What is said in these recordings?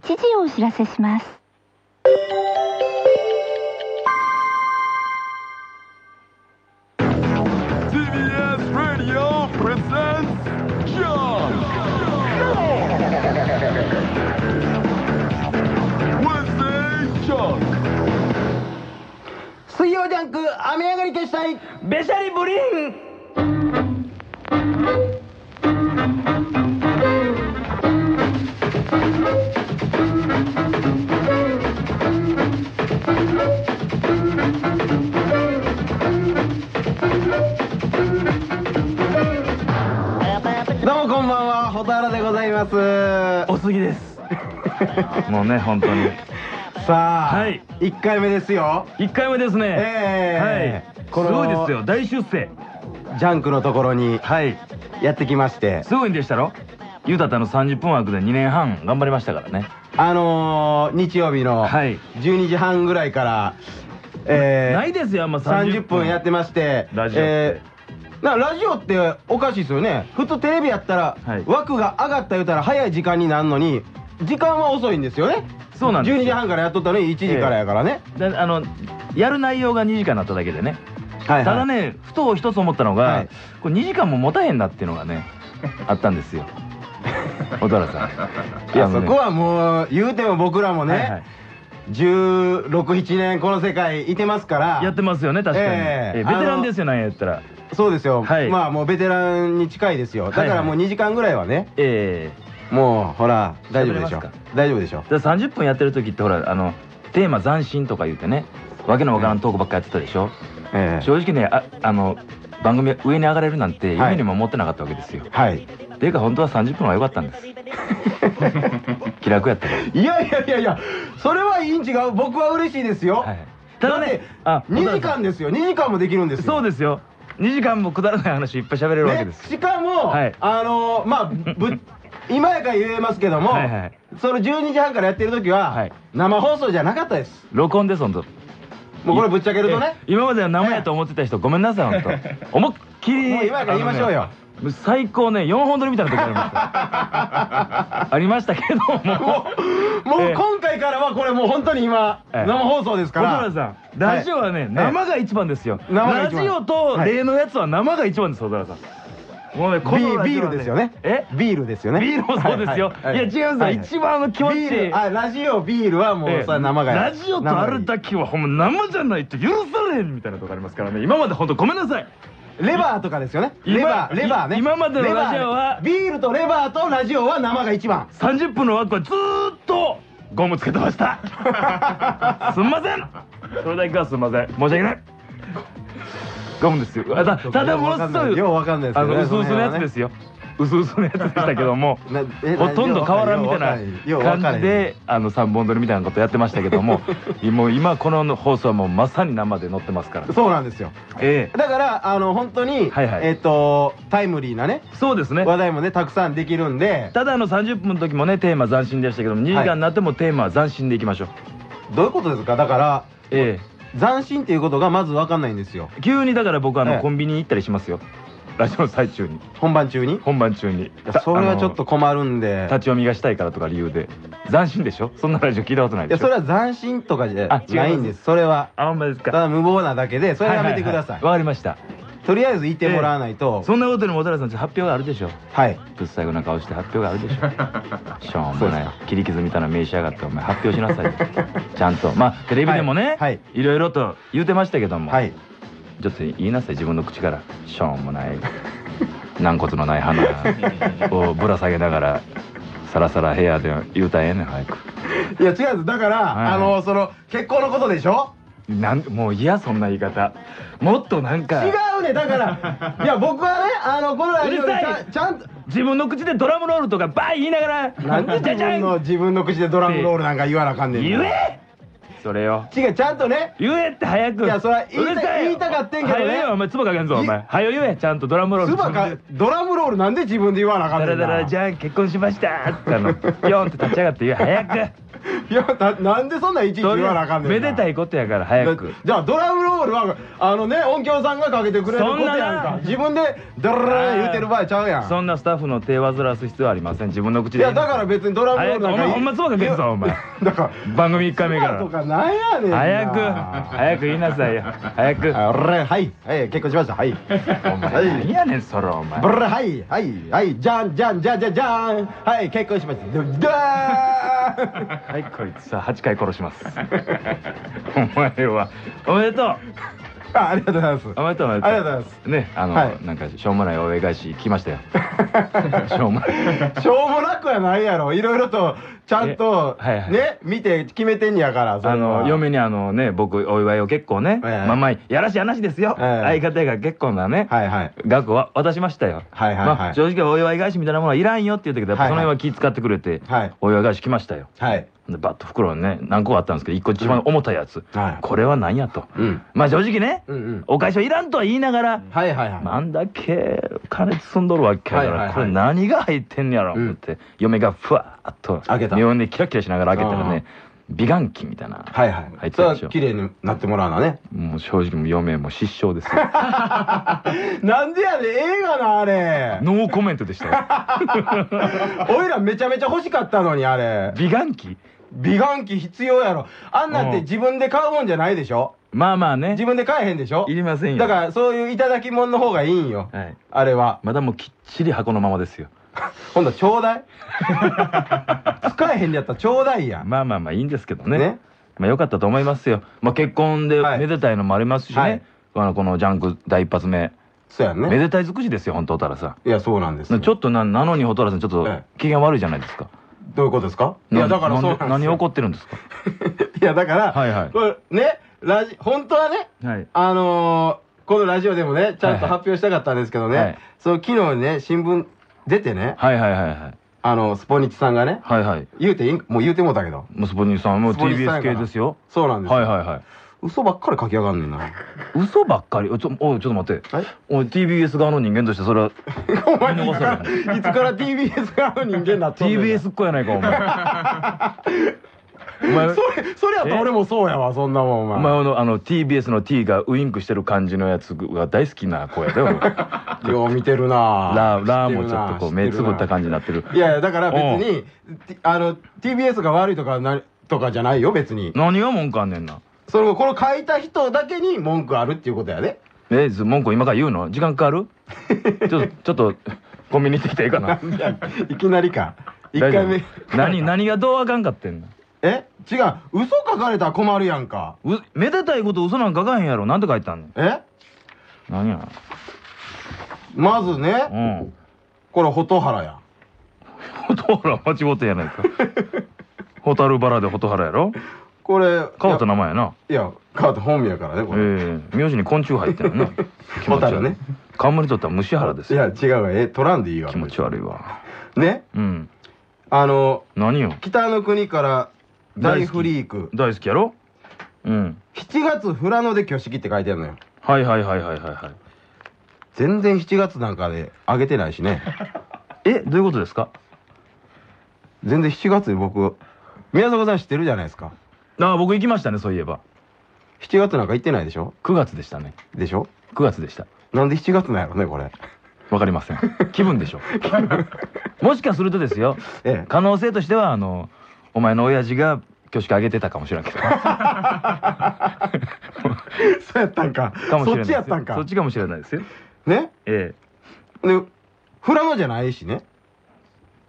水曜ジャンク雨上がり決済ベシャリブリン。どうもこんばんは蛍原でございます。おすぎです。もうね本当に。さあ、はい。1回目ですよ。1回目ですね。ええ。はい。すこのごいですよ。大出世。ジャンクのところにはい。やってきまして。すごいんでしたろ？ゆうたってあの30分枠で2年半頑張りましたからね。あのー、日曜日のはい。12時半ぐらいから、えーないですよあんま30分。やってましてラジオって。えーなラジオっておかしいですよね。普通テレビやったら、はい。枠が上がった言うたら早い時間になるのに時間は遅いんですよね。そうなんですよ。12時半からやっとったのに1時からやからね、であのやる内容が2時間になっただけでね。はいはい。ただねふと一つ思ったのが、はい。これ2時間も持たへんなっていうのがねあったんですよ。小原さん。いやあのね。そこはもう言うても僕らもね、はいはい1617年この世界いてますから。やってますよね確かに、ええ。えベテランですよなんやったら。そうですよ、はい。まあもうベテランに近いですよ。だからもう2時間ぐらいはね。ええ。もうほら大丈夫でしょ。大丈夫でしょ。で30分やってる時ってほらあのテーマ斬新とか言うてね。わけのわからんトークばっかやってたでしょ、ええ。正直ねああの番組上に上がれるなんてはい。夢にも思ってなかったわけですよ、はい。っていうか本当は30分は良かったんです 気楽やったいやいやいやいやそれはいいん違う僕は嬉しいですよ、はい。ただねあ2時間ですよ。2時間もできるんですよ。そうですよ。2時間もくだらない話いっぱい喋れるわけです、ね、しかも、はい。あのーまあぶ今やから言えますけどもはいはい。その12時半からやってる時は、はい。生放送じゃなかったです。録音です本当。もうこれぶっちゃけるとね。え今までは生やと思ってた人ごめんなさい本当。思いっきりもう今から言いましょうよ最高ね4本撮りみたいな時ありました ありましたけども。もう今回からはこれもう本当に今、ええ。生放送ですから。小原さんラジオはね、はい。生が一番ですよ。ラジオとはい。例のやつは生が一番です小原さん。もうねこビのビールですよね。え？ビールですよね。ビールもそうですよ、いや違うんですよ、一番あの気持ち。いいあラジオビールはもう、ええ。それは生がラジオとあるだけはほんま生じゃないと許されんみたいなとこありますからね。今までほんとごめんなさいレバーとかですよね。今レバーレバーね。い今までのラジオはビールとレバーとラジオは生が一番。30分の枠はずーっとゴムつけてました。すんません。それだけはす。んません。申し訳ない。ゴムですよ。あたただものすごいようわかんないですあけどねの薄々のやつですよ薄々のやつでしたけども ほとんど変わらんみたいな感じであの3本撮りみたいなことやってましたけどももう今この放送はもうまさに生で載ってますから。そうなんですよ。ええ。だからあの本当に、はいはい。えっ、とタイムリーなねそうですね。話題もねたくさんできるんで。ただあの30分の時もねテーマ斬新でしたけども2時間になってもテーマは斬新でいきましょう。どういうことですか？だからえ斬新っていうことがまず分かんないんですよ。え急にだから僕あの、ええ。コンビニ行ったりしますよラジオの最中に。本番中に？本番中に。いやそれはちょっと困るんあで。の立ち読みがしたいからとか理由で。斬新でしょ？そんなラジオ聞いたことないいやでしょ？それは斬新とかじゃないんです。それは。あほんまですか。ただ無謀なだけでそれはやめてください,、わかりました。とりあえずいてもらわないと、そんなことにも小田原さん発表があるでしょ？はい。ぶっ最後な顔して発表があるでしょ？しょうもない。切り傷みたいな名刺やがってお前発表しなさいよ。ちゃんと。まあテレビでもね、はい。はい。いろいろと言うてましたけども、はいちょっと言いなさい自分の口から。しょうもない。軟骨のない花を ぶら下げながらさらさら部屋で言うたらええねん早く。いや違うんです。だから、はいはい。あのその結婚のことでしょ？なんもう嫌そんな言い方。もっとなんか。違うねだから いや僕はねあのこのラジオでちゃんちゃんと。自分の口でドラムロールとかバー言いながら。なんで自分の自分の口でドラムロールなんか言わなあかんねん言えそれよ。違うちゃんとね。言えって早く。いやそれは言いた言いたかってんけどね。早よお前唾かけんぞお前。い早よ言えちゃんとドラムロール。つばかドラムロールなんで自分で言わなあかんダねんなラダラじゃん結婚しましたってあのピョンって立ち上がって言え早く。いやななんでそんなんいちいち言わなあかんねんめでたいいことやから早く。じゃあドラムロールはあのね音響さんがかけてくれることやんか。な。自分でドラララ言うてる場合ちゃうやん。そんなスタッフの手煩わす必要はありません。自分の口でいやだから別にドラムロールなんかほんま唾かけんぞお前。だから番組1回目から。とかなんやねんな。早く早く言いなさいよ。早く。あ俺はい。はい結婚しました。はい。お前はい。何やねんそれお前。ブラはいはいはい。じゃんじゃんじゃんじゃんじゃん。はい結婚しました。はいこいつさ8回殺します。お前は。おめでとう。あありがとうございます。おめでとうおめでとう。ありがとうございます。ねあの、はい。なんかしょうもないお祝い返し来ましたよ。しょうもない。しょうもなくはないやろ。いろいろとちゃんとえはいはい。ね見て決めてんやからあの嫁にあのね僕お祝いを結構ね、ええまあまあやらしい話ですよ、ええ。相方が結構なね、はいはい。額を渡しましたよ、はいはいはい。まあ、正直お祝い返しみたいなものはいらんよって言ったけどやっぱその辺は気遣ってくれて、はい。お祝い返し来ましたよ。はい。でバッと袋にね何個かあったんですけど一個一番重たいやつ、はい。これは何やと、うん。まあ正直ね、うんうん。お返しはいらんとは言いながら、はいはいはい。あんだけ金包んどるわけやから、はいはいはい。これ何が入ってんやろ思って、嫁がふわーっと開けた。妙にキラキラしながら開けたらね美顔器みたいなはいはい。入ってそれはたでしょ。綺麗になってもらうのはね。もう正直もう嫁もう失笑ですよ。なんでやねん映画なあれ。ノーコメントでしたよ おいらめちゃめちゃ欲しかったのにあれ。美顔器？美顔器必要やろ。あんなんてうん。自分で買うもんじゃないでしょ？まあまあね。自分で買えへんでしょ？いりませんよ。だからそういう頂き物の方がいいんよ。はい。あれは。まだもうきっちり箱のままですよ 今度ちょうだい。使えへんでやったらちょうだいやまあまあまあいいんですけどね。ね。まあよかったと思いますよ。まあ結婚ではい。めでたいのもありますしね、はい。あのこのジャンク第一発目、そうやんね。めでたい尽くしですよ本当たらさいやそうなんですよ。ちょっとななのに蛍原さんちょっとええ。機嫌悪いじゃないですか。どういうことですか？いやだからそう何怒ってるんですか？いやだから、はいはい。これねラジ本当はねはい。あのーこのラジオでもねちゃんと発表したかったんですけどね、はい。そう昨日ね新聞出てね。はいはいはいはい。あのスポニチさんがね。はいはい。言うてもう言うてもうたけど。もうスポニーさんもう TBS 系ですよ。そうなんですよ、はいはいはい。嘘ばっかり書き上がんねんな。嘘ばっかり？おちょおいちょっと待って。はい？おい TBS 側の人間としてそれはお前いつからいつから TBS 側の人間になって TBS っ子やないかお前 お前 それそれやったら俺もそうやわそんなもんお前。お前のあの TBS の T がウインクしてる感じのやつが大好きな子やでお前。よう見てるな。ラーラーもちょっとこう目つぶった感じになってる。いやいやだから別にあの TBS が悪いとかなとかじゃないよ別に。何が文句あんねんな。そのこの書いた人だけに文句あるっていうことやで。えず文句今から言うの？時間かかる？ちょっとちょっとコンビニ行ってきていいかな？いきなりか。一回目。夫。何何がどうあかんかってんの？え？違う。嘘書かれたら困るやんか。うめでたいこと嘘なんか書かへんやろ。なんて書いてあんねんえ？何や？まずねうん。これ蛍原や。蛍原間違ってやないか。蛍原で蛍原やろ？これ変わった名前やな。いや変わった本名やからねこれ。ええ。名字に昆虫入ってんの な気持ち悪い。蛍ね冠にとっては虫原です。いよや違うわ。え取らんでいいわ。気持ち悪いわ。ね？うん。あの何よ？北の国から大フリーク。大好きやろ？うん。7月富良野で挙式って書いてあるのよ。はいはいはいはいはいはい。全然7月なんかで上げてないしね。えどういうことですか？全然7月で僕宮迫さん知ってるじゃないですか。ああ僕行きましたねそういえば。7月なんか行ってないでしょ？9月でしたね。でしょ？9月でした。なんで7月なんやろねこれ。わかりません。気分でしょ。もしかするとですよ。ええ。可能性としてはあのお前の親父が挙式あげてたかもしれんけど。そうやったんか。そっかもしれないですよ。ちやったんか。そっちかもしれないですよ。ね？ええ。で富良野じゃないしね。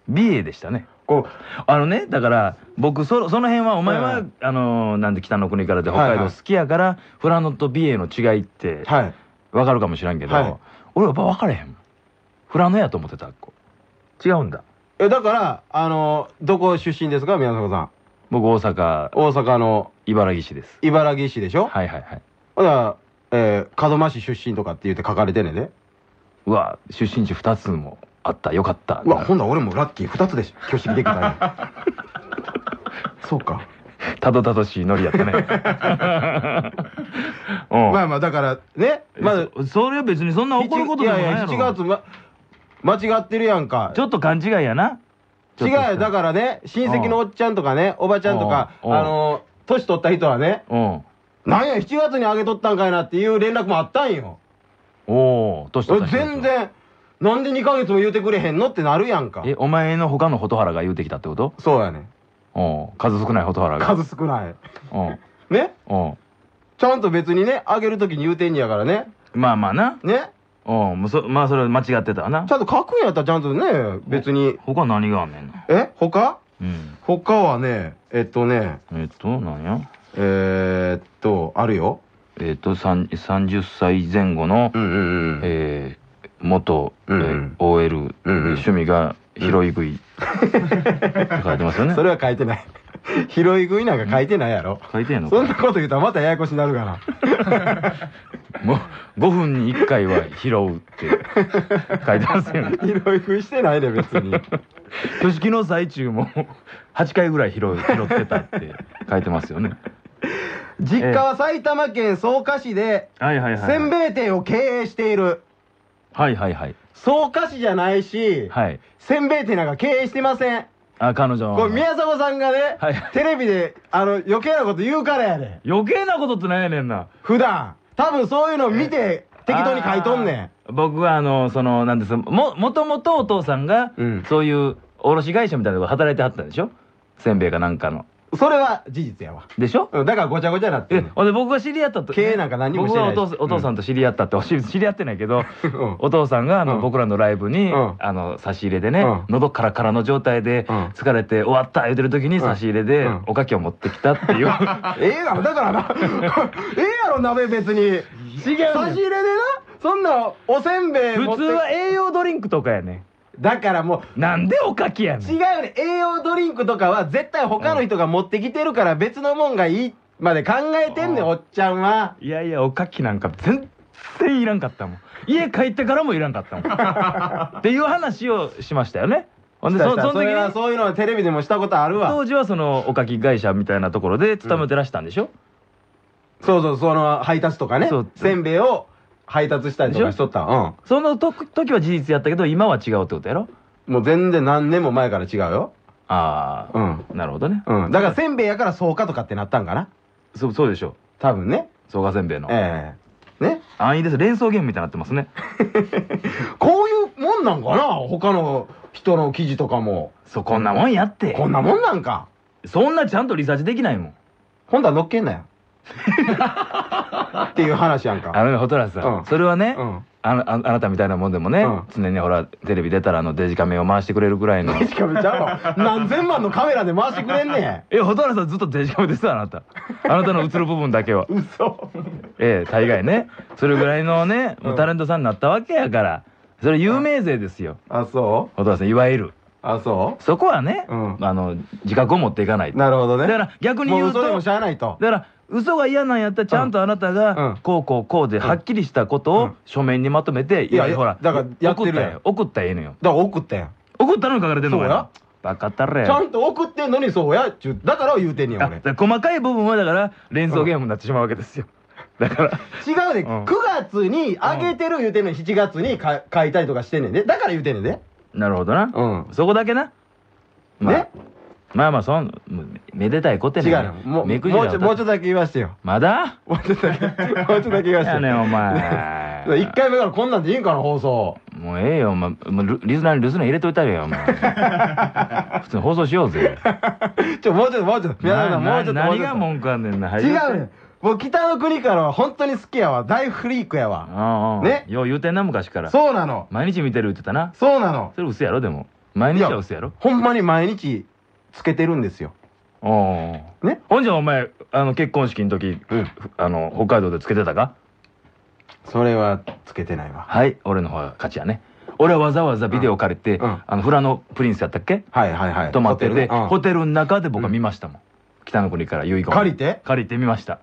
美瑛でしたね。こあのねだから僕そその辺はお前は、はいあのなんで北の国からで北海道好きやから、富良野と美瑛の違いってうはい。分かるかもしれんけど、はい。俺やっぱ分かれへん。富良野やと思ってた子違うんだえだからあのどこ出身ですか？宮迫さん。僕大阪。大阪の。茨城市です。茨城市でしょ？はいはいはい。ほら、えー、門真市出身とかって言って書かれてんねんねうわ出身地2つもあった。よかった。うわほんなら俺もラッキー2つで挙式できたね そうか。たどたどしいノリやったね。うん。まあまあだからね？まだそそれは別にそんな怒ることでもないやろ。いやいや7月ま間違ってるやんか。ちょっと勘違いやな。違うよ。だからね親戚のおっちゃんとかねおばちゃんとかあの年取った人はねうん。なんや7月にあげとったんかいなっていう連絡もあったんよ。おお年取った人全然なんで2ヶ月も言うてくれへんのってなるやんか。えお前の他の蛍原が言うてきたってこと？そうやね。うん数少ない蛍原が。数少ない。うん。ね？うん。ちゃんと別にねあげる時に言うてんやからね。まあまあな。ね？うんもうそまあそれは間違ってたわな。ちゃんと書くんやったらちゃんとね別に。他何があんねんなえ？他？うん。他はねえっとね。えっと何や？えー、っとあるよ。えっとさん30歳前後のうんうんうんえー元えうんうん。ー OL うんうん。趣味が拾い食いって書いてますよね。それは書いてない 拾い食いなんか書いてないやろ。書いてんのそんなこと言うたらまたややこしになるかな もう5分に1回は拾うって。書いてますよね拾い食いしてないで別に。挙式の最中も8回ぐらい拾い拾ってたって書いてますよね。実家は埼玉県草加市ではいはいはい。せんべい店を経営している。はいはいはい。草加市じゃないし、はい。せんべい店なんか経営してませんあ彼女これ宮迫さんがね、はい。テレビであの余計なこと言うからやで。余計なことってなんやねんな。普段。多分そういうの見て適当に書いとんねあー僕はあのそのなんですももともとお父さんが、うん。そういう卸会社みたいなとこ働いてはったんでしょ？せんべいかなんかの。んそれは事実やわ。でしょ？うんだからごちゃごちゃになってえんねんほんで僕が知り合ったと経営なんか何にもしてないし。僕はお父さんと知り合ったって、知り合ってないけど、うん。お父さんがあの、うん。僕らのライブに、うん。あの差し入れでね、うん。喉カラカラの状態で、うん。疲れて終わった言うてる時にん。差し入れで、うん。おかきを持ってきたっていう。ええやろだからな。ええやろ鍋別に。違う差し入れでなそんなおせんべい普通は栄養ドリンクとかやねだからもうなんでおかきやねん。違うね栄養ドリンクとかは絶対他の人が持ってきてるから別のもんがいいまで考えてんねんうん。おっちゃんは。いやいやおかきなんか全然いらんかったもん。家帰ってからもいらんかったもん。っていう話をしましたよね。ほんでそその時にそういうのはテレビでもしたことあるわ。当時はそのおかき会社みたいなところで勤めてらしたんでしょ、そうそうその配達とかね。せんべいを配達したりとかしとったん？そのと時は事実やったけど今は違うってことやろ？うんもう全然何年も前から違うよ。ああ、うん。なるほどね。うん。だからせんべいやから草加とかってなったんかな？そうそうでしょ。多分ね。そうがせんべいの、ええ。ね？あいいです連想ゲームみたいになってますね。こういうもんなんかな？他の人の記事とかも。そうこんなもんやって。こんなもんなんか。そんなちゃんとリサーチできないもん。今度は乗っけんなよ っていう話やんか。あのね蛍原さん、うん。それはね、うん。あのああなたみたいなもんでもね、うん。常にほらテレビ出たらあのデジカメを回してくれるぐらいの。デジカメちゃうわ 何千万のカメラで回してくれんねえ蛍原さんずっとデジカメですよあなた。あなたの映る部分だけは。ん 嘘。ええ大概ね。それぐらいのねもうタレントさんになったわけやから。それ有名税ですよ。あそ蛍原さんいわゆる。うあそそこはね、うん。あの自覚を持っていかないと。うなるほどね。だから逆に言うともそれでもしゃあないと。だから嘘が嫌なんやったらちゃんとあなたうん。がこうこうこうではっきりしたことをうん。書面にまとめていやほらだからやってるやん。送ったよ送ったらええのよ。だから送ったやん。送ったのに書かれてんのかそうや。なバカったれ。ちゃんと送ってんのにそうや。っちゅうだから言うてんねん俺。細かい部分はだから連想ゲームになってしまうわけですよ。だから。違うで、うん。9月にあげてる言うてんのに7月にか書いたりとかしてんねんで。だから言うてんねんで。なるほどな。うん。そこだけな。まあ。ねまあまあそんめでたいことや違ねうの。もう目くじらもうちょもうちょっとだけ言わしてよ。まだ？もうちょっとだけ もうちょっとだけ言わしてやねんお前。1回目からこんなんでいいんかな放送。もうええよ。お前もうルリスナーに留守電入れといたれよお前。普通に放送しようぜ。ちょもうちょっともうちょっと皆さんもうちょっともうちょっと。何が文句あんねんな。違うねん。もう北の国からは本当に好きやわ。大フリークやわ。ね？よう言うてんな昔から。そうなの。毎日見てる言ってたな。そうなの。それ嘘やろでも。毎日は嘘やろ。ほんまに毎日つけてるんですよ。ね？ほんじゃお前あの結婚式の時、うん。あの北海道でつけてたか？それはつけてないわ。はい俺の方が勝ちやね。俺はわざわざビデオ借りて、うん。うんあのフラノプリンスやったっけ？はいはいはい。泊まってて、ホテルホテルの中で僕は見ましたもん、北の国から遺言借りて？借りてみました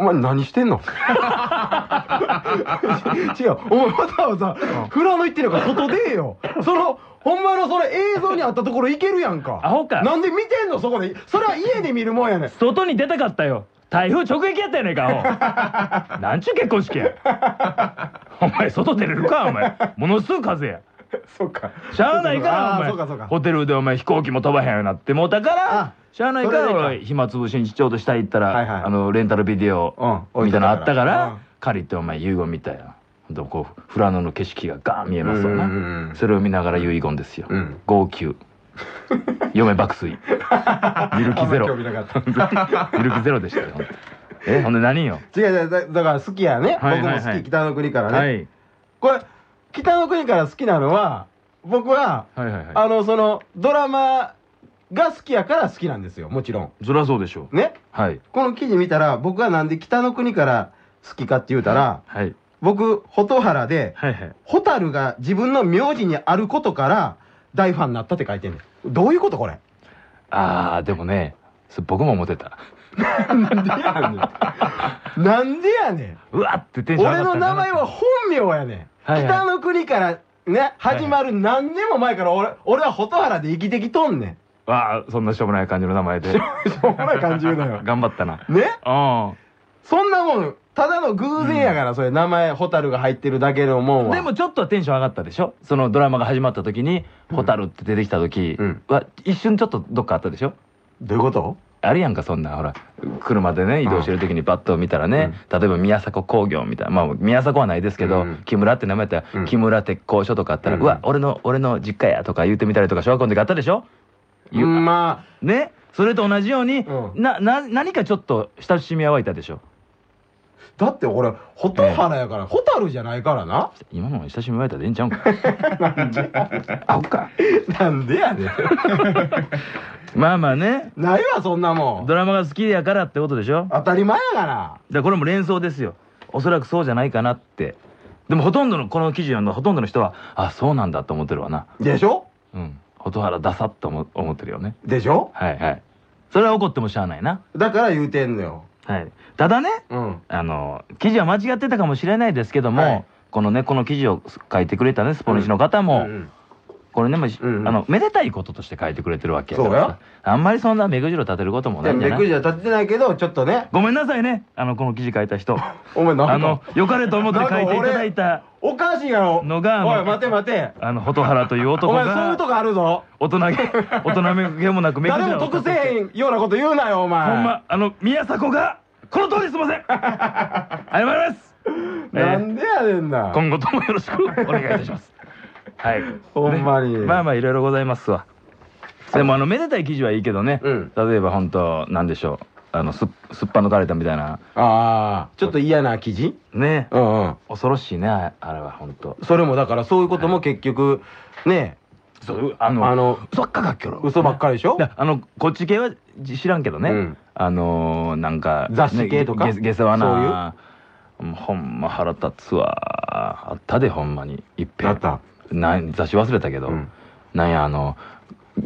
お前何してんの？違う、お前わざわざ、フラノ行ってるから外出えよ。その、ほんまのそれ映像にあったところ行けるやんか。アホかなんで見てんの？そこで。それは家で見るもんやねん。外に出たかったよ台風直撃やったやねんかアホ なんちゅう結婚式やお前外出れるかお前ものすごい風や そうか。しゃあないからお。前ホテルでお前飛行機も飛ばへんようになってもうだからあしゃあないか暇つぶしにちょうど下行ったはいはい。らあのレンタルビデオうん。みたいなのあったかうん。ら借りてお前遺言見たよ。ほんとこう富良野の景色がガーン見えますわな。うんうんうんそれを見ながら遺言ですよ。うん。号泣。嫁爆睡。ミルキゼロ。ミルキゼロでしたよほんとえほんで何よ？違う違う、だだから好きやね。僕も好き、北の国からね。はい。これ、北の国から好きなのは、僕は、あの、その、ドラマが好きやから好きなんですよ、もちろん。そりゃそうでしょうね？はいこの記事見たら、僕はなんで北の国から好きかって言うたら、はい僕、蛍原で、はいはい蛍が自分の名字にあることから、大ファンになったって書いてんねん。どういうことこれ？あーでもねそれ僕も思ってたなんでやねん。なんでやねん。うわってテンション上俺のがった名前は本名やねん。はいはい北の国からね、始まる何年も前から俺、俺は蛍原で生きてきとんねん。わあそんなしょうもない感じの名前で。しょうもない感じ言うなよ。頑張ったな。ね？あそんなもん、ただの偶然やから、それ名前、蛍が入ってるだけのもんは。でもちょっとはテンション上がったでしょ？そのドラマが始まった時に「ホタル」って出てきた時うん。は一瞬ちょっとどっかあったでしょ？どういうこと？あるやんかそんなほら。車でね移動してる時にパッと見たらね、例えば宮迫工業みたいなまあ宮迫はないですけど、うん。木村って名前やったら、うん。木村鉄工所とかあったら、ううんわ俺の俺の実家やとか言ってみたりとか小学校の時あったでしょ、言ううんまねそれと同じように、うん。なな何かちょっと親しみは湧いたでしょ？あ、だって俺、蛍原やから、蛍じゃないからな。今の親しみ湧いたらええんちゃうんか？あおっか。なんでやねん。まあまあね。ないわ、そんなもん。ドラマが好きやからってことでしょ？当たり前やから。だからこれも連想ですよ。おそらくそうじゃないかなって。でもほとんどのこの記事読んだほとんどの人はあそうなんだと思ってるわな。でしょ？うん蛍原ダサっと思思ってるよね。でしょ？はいはい。それは怒ってもしゃあないな。だから言うてんのよ。はい。ただねうん。あの記事は間違ってたかもしれないですけども、はい。このねこの記事を書いてくれたねスポニチの方も、うんこれね、もうんうんあのめでたいこととして書いてくれてるわけそうさあんまりそんな目くじろ立てることもないんじゃない？くりは立ててないけど、ちょっとね。ごめんなさいねあのこの記事書いた人 お前なんかあの良かれと思って書いていただいたおかしいやろ。のがあのおい、待て待て。あの蛍原というお男前そういうとがこあるぞ。大人げ 大人げもなく目くじ誰らをも得せえへんようなこと言うなよ、お前。ほんまあの宮迫がこの通りすいません 謝りますなんでやねんな。今後ともよろしくお願いいたします。はい。ほんまにねまあまあいろいろございますわ。でもあのめでたい記事はいいけどね。うん例えば本当なんでしょう。あのすすっぱ抜かれたみたいなああ、ちょっと嫌な記事？ね。うんうん。恐ろしいねああれは本当。それもだからそういうことも結局、ねそうあのあの嘘ばっかがっきょろ。嘘ばっかりでしょ？だあのこっち系は知らんけどね。うんあのーなんか雑誌系とか？ねげ下世話な。もうほんま腹立つわあったでほんまにいっぺんあったなん雑誌忘れたけど、うん。なんやあの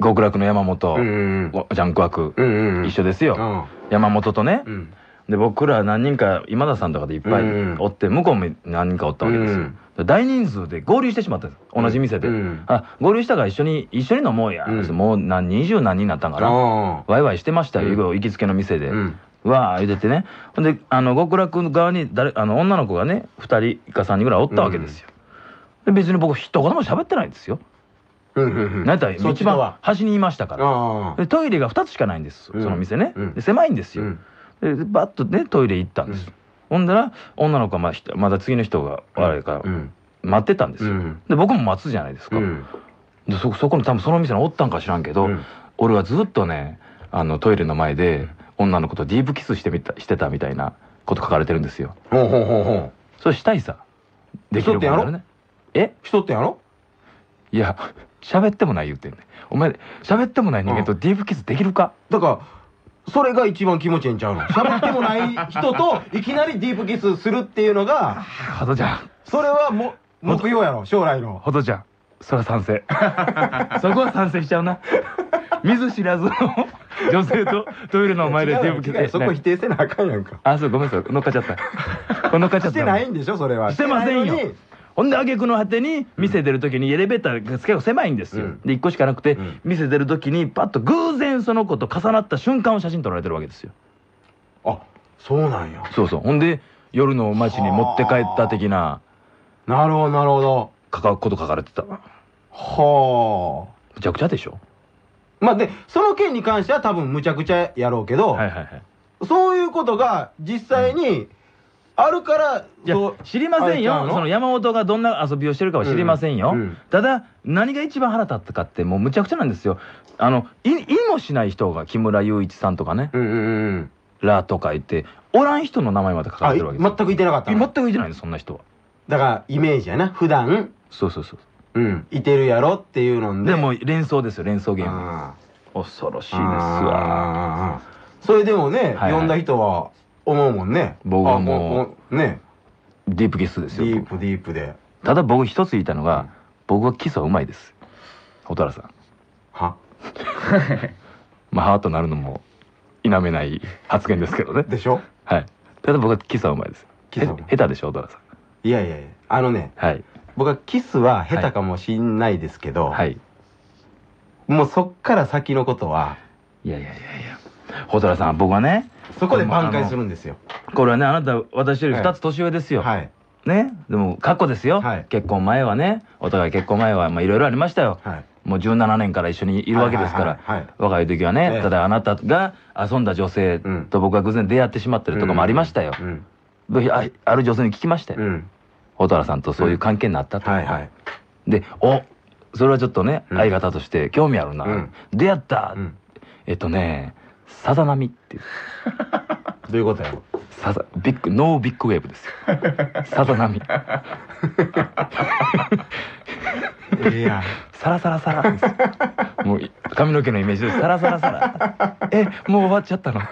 極楽の山本、うんうんおジャンクワク、うんうんうん。一緒ですよ、山本とね、うん。で僕ら何人か今田さんとかでいっぱいうんおって、向こうも何人かおったわけですよ、うん大人数で合流してしまったんです同じ店で、うんあ合流したから一緒に一緒に飲もうや、うん。もう何二十何人になったんかな、あワイワイしてましたよ、うん。行きつけの店で、うん。うわー言うててね。ほんであの極楽側に誰あの女の子がね2人か3人ぐらいおったわけですよ、で別に僕一言も喋ってないんですよ。なんやったら一番端にいましたから。トイレが2つしかないんです、うん。その店ね、うん。で狭いんですよ、うん。でバッとねトイレ行ったんです、ほんだら女の子はまだ次の人があれからうん。待ってたんですよ、うん。で僕も待つじゃないですか、うん。でそそこに多分その店におったんか知らんけど、うん。俺はずっとねあのトイレの前で女の子とディープキスしてみたしてたみたいなこと書かれてるんですよ。それしたいさ。できることならねえ？人ってやろ？いや喋ってもない言うてんねん。お前喋ってもない人間とディープキスできるか、だから、それが一番気持ちいいんちゃうの？喋ってもない人といきなりディープキスするっていうのが、ほどちゃ。んそれはも、目標やろ、将来の。ほどちゃ。んそれは賛成。そこは賛成しちゃうな。見ず知らずの女性とトイレの前で手を向けて違う違うそこ否定せなあかんやんか。あそうごめんなさい。乗っかっちゃった。乗っかっちゃった。してないんでしょそれは。してませんよほんで挙句の果てに店出る時にエレベーターが結構狭いんですよ、うん。で1個しかなくて、うん。店出る時にパッと偶然その子と重なった瞬間を写真撮られてるわけですよ。あそうなんや。そうそう。ほんで夜の街に持って帰った的ななるほどなるほど。かかこと書かれてた。むはあ。ちゃくちゃでしょ？まあでその件に関しては多分むちゃくちゃやろうけど、はいはいはい。そういうことが実際にあるから、知りませんよ。その山本がどんな遊びをしてるかは知りませんよ、うんうんただ何が一番腹立ったかってもうむちゃくちゃなんですよ。あのいいもしない人が木村雄一さんとかね。うんうんうん。らとか言っておらん人の名前まで書かれてるわけですよ。全くいてなかったの？全くいてないですそんな人は。だからイメージやな普段。そうそうそう。うんいてるやろっていうので。でも連想ですよ連想ゲーム。あ恐ろしいですー。わそれでもね、はいはい。呼んだ人は思うもんね。僕はあもうね。ディープキスですよディープディープで。ただ僕一つ言いたいのが僕はキスはうまいです。蛍原さん。は？まあハートなるのも否めない発言ですけどね。でしょ？はい。ただ僕はキスはうまいです。キス下手でしょ蛍原さん。いやいやいやあのねはい。僕はキスは下手かもしんないですけど、はい。もうそっから先のことはいやいやいやいや。蛍原さん僕はねそこで挽回するんですよ。これはねあなた私より2つ年上ですよ、はい。ね？でも過去ですよ、はい。結婚前はねお互い結婚前はまあいろいろありましたよ。はい。もう17年から一緒にいるわけですから、若い時はね、ええ。ただあなたが遊んだ女性うん。と僕が偶然出会ってしまってるとかもありましたよ、あある女性に聞きましたよ、うん。蛍原さんとそういう関係になったと、でおそれはちょっとね、うん。相方として興味あるな、うん。出会った、うん。えっとねさざ波っていう。どういうことやさざビッグノービッグウェーブですよ。さざ波。ええやん。サラサラサラです。よもうい髪の毛のイメージでサラサラサラえもう終わっちゃったの？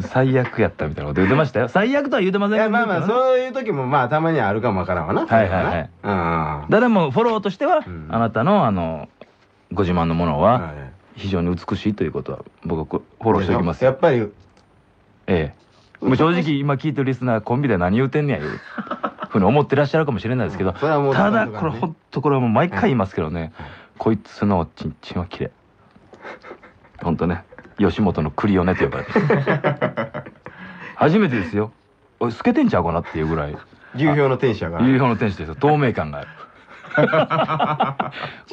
最悪やったみたいなこと言ってましたよ。最悪とは言ってませんいやまあまあうそういう時もまあたまにはあるかもわからんわな。はいはいはい。うん。だでもフォローとしては、うん。あなたのあのご自慢のものははい非常に美しいということは僕フォローしておきます。よやっぱりええ。もう正直今聞いてるリスナーコンビで何言うてんねやいうふうに思ってらっしゃるかもしれないですけど、ただこれほんとこれはもう毎回言いますけどね、こいつのおちんちんは綺麗。ほんとね。吉本のクリオネと呼ばれてる。初めてですよ。透けてんちゃうかなっていうぐらい。流氷の天使やから流氷の天使ですよ。透明感が。ある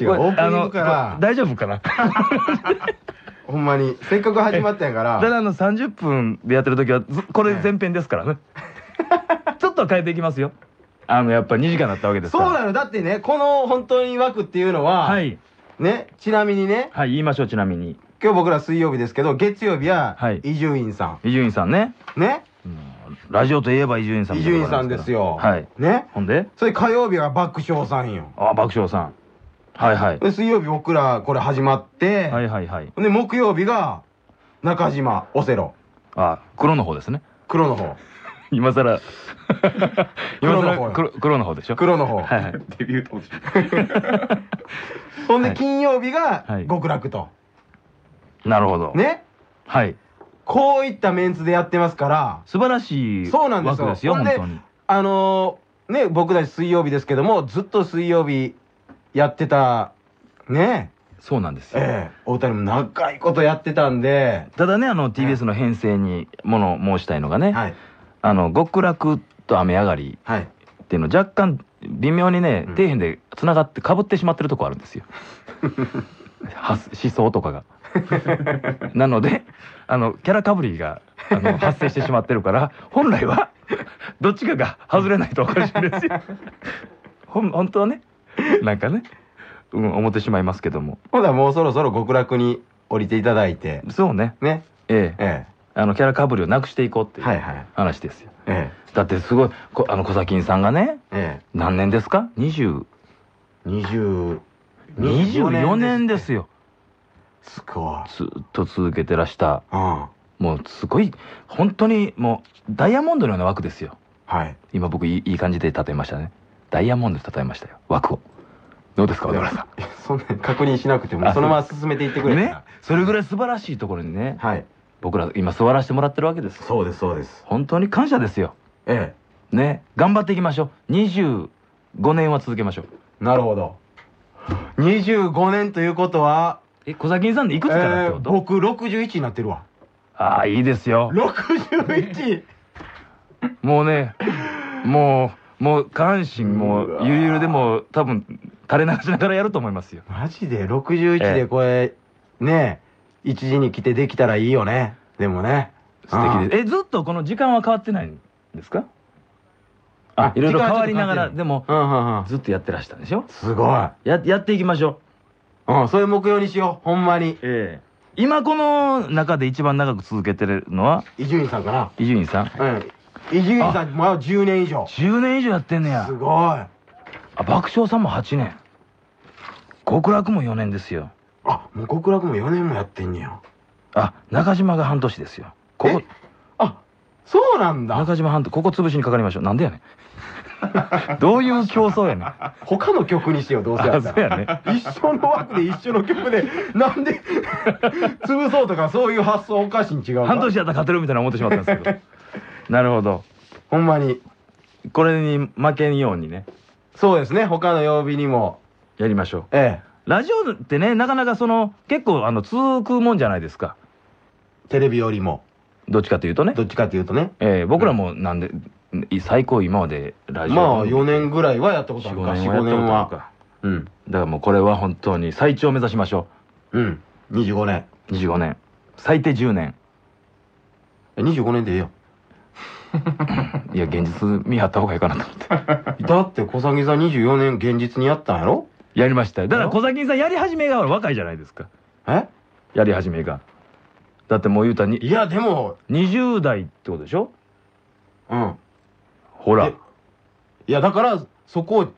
違うオープニングから。大丈夫かな？ほんまに。せっかく始まったんやから。ただあの30分でやってる時はずこれ前編ですからね。ちょっとは変えていきますよ。あのやっぱ2時間だったわけですから。そうなの。だってねこの本当に枠っていうのは、はい。ねちなみにね。はい言いましょうちなみに。今日僕ら水曜日ですけど月曜日ははい。伊集院さ伊集院さんね。んね？うんラジオといえば伊集院さん伊集院さんですよ。はい。ね？ほんで？それ火曜日は爆笑さんよ。あ爆笑さん。はいはい。で水曜日僕らこれ始まって、はいはいはい。で木曜日が中島オセロ。あ黒の方ですね。黒の方。今さら 黒の方よ。今さら黒黒の方でしょ？黒の方、はいはい。デビュー当時。ほんではい。金曜日がはい。極楽と、なるほど。ね？はいこういったメンツでやってますから素晴らしいそうなんですよ。本当に。あのーね僕たち水曜日ですけどもずっと水曜日やってたね。そうなんですよ。ええお二人も長いことやってたんで。ただねあの TBS の編成にもの申したいのがね、はい。あの極楽と雨上がりはい。っていうの若干微妙にね、うん。底辺でつながってかぶってしまってるとこあるんですよ。は思想とかが なのであのキャラかぶりがあの 発生してしまってるから本来はどっちかが外れないとおかしいんですよ。ほん本当はねなんかね、うん、思ってしまいますけども。ほんもうそろそろ極楽に降りていただいて。そうね。ね。ええ。えあのキャラかぶりをなくしていこうっていう。はいはい。話ですよ、ええ。だってすごいこあの小崎さんがねええ。何年ですか？20え20 24年ですよ。よすごい。ずっと続けてらした。うん。もうすごい本当にもうダイヤモンドのような枠ですよ。はい。今僕いいいい感じで例えましたね。ダイヤモンドで例えましたよ枠を。どうですか小田原さそんなに確認しなくてもあそのまま進めていってくれねら。それぐらい素晴らしいところにねはい。僕ら今座らせてもらってるわけですそうですそうです。本当に感謝ですよ。えね。頑張っていきましょう。25年は続けましょう。えなるほど。25年ということはえ小崎さんでいくつからってこと、えー僕61になってるわ。ああいいですよ。61もうねもうもう下半身もゆるゆるでも多分垂れ流しながらやると思いますよ。マジで？61でこれ、ねえ一時に来てできたらいいよね。でもね。素敵です。えずっとこの時間は変わってないんですか？あいろいろ変わりながらでもずっとやってらしたんでしょ？すごい。ややっていきましょうんそういう目標にしよう。ほんまに。うええ。今この中で一番長く続けてるのは？伊集院さんかな。伊集院さん。うん。伊集院さんまあ10年以上。10年以上やってんねや。すごい。あ爆笑さんも8年。極楽も4年ですよ。あもう極楽も4年もやってんねや。あ中島が半年ですよ。ここあそうなんだ。中島半年ここ潰しにかかりましょう。なんでやねん どういう競争やねん。他の曲にしようどうせやったあそうやらね。一緒の枠で一緒の曲でなんで潰そうとかそういう発想おかしいん違うか。半年やったら勝てるみたいな思ってしまったんですけど。なるほど。ほんまに。これに負けんようにね。そうですね。他の曜日にも。やりましょう。えラジオってねなかなかその結構あの続くもんじゃないですか。えテレビよりも。どっちかというとね。どっちかというとね。えー僕らもなんでい最高今までラジオ。まあ4年ぐらいはやったことあるか。45 45年年ははやったことあるか。うん。だからもうこれは本当に最長目指しましょう。ん。25年。う25年。最低10年。え25年でええよ いや現実見張った方がいいかなと思って。だって小崎さん24年現実にやったんやろ？やりましたよ。だから小崎さんやり始めが若いじゃないですか。え？やり始めが。だってもう言うたらにいやでも。20代ってことでしょ？うんほら。えいやだからそこを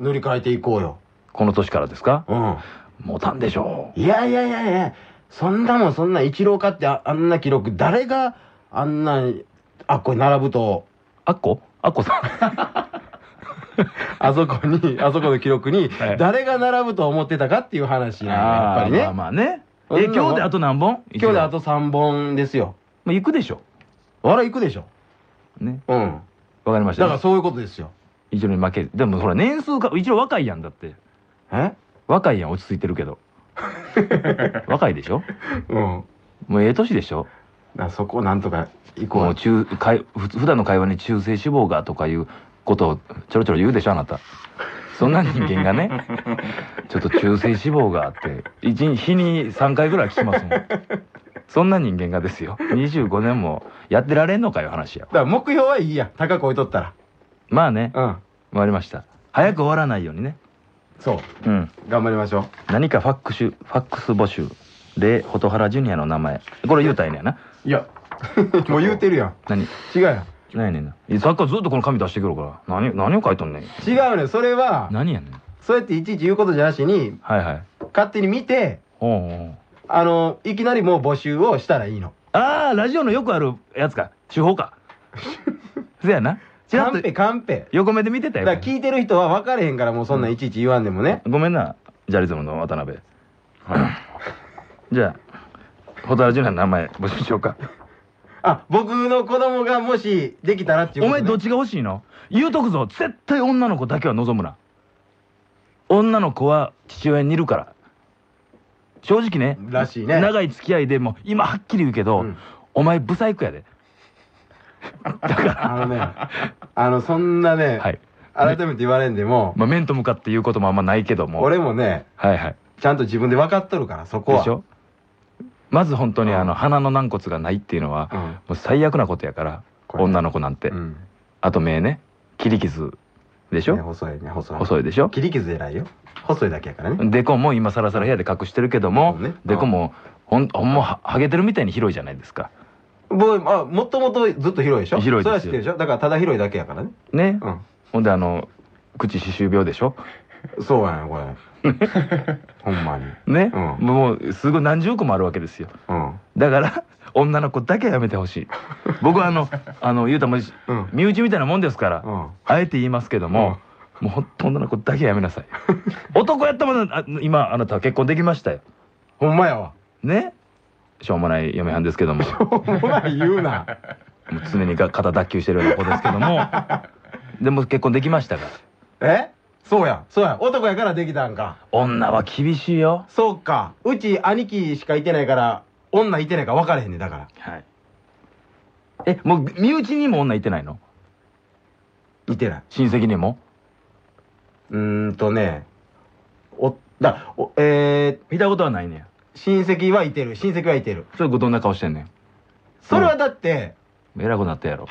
塗り替えていこうよ。この年からですか？うん。もたんでしょいやいやいやいやそんなもんそんな一郎かってああんな記録誰があんなあっこに並ぶと。あっこ？あっこさん？あそこにあそこの記録にはい誰が並ぶと思ってたかっていう話なんややっぱりね。あーまあまあね。え今日であと何本？今日であと3本ですよ。もう行くでしょ。あら行くでしょ。ね。うんわかりました。だからそういうことですよ。一応に負けるでもほら年数か一応若いやんだって。え？若いやん落ち着いてるけど。若いでしょ？うん。もうええ年でしょ？だそこをなんとか行こう。もう中かいふ普段の会話に中性脂肪がとかいうことをちょろちょろ言うでしょあなた。そんな人間がね ちょっと中性脂肪があって一日日に3回ぐらい聞きますもんそんな人間がですよ。25年もやってられんのかよ話やだから目標はいいや。高く置いとったら。まあね。うん。終わりました。早く終わらないようにね。そう。うん。頑張りましょ何かファックスファックス募集。で蛍原ジュニアの名前。これ言うたらええねやな。ういや。もう言うてるやん。何？違うやん。何やねんな。さっきからずっとこの紙出してくるから。何何を書いとんねん。違うねそれは何やねん。そうやっていちいち言うことじゃなしにはいはい。勝手に見ておうおうあのいきなりもう募集をしたらいいの。ああラジオのよくあるやつか。手法か。そやな。ちカンペカンペ。横目で見てたよ。だから聞いてる人は分かれへんからもうそんなん。いちいち言わんでもね、ごめんなジャリズムの渡辺。じゃあ蛍原ジュニアの名前募集しようか。あ僕の子供がもしできたらっていうこと、ね、お前どっちが欲しいの？言うとくぞ。絶対女の子だけは望むな。女の子は父親に似るから正直ねらしいね。長い付き合いでも今はっきり言うけど、うん。お前ブサイクやで。だからあのねあのそんなね、はい。改めて言われんでも、まあ面と向かって言うこともあんまないけども。俺もねはいはい。ちゃんと自分で分かっとるからそこは。でしょ？まず本当にあのうん鼻の軟骨がないっていうのはうん。もう最悪なことやから女の子なんて。うん。あと目ね切り傷でしねょ細いね細い。細いでしょ？切り傷偉いよ。細いだけやからね。デコも今さらさら部屋で隠してるけどもね。デコもほんほんまはハゲてるみたいに広いじゃないですか。僕あもともとずっと広いでしょ？広いですよ。それは知ってるでしょ？だからただ広いだけやからね。ね。うん。ほんであの口歯周病でしょ？そうやねこれ。ほんまに。ね、うん。もうすごい何十億もあるわけですよ。うん。だから女の子だけはやめてほしい。僕はあのあの言うたらもううん。身内みたいなもんですから、うん。あえて言いますけども、もうほんと女の子だけやめなさい。男やったものあ今あなたは結婚できましたよ。ほんまやわ。ね？しょうもない嫁はんですけども。ほんま言うな。もう常にが肩脱臼してるような子ですけども。でも結婚できましたから。え？そうやそうや。男やからできたんか。女は厳しいよ。そうか。うち兄貴しかいてないから女いてないから分かれへんねんだから。はい。えもう身内にも女いてないの？いてない。親戚にも？うーんとねおだおえ見たことはないねやー、親戚はいてる親戚はいてる。それどんな顔してんねん？それはだって、偉くなったやろ。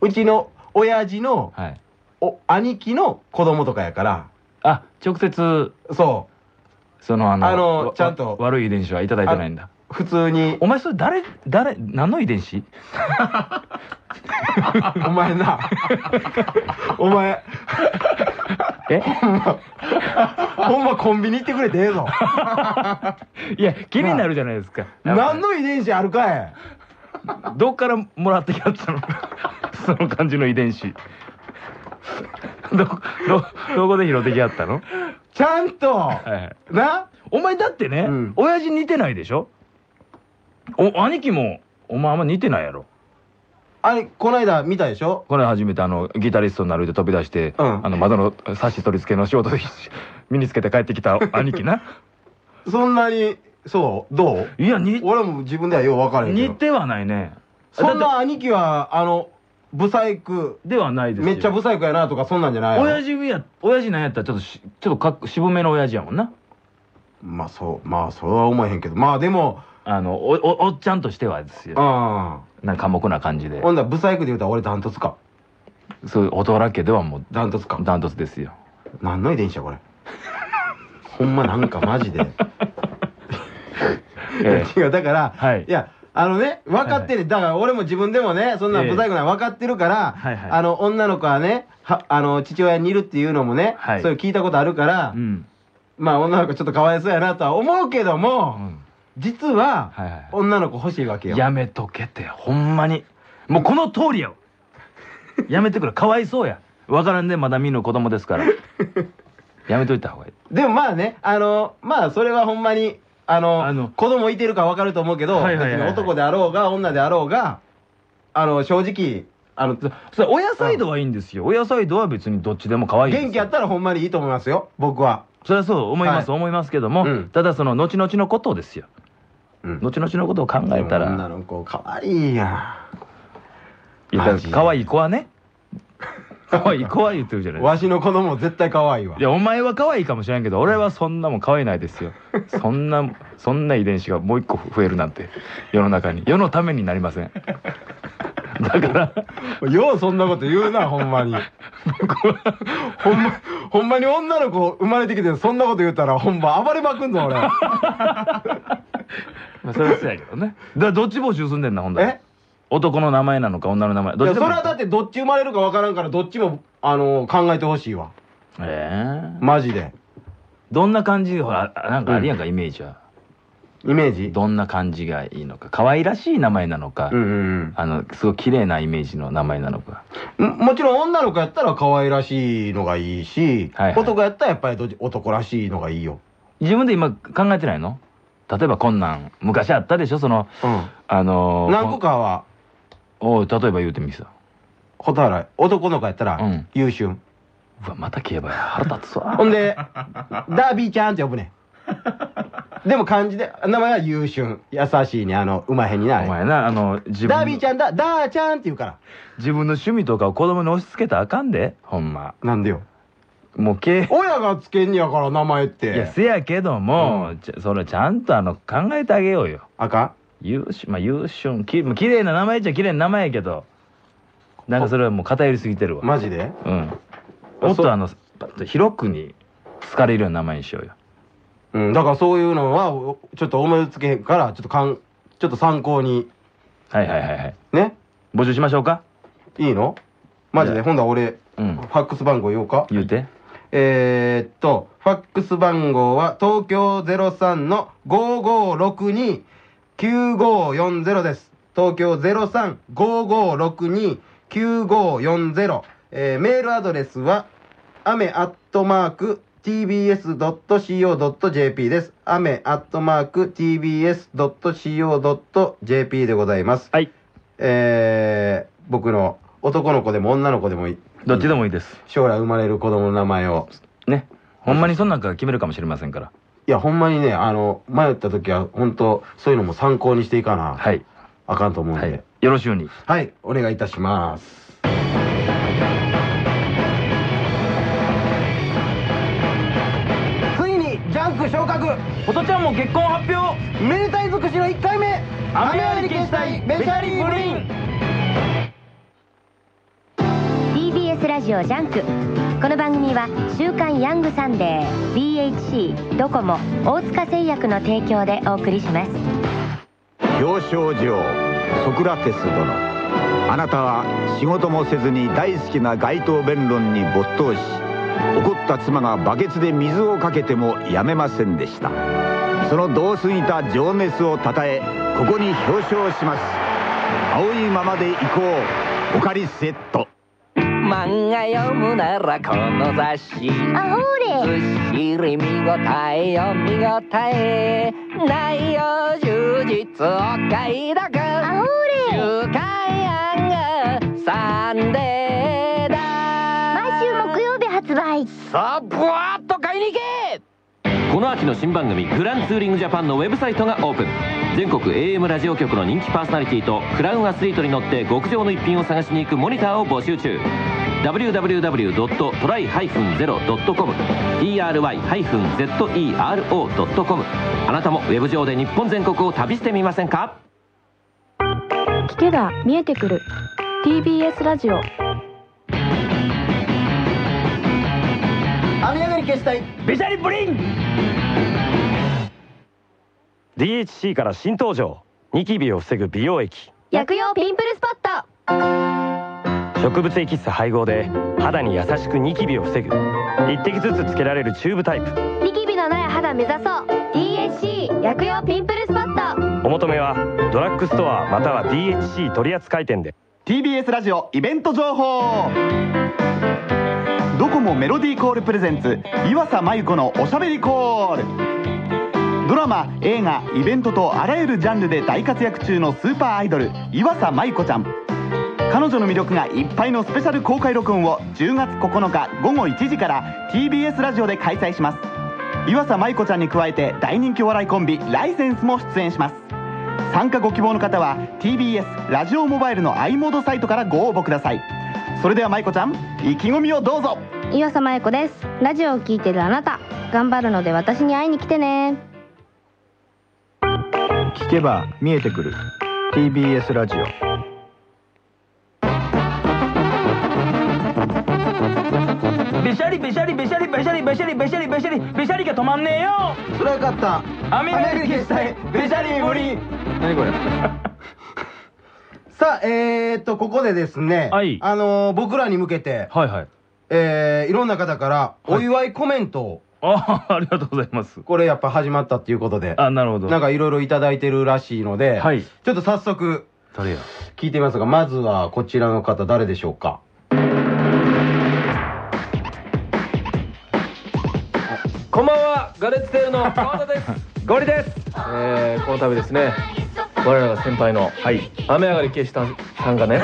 うちの親父のはい。お兄貴の子供とかやから。あ直接そそのあのあのわちゃんと悪い遺伝子はいただいてないんだ。う普通に。お前それ誰誰何の遺伝子？お前な。お前。え？ほんまコンビニ行ってくれてええぞ。いや気になるじゃないですか。何の遺伝子あるかい？どっからもらってきはったの？その感じの遺伝子。どどどこで拾ってきはったの？ちゃんと。はい。な？お前だってね、うん。親父似てないでしょ？お兄貴もお前あんま似てないやろ。あれこの間見たでしょ？この間初めてあのギタリストになるで飛び出して、うん。あの窓のサッシ取り付けの仕事で 身につけて帰ってきた兄貴な。そんなにそう？どう？いやに俺も自分ではよう分からへん似てはないね。そんな兄貴はあのブサイク？てではないですよ。めっちゃブサイクやなとかそんなんじゃない親父や親父なんやったらちょっとしちょっとかっ渋めの親父やもんな。まあそうまあそれは思えへんけど。まあでもあのおおおっちゃんとしてはですよ。あなんか寡黙な感じで。ほんだらブサイクで言うたら俺ダントツか？そういう大人家ではもうダントツか？ダントツですよ。何の遺伝子やこれ？ほんまなんかマジで。え違うだから、はい。やあのね分かってる、だから俺も自分でもねそんなええ。ブサイクなの分かってるから、はいはい。あの女の子はねはあの父親にいるっていうのもね、はい。そういう聞いたことあるから、うん、まあ女の子ちょっとかわいそうやなとは思うけどうも、ん、実は、はいはい女の子欲しいわけよ。やめとけってほんまに。もうこの通りやわ。やめてくれ。かわいそうや。わからんでまだ見ぬ子供ですから。やめといた方がいい。でもまあねあのまあそれはほんまにあのあの子供いてるか分かると思うけど、別に男であろうが女であろうがあの正直あのそそれ親サイドはいいんですよ。親サイドは別にどっちでも可愛い元気やったらほんまにいいと思いますよ僕は、それはそう思います、はい。思いますけども、うん。ただその後々のことですようん。後々のことを考えたら女の子かわいいやいやから可愛い子はね可愛い子は言ってるじゃないんわしの子供絶対かわいいわ。いやお前は可愛いかもしれんけど俺はそんなもん可愛いないですよ。そんなそんな遺伝子がもう一個増えるなんて世の中に。世のためになりませんだから。ようそんなこと言うなほんまに。ほんまほんまに女の子生まれてきてそんなこと言ったらほんま暴れまくんぞ俺。まあそれはそうやけどね。だからどっち募集すんねんなほんだ男の名前なのか女の名前。どっちでも。れはだってどっち生まれるかわからんからどっちもあの考えてほしいわ。ええマジで。どんな感じ？ほらあなんかあるやんか、イメージはイメージ？どんな感じがいいのか。可愛らしい名前なのか、うんうんあのすごい綺麗なイメージの名前なのか。うんもちろん女の子やったら可愛らしいのがいいし、はいはい。男やったらやっぱり男らしいのがいいよ。自分で今考えてないの？例えばこんなん昔あったでしょ？そのうん。あのー何個かは。おう例えば言うてみさ。蛍原男の子やったら、うん。優秀。うわまた競馬や。腹立つわ。ほんでダービーちゃんって呼ぶねん でも漢字で名前は優秀優しいね。あのうまへんになお前なあの自分のダービーちゃんだ。ダーちゃんって言うから。自分の趣味とかを子供に押し付けたらあかんでほんま。なんでよ？もうけ親がつけんにやから名前って。いやせやけども、ちゃそれちゃんとあの考えてあげようよ。あか優秀まあ優秀きまあ綺麗な名前っちゃ綺麗な名前やけどなんかそれはもう偏りすぎてるわ。んマジで？うん。もっとあのパッと広くに好かれるような名前にしようようんだからそういうのはおちょっと思いつけへんからちょっとかんちょっと参考に。はいはいはいはい。ね？募集しましょうか？いいの？マジで？ほんだら俺うん。ファックス番号言おうか？言うて。えー、っと、ファックス番号は東京03の5562-9540です。東京03-5562-9540。えー、メールアドレスは、雨アットマーク tbs.co.jp です。雨アットマーク tbs.co.jp でございます。はいえー、僕の男の子でも女の子でもいいどっちでもいいです将来生まれる子供の名前を。ねほんまにそんなんから決めるかもしれませんからいや、ほんまにね、あの、迷った時は、本当そういうのも参考にしていかな、はいあかんと思うんで。はいよろしゅうにはい、お願いいたします。昇格。ホトちゃんも結婚発表。めでたい尽くしの1回目。雨上がり決死隊ベシャリブリン TBS ラジオジャンク。この番組は「週刊ヤングサンデー」BHC ドコモ大塚製薬の提供でお送りします。表彰状ソクラテス殿。あなたは仕事もせずに大好きな街頭弁論に没頭し怒った妻がバケツで水をかけてもやめませんでした。その同過ぎた情熱をたたえここに表彰します。青いままで行こうオカリスエット。漫画読むならこの雑誌。あほずっしり見応えよ見応え。内容充実お買い得あほ週刊ヤングサンデー発売さあブワーッと買いに行け。この秋の新番組「グランツーリングジャパン」のウェブサイトがオープン。全国 AM ラジオ局の人気パーソナリティとクラウンアスリートに乗って極上の一品を探しに行くモニターを募集中。Www.try-zero.com try-zero.com あなたもウェブ上で日本全国を旅してみませんか？聞けば見えてくる。TBS ラジオ雨上がり決死隊ベシャリブリン。DHC から新登場。ニキビを防ぐ美容液。薬用ピンプルスポット。植物エキス配合で肌に優しくニキビを防ぐ。一滴ずつつけられるチューブタイプ。ニキビのない肌目指そう。DHC 薬用ピンプルスポット。お求めはドラッグストアまたは DHC 取扱店で。TBS ラジオイベント情報。ドコモメロディーコールプレゼンツ岩佐真由子のおしゃべりコール。ドラマ映画イベントとあらゆるジャンルで大活躍中のスーパーアイドル岩佐真由子ちゃん。彼女の魅力がいっぱいのスペシャル公開録音を10月9日午後1時から TBS ラジオで開催します。岩佐真由子ちゃんに加えて大人気お笑いコンビライセンスも出演します。参加ご希望の方は TBS ラジオモバイルの i モードサイトからご応募ください。それでは舞子ちゃん意気込みをどうぞ。岩佐真由子です。ラジオを聞いてるあなた頑張るので私に会いに来てね。聞けば見えてくる。TBS ラジオ。ベシャリベシャリベシャリベシャリベシャリベシャリベシャリベシャリが止まんねえよ。それはよかった。雨上がり決死隊ベシャリブリン何これさあ、えー、っと、ここでですね、はい。あのー僕らに向けて、はいはいえー、いろんな方からお祝いコメントを、あありがとうございます。これやっぱ始まったっていうことで、あなるほど。なんかいろいろいただいてるらしいので、はい。ちょっと早速誰や？聞いてみますが、まずはこちらの方誰でしょうか？こんばんは、ガレッツテールの川田です。ゴリです。えー、この度ですね、我らが先輩の、はい、雨上がり消したさんがね、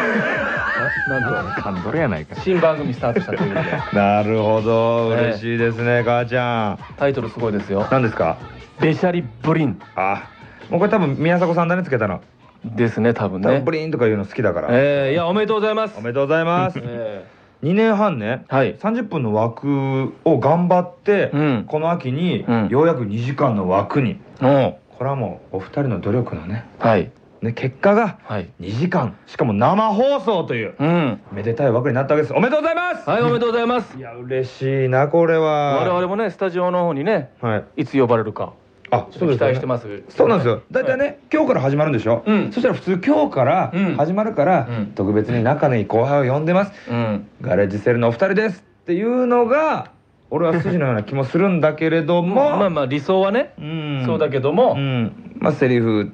な なんと、カンドレやないか新番組スタートしたということで、なるほど。ね嬉しいですね母ちゃん。タイトルすごいですよ。何ですか？ベシャリブリン。あもうこれ多分宮迫さんだねつけたの。ですね、多分ね。ブ。リーンとか言うの好きだから。えー、いや、おめでとうございます。お。めでとうございます。え2年半ねー、はい。30分の枠を頑張って、うん。この秋に、うん。ようやく2時間の枠に。おこれはもうお二人の努力のねはい。ね結果がはい。2時間しかも生放送といううん。めでたい枠になったわけですおめでとうございます、はい、おめでとうございますい、。や嬉しいなこれは我々もね、スタジオの方にね、はいいつ呼ばれるか、あちょっと期待してまます。そうなんですよ大体ね、今日から始まるんでしょ、うんそしたら普通今日からうん始まるから、うん特別に仲のいい後輩を呼んでますうん。ガレージセルのお二人ですっていうのが俺は筋のような気もするんだけれども まあまあ理想はね、うん。そうだけども、うん。まあセリフ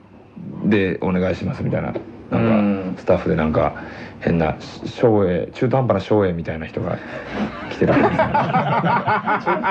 でお願いしますみたいな。なんかうん。スタッフでなんか変な照英中途半端な照英みたいな人が来てる ちょっ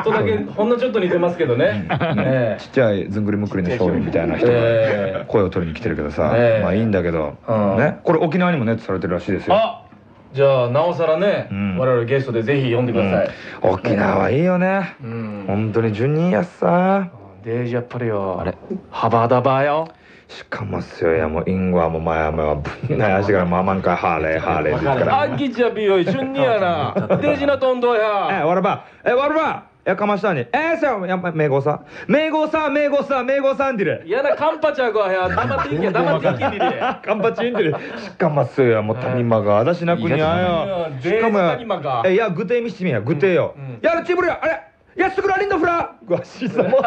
とだけほんのちょっと似てますけどね。えちっちゃいずんぐりむっくりの照英みたいな人えが声を取りに来てるけどさ、ええ。まあいいんだけど、うん。ね。これ沖縄にもネットされてるらしいですよ。あじゃあなおさらね、ん。我々ゲストでぜひ呼んでください、沖縄いいよね。うん。本当に順人やっさ。デージやっぱりよあれ。幅だばよ。しかもっすよ。いやもうインゴはもう前はぶんない足からまあまんかハーレーハーレーって言ってから。あきちゃびよ順にやな。デージなとんどえやわらば。えわらばやかましたにえーさやっぱ名号さ名号さ名号さ名号さんでる嫌なカンパチャーがや黙っていけ黙っていけにでカンパチンでるしかもっすよもう谷間が。あだしなくにあよ。デージ谷間が。えいや具体見してみや具体よ。やるチブルやあれ。やすぐらりんのフラ。ごわしさも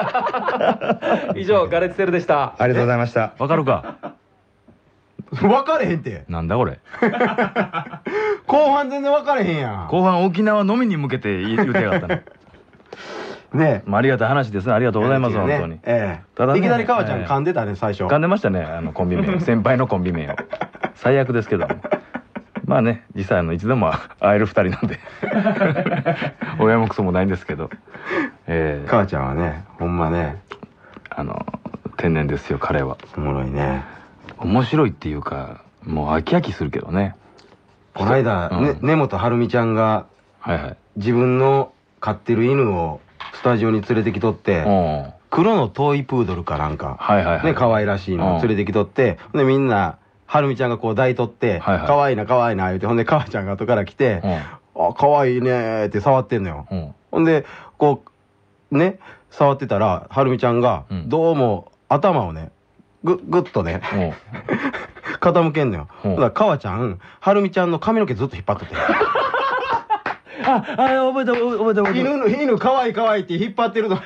以上ガレツセルでした。ありがとうございました。わかるか？分かれへんて。なんだこれ？後半全然分かれへんやん。後半沖縄のみに向けて言うてやがったねね。まあありがたい話ですね。ありがとうございます本ね当に。ええ。ただねいきなり川ちゃんええ。噛んでたね最初。噛んでましたねあのコンビ名 先輩のコンビ名を。最悪ですけども。まあね実際あのいつでも 会える二人なんで。親もクソもないんですけど。ええ。川ちゃんはねほんまね。あの天然ですよ彼は。おもろいね。面白いっていうかもう飽き飽きするけどね。この間、うん。ね、根本晴美ちゃんがはいはい。自分の飼ってる犬をスタジオに連れてきとって、うん。黒のトイプードルかなんか、はいはいはい。ね、可愛らしいのうん。連れてきとって、でみんな、はるみちゃんがこう抱いとって、はいはい。可愛いな可愛いな言うて、ほんで母ちゃんが後から来て、あ、可愛いねーって触ってんのよ。ほんで、こう、ね、触ってたら、はるみちゃんが、うん。どうも頭をね、ぐ、ぐっとね、傾けんのよ。だら、かわちゃん、はるみちゃんの髪の毛ずっと引っ張っとって。あ、あ、覚えた、覚えた、覚えた。犬の、犬かわいいかわいいって引っ張ってるの。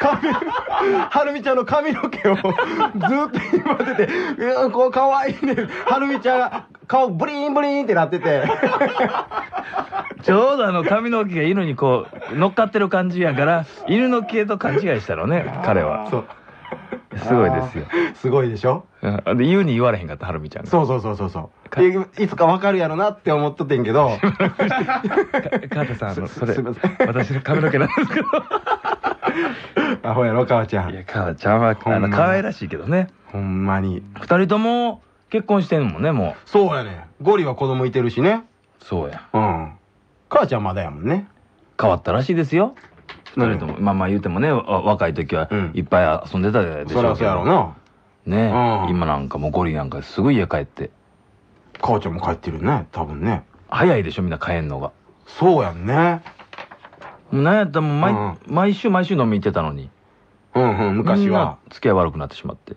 髪、はるみちゃんの髪の毛をずっと引っ張ってて、いや、こうかわいいね。はるみちゃんが顔ブリーンブリーンってなってて。ちょうどあの髪の毛が犬にこう乗っかってる感じやから犬の毛と勘違いしたのね彼はそう。すごいですよすごいでしょ？うんで言うに言われへんかったはるみちゃんがそうそうそうそうそう。いいつかわかるやろなって思っとってんけど。川田さんあのそれすいません私の髪の毛なんですけど アホやろ、かわちゃん。いや川ちゃんはあの可愛らしいけどねほんまに。二人とも結婚してんもんねもそうやね。ゴリは子供いてるしね。うそうやうん。母ちゃんまだやもんね。変わったらしいですよ二何人ともまあまあ言うてもねわ若い時はうんいっぱい遊んでたでしそりゃそうょうけどやろな。ねうん今なんかもうゴリなんかすぐ家帰って母ちゃんも帰ってるね。多分ね。早いでしょみんな帰んのがそうやんね。なんやったらもう毎,、うん毎週毎週飲み行ってたのにうんうん、昔みんなは。付き合い悪くなってしまって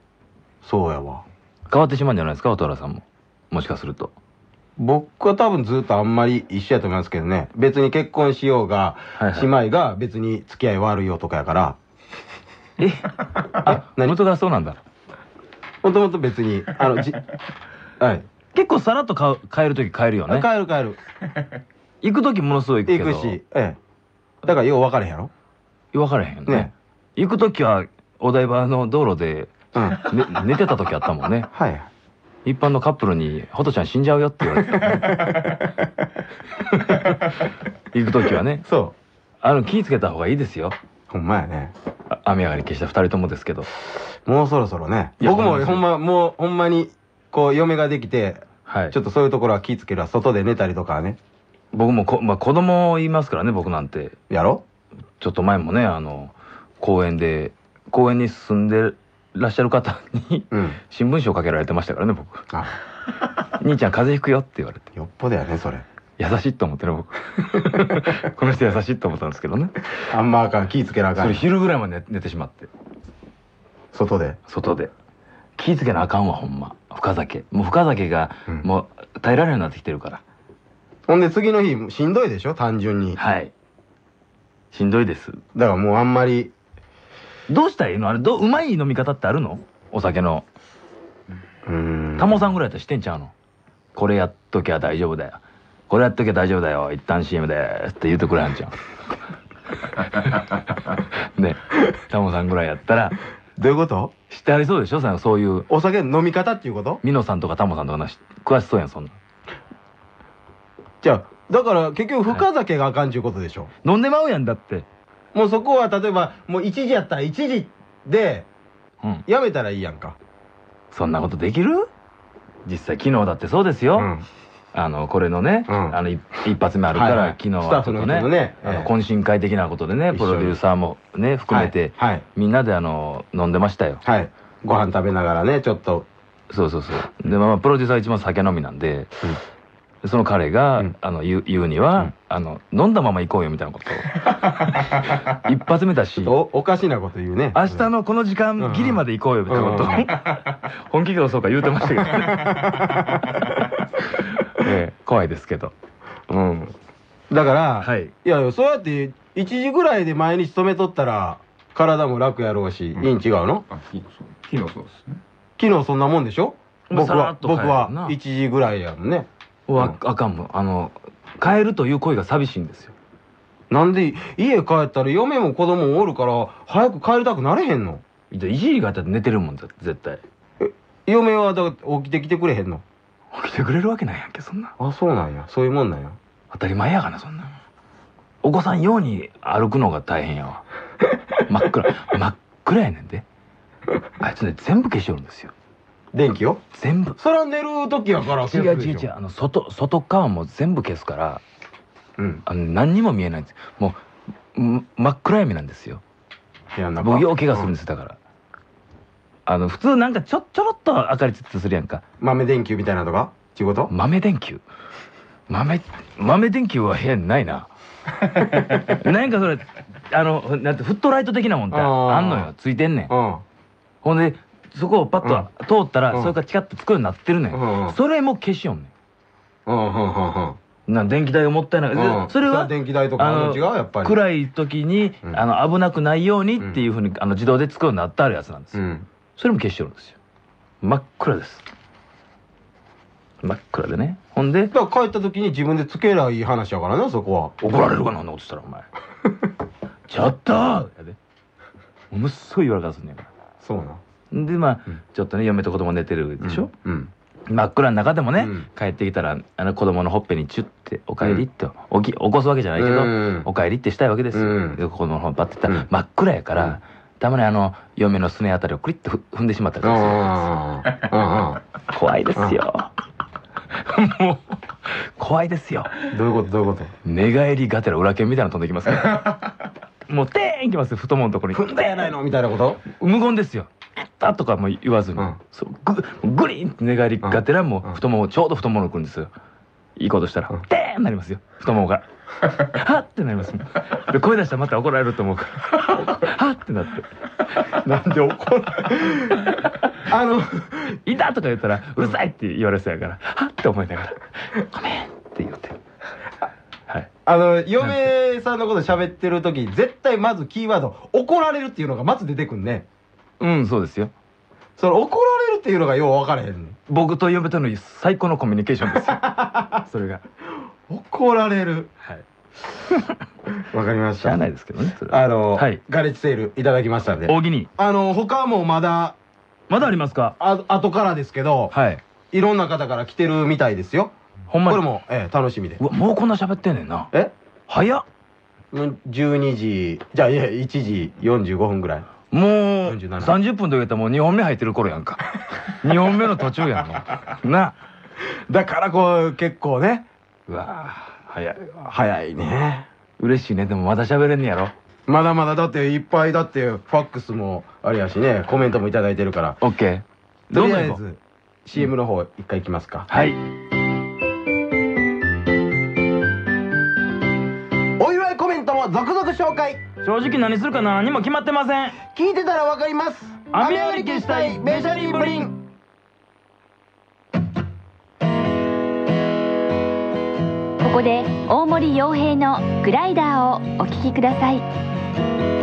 そうやわ。変わってしまうんじゃないですか蛍原さんももしかすると僕は多分ずっとあんまり一緒やと思いますけどね。別に結婚しようが、はいはい姉妹が別に付き合い悪い男やから、え？あ、何？元がそうなんだもともと別に、あの、じ、はい。結構さらっと買う帰る時帰るよね帰る帰る。行く時ものすごい行くけど行くし、ええ。だからよう分かれへんやろ分からへんよねね行く時はお台場の道路で、うん。ね、寝てた時あったもんね はい。一般のカップルに「ホトちゃん死んじゃうよ」って言われて 行く時はねそあの気ぃつけた方がいいですよう。ほんまやね。あ雨上がり消した二人ともですけどもうそろそろね。いや僕もほんまほんま、もうほんまに、こう、嫁ができて、はいちょっとそういうところは気ぃつけるわ。外で寝たりとかはね。僕もこ、まあ、子供いますからね僕なんてやろ？ちょっと前もねあの公園で公園に住んでらっしゃる方にうん。新聞紙をかけられてましたからね僕あ、「兄ちゃん風邪ひくよ」って言われてよっぽどやね、それ。優しいと思ってね僕 この人優しいと思ったんですけどねあんまあかん、気ぃつけなあかんそれ。昼ぐらいまで寝寝てしまって外で。外で気ぃつけなあかんわほんま深酒。もう深酒がうん。もう耐えられるようになってきてるから、ほんで次の日、しんどいでしょ？単純に。はい。しんどいです。だからもうあんまり、どうしたらい？いのあれどううまい飲み方ってあるの？お酒の。うーん。タモさんぐらいやったらしてんちゃうの？これやっときゃ大丈夫だよ。これやっときゃ大丈夫だよ。一旦 CM ですって言うてくれはんじゃん ね。タモさんぐらいやったら。どういうこと？知ってありそうでしょ？そういう。お酒の飲み方っていうこと？ミノさんとかタモさんとか詳しそうやんそんな。んじゃあだから結局深酒があかんちゅうことでしょ、飲んでまうやんだって。もうそこは例えばもう1時やったら1時でうん。やめたらいいやんか。そんなことできる？実際昨日だってそうですよ、うんあのこれのね、うん。あのい一発目あるから、はいはい。昨日はちょっとねね。あのええ。懇親会的なことでねプロデューサーもね含めて、はい。はい。みんなであの飲んでましたよ。はい。ご飯食べながらねちょっと。そうそうそう。でまあプロデューサーが一番酒飲みなんで、その彼が、うん。あの言う言うには、あの飲んだまま行こうよみたいなことを。一発目だし。おおかしなこと言うね。明日のこの時間ギリまで行こうよみたいなこと本気でそうか言うてましたけどね、ええ怖いですけど。うん。だから、はい。いやそうやって1時ぐらいで毎日止めとったら体も楽やろうし、いいん違うの？あ昨日そう昨日そうですね。昨日そんなもんでしょ？僕は僕はな1時ぐらいやもんね。あかんもん。あの帰るという声が寂しいんですよ。なんで家帰ったら嫁も子供もおるから早く帰りたくなれへんの？いじりがあったら寝てるもんだ絶対。嫁はだ起きてきてくれへんの？起きてくれるわけないやんけそんな。あそうなんや。そういうもんなんや。当たり前やがなそんな。お子さんように歩くのが大変やわ。真っ暗。真っ暗やねんで。あいつね全部消しよるんですよ。電気を？全部。そら寝る時やから違う違う違う。あの外外側も全部消すからうん。あの何にも見えないんです。もうん真っ暗闇なんですよ。部屋の中僕よう怪我するんですだからあの普通なんかちょちょろっと明かりつつするやんか。豆電球みたいなとか？ちゅうこと？豆電球？豆豆電球は部屋にないな。なんかそれあのなんてフットライト的なもんってあんのよ。ついてんねん。うん。ほんでそこをパッと通ったら、うん。それからチカッとつくようになってるねん、うんうん。それも消しよんねうんうんうんうん。んな電気代がもったいない、でうんそれは電気代とか違うやっぱり。暗い時に、うん。あの危なくないようにっていうふうに、あの自動でつくようになってあるやつなんですよ、うんそれも消しよるんですよ。真っ暗です。真っ暗でね。ほんでだから帰った時に自分でつけりゃいい話やからねそこは。怒られるかなあんなことしたらお前。ちょっとやで。ものすごい言われ方すんねんかそうな。らでまあ、うん。ちょっとね嫁と子供寝てるでしょ、うん。真っ暗の中でもね、うん。帰ってきたらあの子供のほっぺにチュッて「おかえり」って、起き起こすわけじゃないけど「うん。おかえり」ってしたいわけですよ、うん。で子供のほっぱってったら、うん。真っ暗やから、うんたまにあの嫁のすねあたりをクリッとふ踏んでしまったりうするんです怖いですよ。もう。怖いですよ。どういうこと？どういうこと？寝返りがてら裏剣みたいなの飛んできますから もうてーんきますよ太もものところに。踏んだやないのみたいなこと？無言ですよ「あとかも言わずに、うん。そうググリーンって寝返りがてらもう太ももちょうど太ももに来るんですよいいことしたら。うん「てーん!」なりますよ。太ももが はっってなりますで声出したらまた怒られると思うから。はっってなって。なんで怒る？あの「いた!」とか言ったら「うるさい!」って言われそうやから。はっって思いながら「ごめん!」って言って。はい。あの嫁さんのこと喋ってる時絶対まずキーワード怒られるっていうのがまず出てくんね。うんそうですよそれ怒られるっていうのがよう分からへん。僕と嫁との最高のコミュニケーションですよ。それが。怒られる。はい。わかりまししゃあたないですけどねあの、はい。ガレッジセールいただきましたんで。大喜利。あの他もまだまだありますか？あ後からですけど、はい。い、ろんな方から来てるみたいですよ。ほんまに？これも、ええ、楽しみで。うわもうこんな喋ってんねんな。え？早っ。うん12時じゃあいや1時45分ぐらいもう47 30分と言ったらもう2本目入ってる頃やんか。2本目の途中やんもうな。だからこう結構ね。うわ早い早いね。嬉しいね。でもまだ喋れんねやろ。まだまだだっていっぱいだってファックスもあれやしね。コメントもいただいてるから。OK とりあえず CM の方一回いきますか、はい続々紹介。正直何するか何も決まってません。聞いてたらわかります。雨上がり消したいベシャリンブリン。ここで大森洋平のグライダーをお聴きください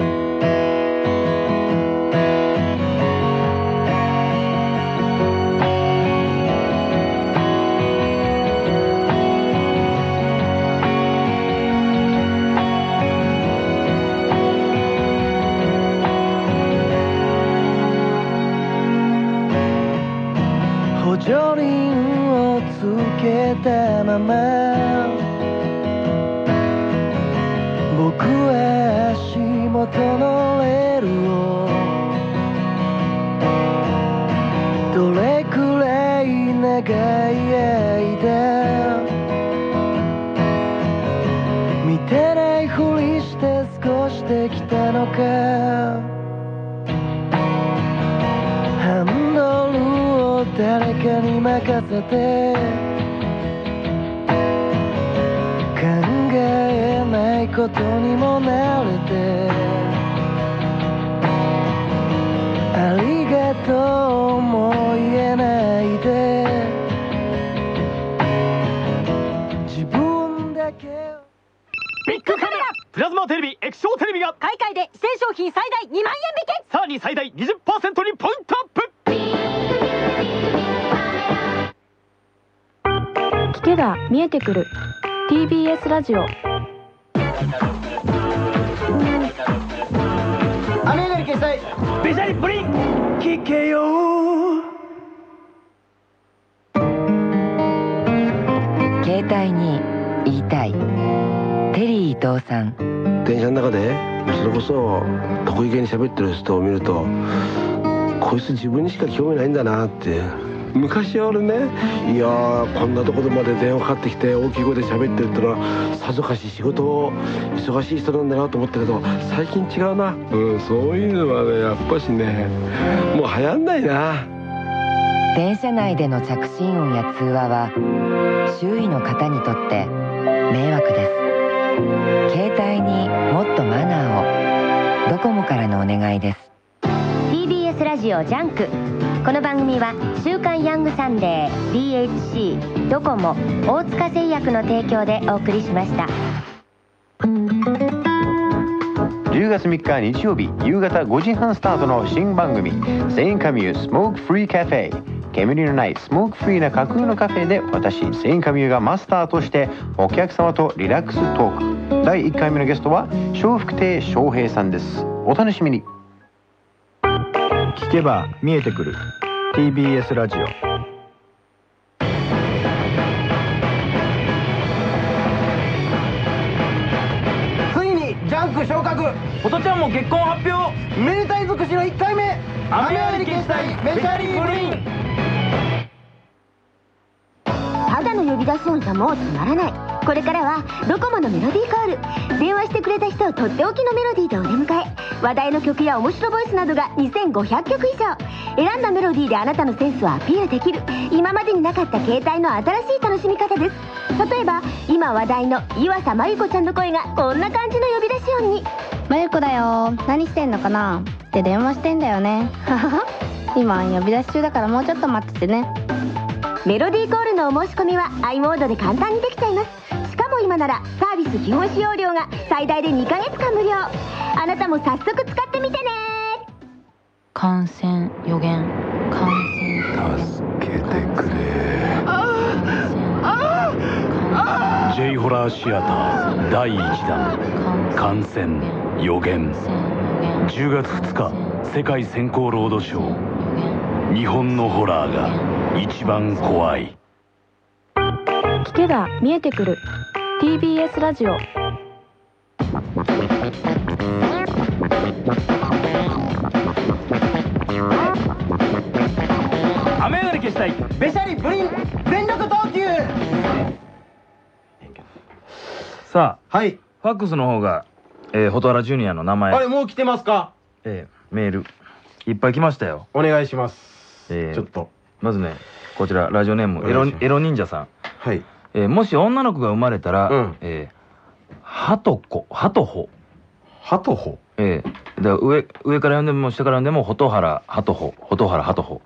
ンをつけたまま。僕は足元のレールを。どれくらい長い間。見てないふりして過ごしてきたのか。誰かに任せて。考えないことにも慣れて。ありがとうも言えないで。自分だけビッグカメラ。プラズマテレビ液晶テレビが。買い替えで全商品最大2万円引き。さらに最大20%にポイントアップけば見えてくる。TBS ラジオ。雨上がり決済ベシャリプリン。聞けよ。携帯に言いたい。テリー伊藤さん。電車の中でそれこそ得意げに喋ってる人を見るとこいつ自分にしか興味ないんだなって昔は俺ね。いやーこんなところまで電話かかってきて大きい声で喋ってるってのはさぞかし仕事を忙しい人なんだなと思ったけど最近違うな。うんそういうのはねやっぱしねもう流行んないな。電車内での着信音や通話は周囲の方にとって迷惑です。携帯にもっとマナーを。ドコモからのお願いです。TBS ラジオジャンクこの番組は「週刊ヤングサンデー」DHC ドコモ大塚製薬の提供でお送りしました。10月3日日曜日夕方5時半スタートの新番組「セインカミュースモークフリーカフェ」煙のないスモークフリーな架空のカフェで私セインカミューがマスターとしてお客様とリラックストーク。第1回目のゲストは笑福亭笑平さんです。お楽しみに。聞けば見えてくる。TBS ラジオ。ついにジャンク昇格。ホトちゃんも結婚発表。めでたい尽くしの1回目。雨上がり決済。メジャーリーグリーン。ただの呼び出し音じゃもうつまらないこれからはドコモのメロディーコール。電話してくれた人をとっておきのメロディーでお出迎え。話題の曲や面白ボイスなどが2500曲以上。選んだメロディーであなたのセンスをアピールできる。今までになかった携帯の新しい楽しみ方です。例えば今話題の岩佐真由子ちゃんの声がこんな感じの呼び出し音に。まゆこだよ。何してんのかな？って電話してんだよね。ははは今呼び出し中だからもうちょっと待っててね。メロディーコールのお申し込みは i モードで簡単にできちゃいます。しかも今ならサービス基本使用料が最大で2ヶ月間無料。あなたも早速使ってみてね。感染予言。感染助けてくれ。J ホラーシアター第1弾。感染予言。10月2日世界先行ロードショー。日本のホラーが一番怖い。聞けば見えてくる TBS ラジオ。雨上がり消したい。べしゃりブリン。全力投球。さあはい。ファックスの方が、えー、ホトハラジュニアの名前。あれもう来てますか？えーメール。いっぱい来ましたよ。お願いします。えーちょっと。まずねこちらラジオネームエロエロ忍者さん。はいえーもし女の子が生まれたら、うん。えーハトコハトホハトホええだから上上から読んでも下から読んでもホトハラハトホホトハラハトホ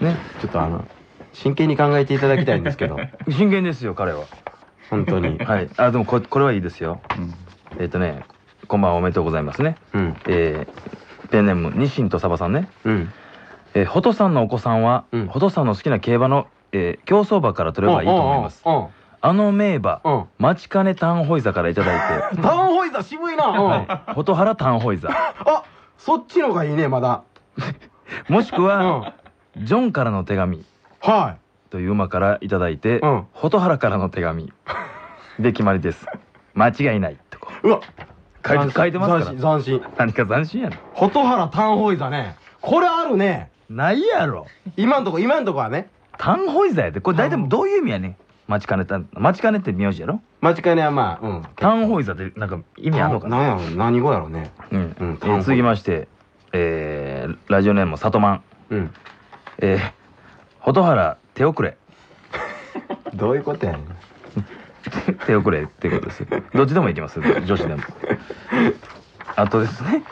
ね。ちょっとあの真剣に考えていただきたいんですけど。真剣ですよ彼は。本当に。はい。あでもここれはいいですよ、えっ、とねこんばんはおめでとうございますね。うん。えーペンネームニシンとサバさんね。うん。えー、ホトさんのお子さんは、ホトさんの好きな競馬の、えー競走馬から取ればいいと思います。うんうんうんあの名馬、待ちかねタンホイザからいただいて。タウンホイザー渋いな、うん。はい、ホトハラタンホイザ あそっちのがいいねまだ。もしくは、ジョンからの手紙。はという馬からいただいて、蛍原からの手紙。で決まりです。間違いないとこ。うわ。書いて書いてますから。斬新何か斬新やろ蛍原タンホイザね。これあるね。ないやろ。今んとこ今んとこはねタンホイザーやでこれ大体どういう意味やねん？待ちかねた待ちかねって名字やろ？待ちかねはまあうん。タンホイザーってなんか意味あんのかな？なんやろ？何語やろうね。うん。うんえー続きましてえーラジオネーム里満うん。えー蛍原手遅れ。どういうことやねん。手遅れってことです。よどっちでもいきます。女子でも。あとですね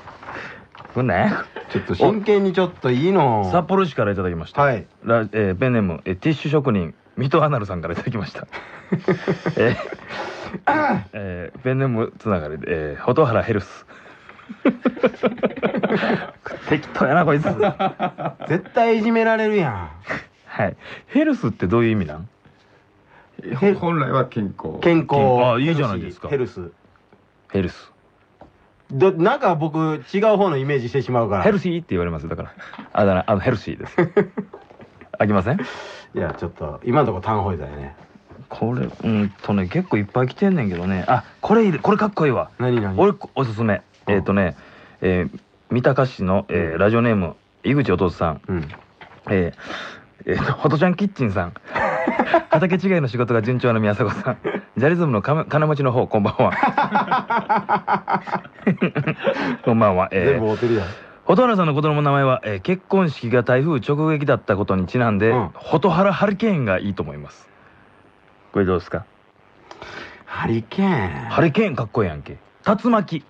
これね。ちょっと真剣にちょっといいの。札幌市からいただきました。はい。ラえーペンネームえーティッシュ職人水戸アナルさんからいただきました。えーえーペンネームつながりで、えー、蛍原ヘルス。適当やなこいつ。絶対いじめられるやん。はい。ヘルスってどういう意味なん？本来は健康。健康。あいいじゃないですか。ヘルシーヘルスどなんか僕違う方のイメージしてしまうから。ヘルシーって言われます？だから。あだ名あのヘルシーです。あきません？いやちょっと今のところタンホイザーやね。これうんとね結構いっぱい来てんねんけどね。あこれいいでこれかっこいいわ。何何？俺おすすめ。えっ、とねえー三鷹市の、えーラジオネーム井口お父さん、えーえーとホトちゃんキッチンさん。畑違いの仕事が順調な宮迫さんジャリズムのか金持ちの方こんばんは。こんばんは、えー。全部合うてるやん。蛍原さんの子供の名前は、えー結婚式が台風直撃だったことにちなんで、蛍原ハリケーンがいいと思います。これどうですか？ハリケーン。ハリケーンかっこいいやんけ。竜巻。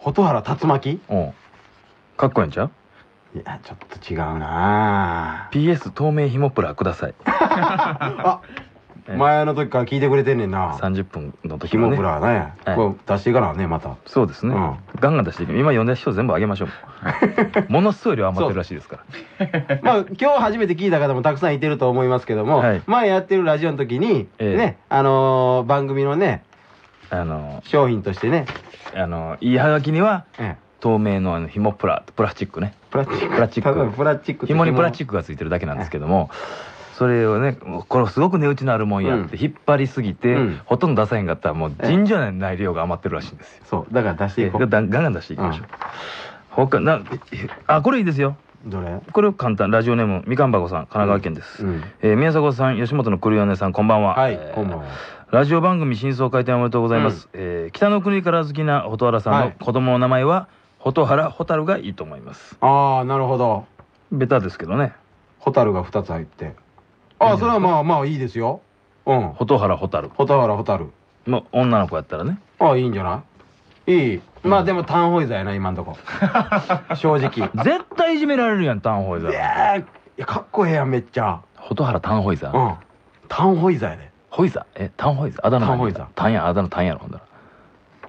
蛍原竜巻？うん。かっこいいんちゃう？いやちょっと違うな PS 透明ひもプラください。あ 前の時から聞いてくれてんねんな。30分の時キモもねプラね。はいこれ出していかなねまた。そうですね、ガンガン出していく今読んだ人全部あげましょう。ものすごい量余ってるらしいですから。まあ今日初めて聞いた方もたくさんいてると思いますけども、前やってるラジオの時に、ええ。ねあのー番組のねあの商品としてね。あのいいはがきには、え透明のあの紐プラプラスチックね。プラスチック。プラスチック。紐にプラスチックがついてるだけなんですけども、それをねこれすごく値打ちのあるもんやって引っ張りすぎて、ほとんど出さへんかったらもう尋常ない量が余ってるらしいんですよ。そう。だから出していこう。えガンガン出していきましょう、他なあこれいいですよ。どれ？これ簡単。ラジオネームみかんばこさん神奈川県です、えー宮迫さん吉本の栗米さんこんばんは。はいこんばんは。ラジオ番組真相開店おめでとうございます、えー北の国から好きな蛍原さんのはい。子供の名前は蛍原蛍がいいと思います。ああなるほど。ベタですけどね。蛍が2つ入ってああそれはまあまあいいですよ。うん。蛍原蛍。蛍原蛍。もう女の子やったらね。ああいいんじゃない？いい。まあでもタンホイザーやな今んとこ。正直。絶対いじめられるやんタンホイザーいやーいやかっこええやんめっちゃ。蛍原タンホイザー、うん。タンホイザーやで。ホイザーえタンホイザーあだ名タンホイザータンやあだ名タンやろほんだら。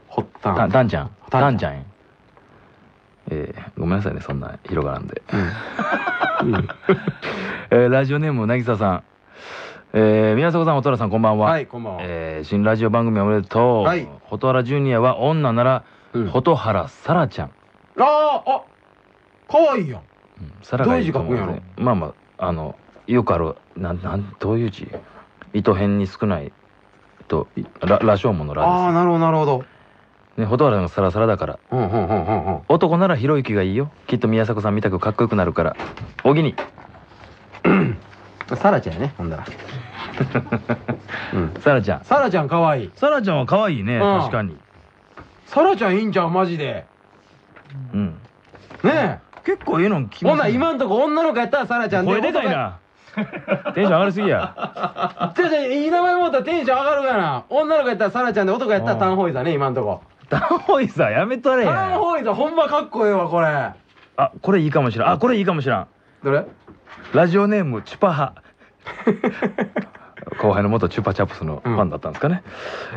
ほったタンタンちゃん。タンタンちゃんや。えー、ごめんなさいねそんな広がらんで、えーラジオネームなぎささんえー、宮迫さん、蛍原さん、こんばんは。はいこんばんはえー新ラジオ番組おめでとう。はい蛍原ジュニアは女なら、蛍原さらちゃん。あああかわいいやんさらがいいとどういう字書くんやろ？まあまあ、あの、よくある、なん、なん、どういう字？糸辺に少ない、と、ら、羅生門のらああなるほどなるほどです。ね、蛍原がサラサラだから。うんうんうんうんうん男ならひろゆきがいいよ。きっと宮迫さんみたくかっこよくなるから。おぎに。サラちゃんやねほんだら さらちゃん。サラちゃんかわいいさらちゃんは可愛いね、うん確かに。サラちゃんいいんじゃんマジでうん。ね結構いいのえほんな今んとこ女の子やったらサラちゃん声でかいな。テンション上がりすぎや。じゃじゃいい名前持ったらテンション上がるがな女の子やったらサラちゃんで男やったらタンホイザーね今んとこタンホイザーやめとれタンや。ホイザーほんまかっこええわこれあ、これいいかもしらん。あ、これいいかもしらん。どれ？ラジオネームチュパハ。後輩の元チュパチャプスのファンだったんですかね。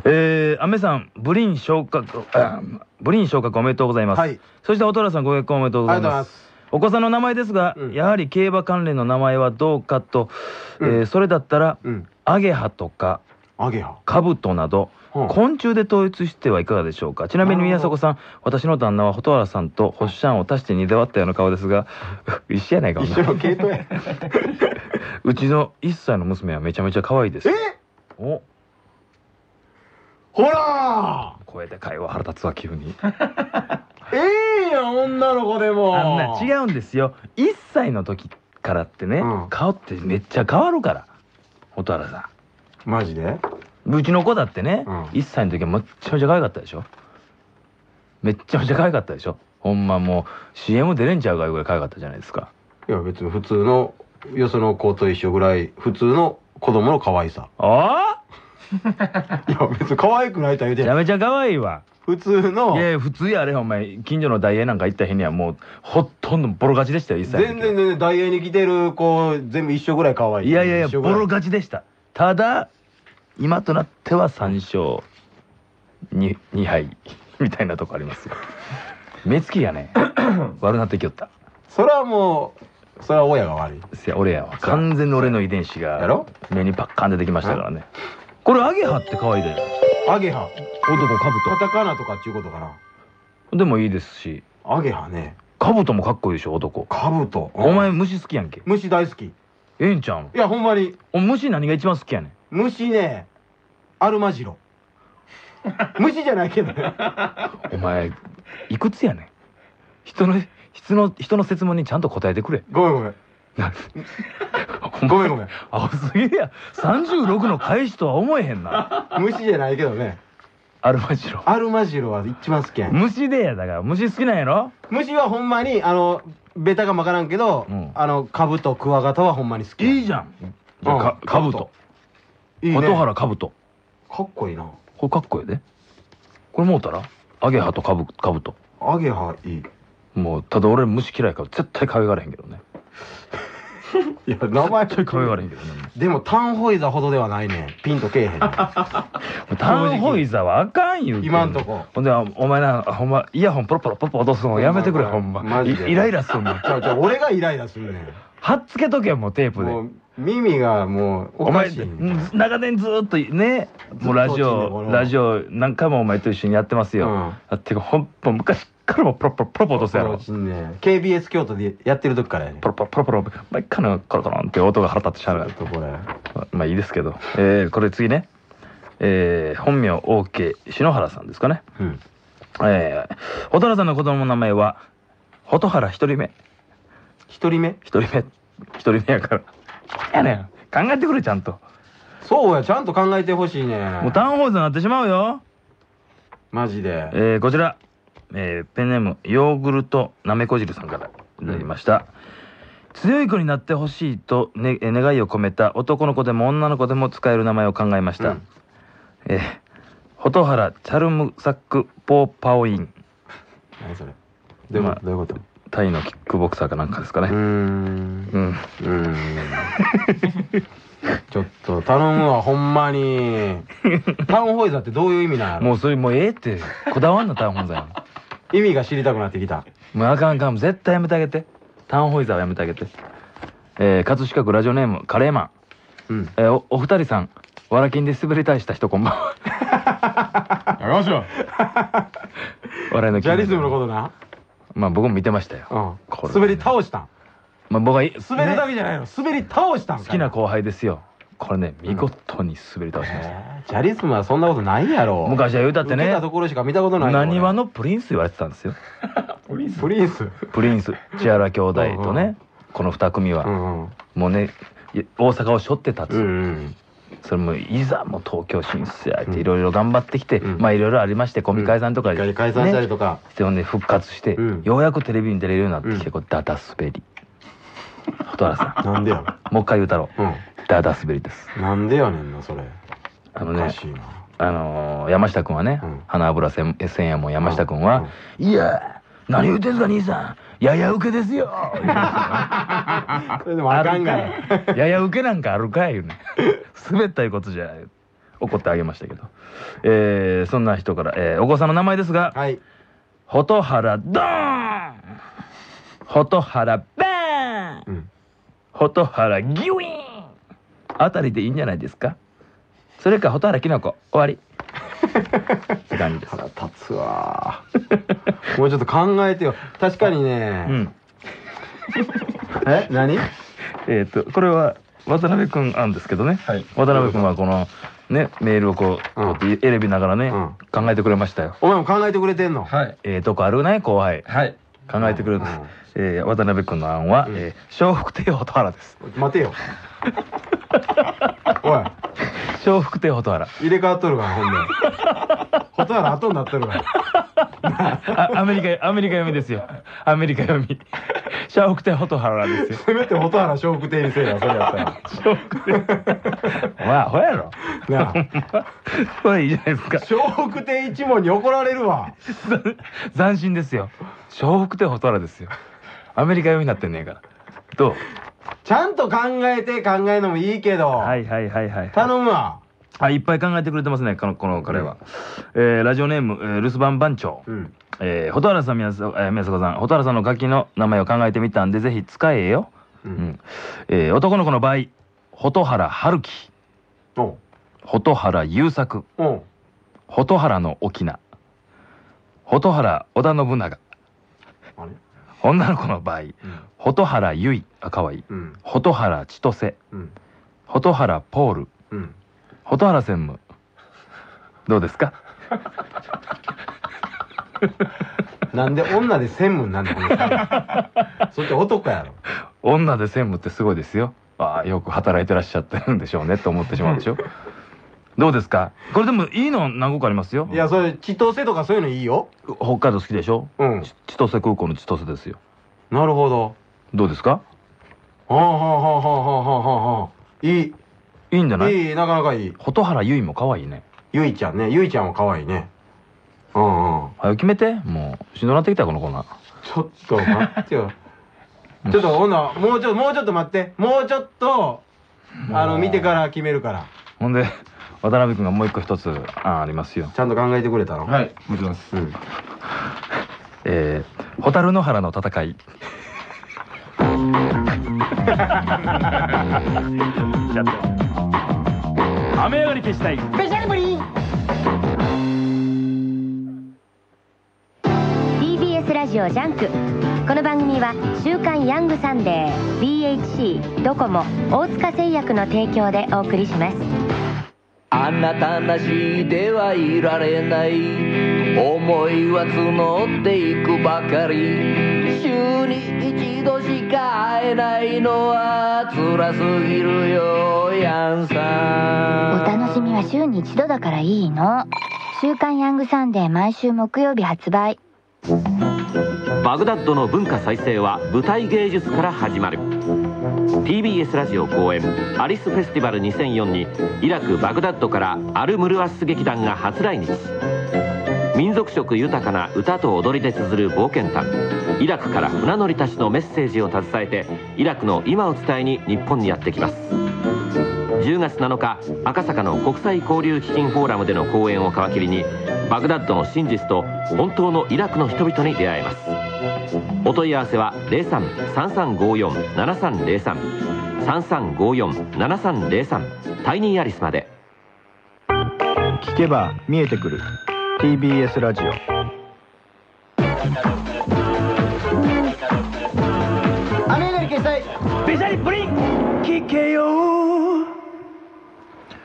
えー、アメさん、ブリン昇格、あブリン昇格おめでとうございます。そして、おとらさんご結婚おめでとうございま。ますお子さんの名前ですが、やはり競馬関連の名前はどうかと、えーそれだったら、アゲハとか、アゲハカブトなど、昆虫で統一してはいかがでしょうか？ちなみに宮迫さん私の旦那は蛍原さんと星ちゃんを足して2で割ったような顔ですが 一緒やないか一緒の系統や。うちの1歳の娘はめちゃめちゃ可愛いです。お。ほら！声で会話腹立つわ急に。ええやん女の子でも。あんな違うんですよ。1歳の時からってね、顔ってめっちゃ変わるから蛍原さん。マジで？うちの子だってね、1歳の時はめっちゃめちゃ可愛かったでしょ？めっちゃめちゃ可愛かったでしょ？ほんまもう CM 出れんちゃうかいうぐらい可愛かったじゃないですか。いや別に普通のよその子と一緒ぐらい普通の子供の可愛さ。ああ？いや別に可愛くないとは言うてめちゃめちゃ可愛いわ。普通のいや普通やあれお前。近所のダイエーなんか行った日にはもうほとんどボロ勝ちでしたよ1歳の時。全然全然ダイエーに来てる子全部一緒ぐらい可愛い。いやいやいやボロ勝ちでした。ただ今となっては3勝 2, 2敗みたいなとこありますよ。目つきがね 悪なってきよった。それはもうそれは親が悪い。せや俺やわ。完全に俺の遺伝子が目にパッカン出てきましたからね。これアゲハって可愛いでアゲハ。男カブカタカナとかっていうことかな。トでもいいですし。アゲハね。カブトもかっこいいでしょ男。カブト。お前虫好きやんけ。虫大好き。いええんちゃうんやほんまに。お虫何が一番好きやねん？虫ねアルマジロ。虫じゃないけどね。お前いくつやねん。人の人の人の質問にちゃんと答えてくれ。ごめんごめん。ごめんごめん。あすげえや36の返しとは思えへんな。虫じゃないけどね。アルマジロ。アルマジロは一番好きやん。虫でやだから。虫好きなんやろ？虫はほんまにあのベタかもわからんけど、あのカブとクワガタはほんまに好きいいじゃん。じゃあかカブトいいね。蛍原カブトかっこいいな。これかっこいいで。これもうたら？アゲハとカブカブト。アゲハいい。もうただ俺虫嫌いから絶対可愛がれへんけどね。いや名前絶対可愛がれへんけどね。でもタンホイザほどではないね。ピンとけえへん。タンホイザはあかん言うて今んとこ。ほんでお前なほんまイヤホンポロポロポロポロ落とすのやめてくれほんま。イライラすんの。俺がイライラするねん。はっつけとけもうテープで耳がもうおかしい。長年ずーっとねもうラジオラジオ何回もお前と一緒にやってますよ、やってほんと昔からもポロポロポロポロ落とすやろねん KBS 京都でやってる時からやねんポロポロポロポロ毎回のコロコロンって音が腹立ってしゃあないこれままあいいですけど、えーこれ次ね、えー本名 OK 篠原さんですかね、うんえー蛍原さんの子供の名前は蛍原一人目一人目一人目一人目やからやねん。考えてくれちゃんと。そうやちゃんと考えてほしいね。もうタウンホールになってしまうよ。マジで。えーこちら、えーペンネームヨーグルトなめこ汁さんからいただきました、強い子になってほしいと、ね、えー願いを込めた男の子でも女の子でも使える名前を考えました、えー蛍原チャルムサック・ポーパオイン。何それ。どういうこと？どういうこと？タイのキックボクサーかなんかですかね。うーん。うん。うん。ちょっと頼むわほんまに。タウンホイザーってどういう意味なんやろ？もうそれもうええってこだわんなタウンホイザー意味が知りたくなってきた。もうあかんあかん。絶対やめてあげて。タウンホイザーはやめてあげて。えー、葛飾区ラジオネームカレーマン、えーおお二人さんわらきんで滑りたいした人こんばんは。やりましょう笑いのジャリズムのことなまあ僕も見てましたよ、うん。滑り倒したん。まあ僕は滑るだけねじゃないの。滑り倒したんか好きな後輩ですよ。これね見事に滑り倒しました、ジャリズムはそんなことないやろ。昔は言うたってね。受けたところしか見たことないなにわのプリンス言われてたんですよ。プリンス？プリンス。プリンス。千原兄弟とねこの二組は、もうねい大阪を背負って立つ、それもいざもう東京進出やっていろいろ頑張ってきて、まあいろいろありましてコンビ解散とか、解散したりとか。してほんで復活して、ようやくテレビに出れるようになってきて、こうダダ滑り。蛍原さん。なんでやもう一回言うたろう、ダダ滑りです。なんでやねんなそれ。あのねあのー山下君はね、花油せん千円も山下君は「いや何言うてんすか兄さんやや受けですよ」それでもあかんがな。やや受けなんかあるかい言うね。滑ったいうことじゃ怒ってあげましたけど、えーそんな人から、えーお子さんの名前ですが、蛍原ドーン。蛍原バーン、蛍原ギュイーン。あたりでいいんじゃないですか？それか蛍原キノコ。終わり時間にです腹立つわ。もうちょっと考えてよ。確かにね、うん。え？何？えっとこれは渡辺君案ですけどね、渡辺君はこのねメールをこうこうやって選びながらね、考えてくれましたよ。お前も考えてくれてんの？はい。ええとこある？ね後輩。はい。考えてくれる、えー渡辺君の案は、えー笑福亭蛍原です。待てよおい。笑福亭蛍原。入れ替わっとるからほんで。蛍原後になっとるから。あアメリカアメリカ読みですよ。アメリカ読み。笑福亭蛍原ですよ。せめて蛍原笑福亭にせえよそれやったら。お前アホやろ。なあ。これいいじゃないですか。笑福亭一門に怒られるわ。斬新ですよ。笑福亭蛍原ですよ。アメリカ読みになってんねんから。どう？ちゃんと考えて考えるのもいいけど。はいはいはいはい。頼むわ。あいっぱい考えてくれてますねこのこの彼は、えーラジオネーム、えー留守番番長、えー蛍原さん宮迫,、えー宮迫さん。蛍原さんの楽器の名前を考えてみたんでぜひ使えよ、うん。えー男の子の場合蛍原春樹。蛍原優作。蛍原の翁蛍原織田信長女の子の場合蛍原結衣あ可愛い。蛍原千歳。蛍原ポール。蛍原専務。どうですか？なんで女で専務なんだこ そっち男やろ。女で専務ってすごいですよ。ああよく働いてらっしゃってるんでしょうねと思ってしまうでしょどうですか？これでもいいの何個かありますよ。いやそれ千歳とかそういうのいいよ。北海道好きでしょ？うん。ち千歳空港の千歳ですよ。なるほど。どうですか？はあはあはあはあはあはあはあいい。いいんじゃない？いいなかなかいい。蛍原結衣も可愛いね。ゆいちゃんねゆいちゃんは可愛いね。うんうん。早く決めて。もうしんどなってきたこのコーナー。ちょっと待ってよ。ちょっとほんなもうちょもうちょっと待って。もうちょっとあの見てから決めるから。ほんで渡辺君がもう一個一つ案ありますよ。ちゃんと考えてくれたの？はい。もちろんです、うん。えー、蛍の原の戦い。雨上がり決死隊。スペシャルブリー TBS ラジオジャンク。この番組は「週刊ヤングサンデー」 DHC ドコモ大塚製薬の提供でお送りしますあなたなしではいられない思いは募っていくばかり。週に一度しか会えないのは辛すぎるよヤンおさん。楽しみは週に一度だからいいの。週刊ヤングサンデー毎週木曜日発売。バグダッドの文化再生は舞台芸術から始まる TBS ラジオ公演アリスフェスティバル2004にイラク・バグダッドからアル・ムルアッス劇団が初来日。民族色豊かな歌と踊りで綴る冒険譚。イラクから船乗りたちのメッセージを携えてイラクの今を伝えに日本にやってきます。10月7日赤坂の国際交流基金フォーラムでの講演を皮切りにバグダッドの真実と本当のイラクの人々に出会えます。お問い合わせは03-3354-7303 3354-7303タイニーアリスまで。聞けば見えてくる。TBS ラジオ。雨り決済。スペシャルブリン。聞けよ。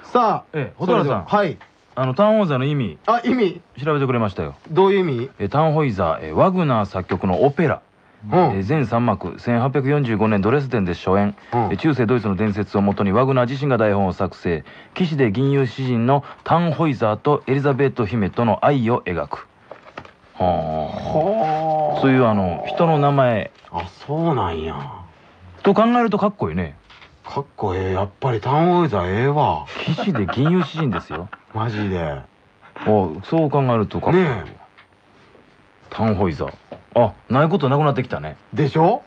さあええ蛍原さん。はいあのタンホイザーの意味あ意味。調べてくれましたよ。どういう意味？えータンホイザー、えーワグナー作曲のオペラ、えー全3幕1845年ドレスデンで初演、えー中世ドイツの伝説をもとにワグナー自身が台本を作成。騎士で銀融詩人のタンホイザーとエリザベート姫との愛を描く。はあ。そういうあの人の名前。あそうなんや。と考えるとかっこいいねかっこええ。やっぱりタウンオイザーええわ。騎士で銀融詩人ですよ。マジで。おそう考えるとかっこいい、ねタンホイザー。あないことなくなってきたね。でしょ？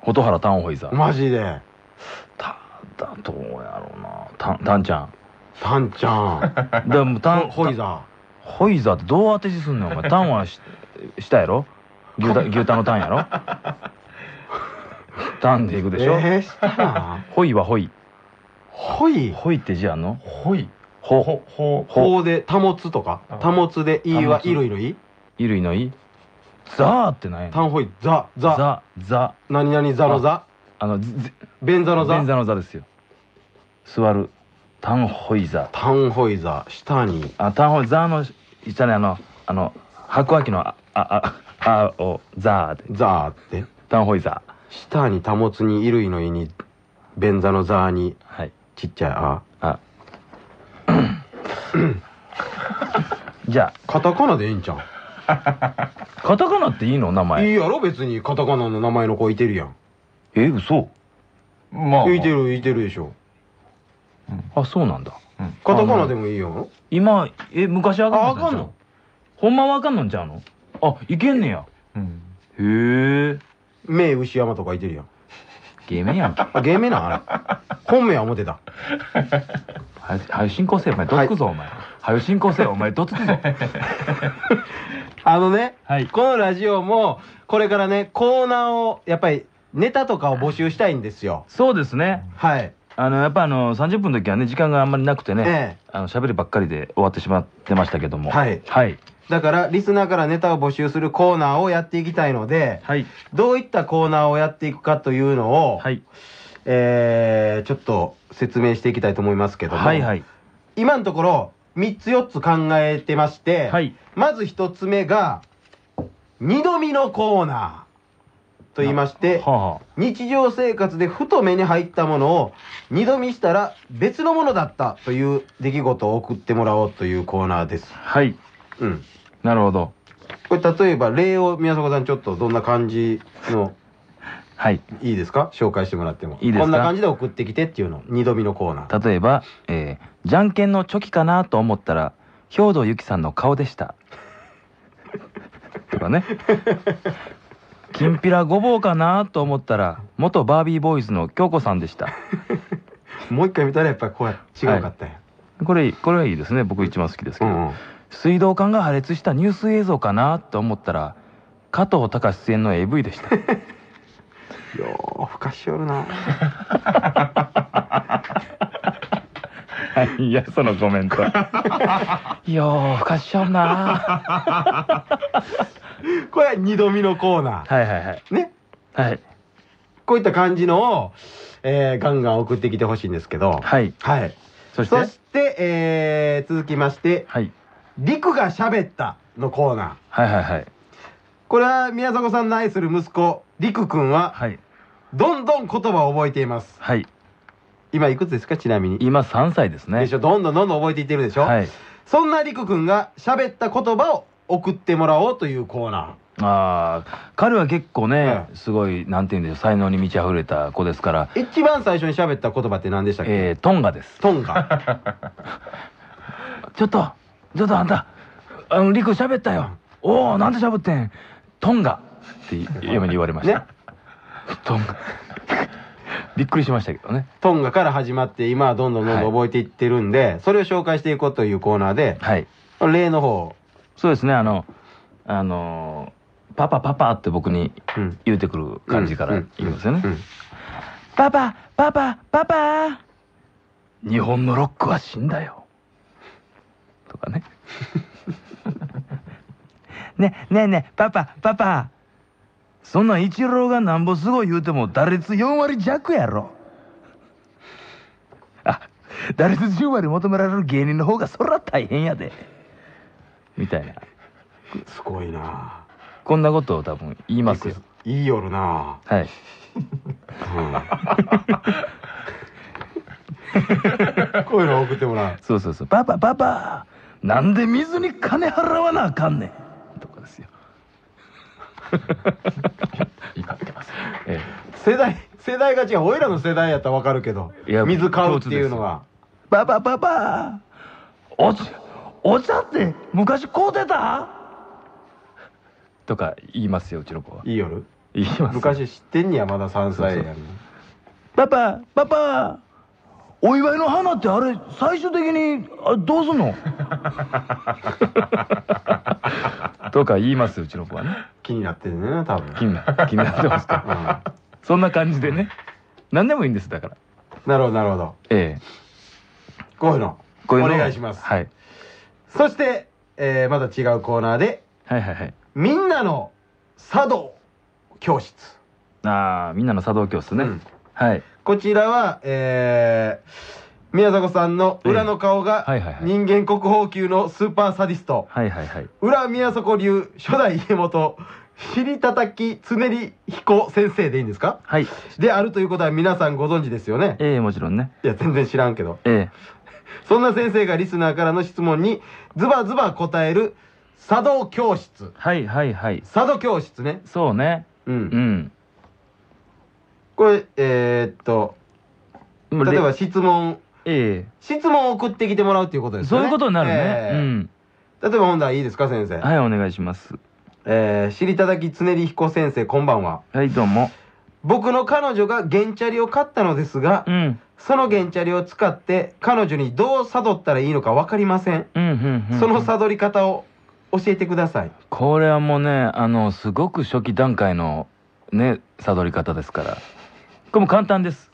蛍原タンホイザー。マジで。だどうやろうな。タンタンちゃん。タンちゃん。でもタンホイザホイザーってどう当て字すんのお前タンはし下やろ？牛タ牛タンのタンやろ？タンでいくでしょ、えー、したなホイはホイホイホイって字あんの？ホイほ。ほほほ。うで保つとか？保つでいいは衣類のい衣類のいザーって何やねん。単語いザザザザ何々座の座？あのず便座の座？便座の座ですよ。座る。タンホイザタンホイザ下に。あタンホイザーの下にあのあの白亜紀のああああをザーで。ザーって。タンホイザ下に保つに衣類のいに便座の座にはい。ちっちゃいあ。あ。じゃカタカナでいいんちゃう？あ カタカナっていいの名前？いいやろ別にカタカナの名前の子いてるやん。え嘘。まいてるいてるでしょ。あそうなんだ。カタカナでもいいよ。今え昔あかんああかんのほんまはあかんのんちゃうの？あいけんねや。へえ名牛山とかいてるやん。芸名やんあ芸名なんあれ。本名は思ってた。はよはよ進行せえお前どつくぞお前。はよ進行せえお前どつくぞ。あのね、このラジオもこれからねコーナーをやっぱりネタとかを募集したいんですよ。そうですね。はい。あのやっぱあの30分の時はね時間があんまりなくてね、え。あの喋りばっかりで終わってしまってましたけども。はい。はいだからリスナーからネタを募集するコーナーをやっていきたいので、どういったコーナーをやっていくかというのを、えーちょっと説明していきたいと思いますけども、はいはい。今のところ3つ4つ考えてまして、まず1つ目が二度見のコーナーと言いまして、日常生活でふと目に入ったものを二度見したら別のものだったという出来事を送ってもらおうというコーナーです。はい。うん。なるほど。これ例えば例を宮迫さんちょっとどんな感じのはい。いいですか？紹介してもらっても。いいですか？こんな感じで送ってきてっていうの二度見のコーナー。例えば、えーじゃんけんのチョキかなと思ったら兵藤由紀さんの顔でした。とかね。きんぴらごぼうかなと思ったら元バービーボーイズの京子さんでした。もう一回見たらやっぱりこうや違うかったんや、これこれはいいですね。僕一番好きですけど、水道管が破裂したニュース映像かなと思ったら加藤隆出演の AV でした。よーふかしよるな。いやそのコメント。よーふかしよんな。これ二度見のコーナー。はいはいはい。ね？はい。こういった感じのを、えーガンガン送ってきてほしいんですけど。はい。はい。そして？そして、えー続きましてはい「りくが喋った」のコーナー。はいはいはい。これは宮迫さんの愛する息子りくくんは、どんどん言葉を覚えています。はい。今いくつですか？ちなみに。今3歳ですね。でしょ？どんどんどんどん覚えていってるでしょ、はい。そんなりくくんが喋った言葉を送ってもらおうというコーナー。ああ彼は結構ね、すごいなんて言うんでしょう才能に満ち溢れた子ですから。一番最初に喋った言葉って何でしたっけ、えー、トンガです。トンガ。ちょっとちょっとあんた。あのリク喋ったよ。おおなんで喋ってん？トンガ。って嫁に言われました、トンガ。びっくりしましたけどね。トンガから始まって今はどんどんどんどん覚えていってるんで、それを紹介していこうというコーナーで、はい。例の方。そうですね。あのあのパパパパって僕に言うてくる感じから言うん。ですよね、パパパパパパ。日本のロックは死んだよとかね。ねねえねえパパパパ。そんなんイチローがなんぼすごい言うても打率4割弱やろ。あ打率10割求められる芸人の方がそら大変やで。みたいな。すごいな。こんなことを多分言いますよ。いい夜な。はい。こういうの送ってもらう。そうそうそう。パパパパなんで水に金払わなあかんねん。とかですよ。怒ってますえ世代世代が違う。俺らの世代やったらわかるけどいや水買うっていうのがパパパパお茶お茶って昔買うてた？とか言いますようちの子は。いい夜言います昔知ってんにやまだ3歳やんパパパパお祝いの花ってあれ最終的にあどうすんの？とか言いますようちの子はね。気になってるね多分。気にな気になってますか、そんな感じでね。何でもいいんですだから。なるほどなるほど。ええ。こういうの。こういうの？をお願いします。はい。そして、えーまた違うコーナーで、はいはいはい。みんなの茶道教室。ああみんなの茶道教室ね、はいこちらは、えー宮迫さんの裏の顔が人間国宝級のスーパーサディスト、はいはいはい。裏宮迫流初代家元尻叩きつねり彦先生でいいんですか？はい。であるということは皆さんご存知ですよね？ええもちろんね。いや全然知らんけど。えそんな先生がリスナーからの質問にズバズバ答える茶道教室。えはいはいはい。茶道教室ね。そうね。うん。うんこれえーっと例えばれ質問。え質問を送ってきてもらうっていうことえですよね。そういうことになるね、ええ。うん。例えば本題いいですか先生。はいお願いします。えー、尻叩きつねり彦先生こんばんは。はいどうも。僕の彼女が原チャリを買ったのですが、うん。その原チャリを使って彼女にどう悟ったらいいのか分かりません。その悟り方を教えてください。これはもうねあのすごく初期段階のね悟り方ですからこれも簡単です、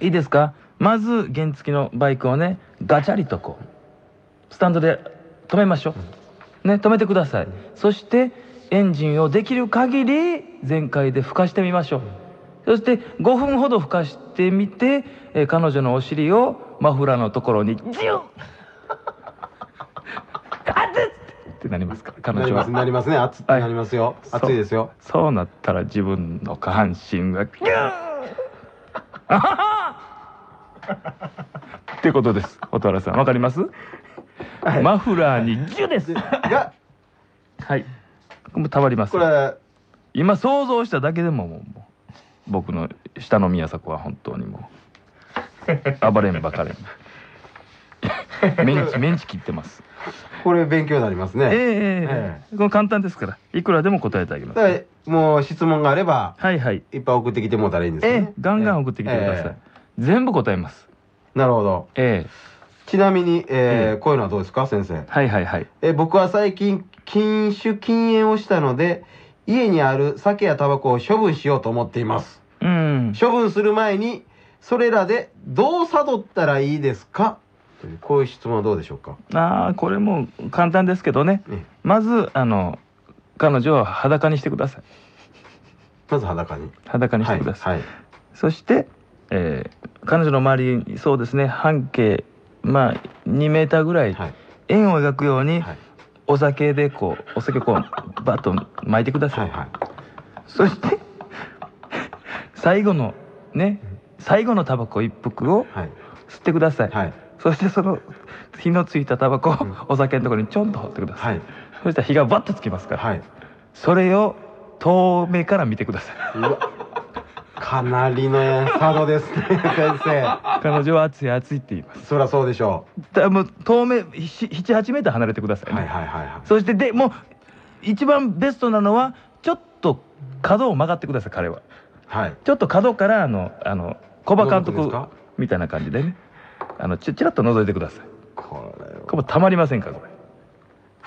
いいですか？まず原付のバイクをねガチャリとこうスタンドで止めましょう。ね止めてください。そしてエンジンをできる限り全開で吹かしてみましょう。そして5分ほど吹かしてみて、えー彼女のお尻をマフラーのところにジュッ！ってなりますか？彼女は。なりますなりますね。熱ってなりますよ、熱いですよ。そうそうなったら自分の下半身がギューあはは。ってことです。蛍原さんわかります、マフラーにギュです。がはい。もうたまります。これ。今想像しただけでももう僕の下の宮迫は本当にもう。暴れんばかれんメンチメンチ切ってます。これ勉強になりますね。えええ。ええ。これ簡単ですからいくらでも答えてあげます。だからもう質問があればはいはい。いっぱい送ってきてもらったらいいんですよね、ガンガン送ってきてください、え全部答えます。なるほど。えちなみに、えーこういうのはどうですか先生？はいはいはい。え僕は最近禁酒禁煙をしたので家にある酒やタバコを処分しようと思っています。うん。処分する前にそれらでどう悟ったらいいですか？というこういう質問はどうでしょうか？ああこれも簡単ですけどね、まずあの彼女は裸にしてください。まず裸に。裸にしてください、そして、えー彼女の周りにそうですね半径まあ2メーターぐらい円を描くように、お酒でこうお酒をこうバッと巻いてください、そして最後のね最後のタバコ一服を吸ってください、そしてその火のついたタバコをお酒のところにちょんと放ってください、そしたら火がバッとつきますから、それを遠目から見てください。かなりの佐渡ですね先生。彼女は熱い熱いって言います。そりゃそうでしょだもう遠目78メーター離れてくださいね、はいはいはいはい。そしてでもう一番ベストなのはちょっと角を曲がってください彼は。はい。ちょっと角からあのあの小葉監督みたいな感じでね。あのちちらっと覗いてください。これこれもたまりませんかこれ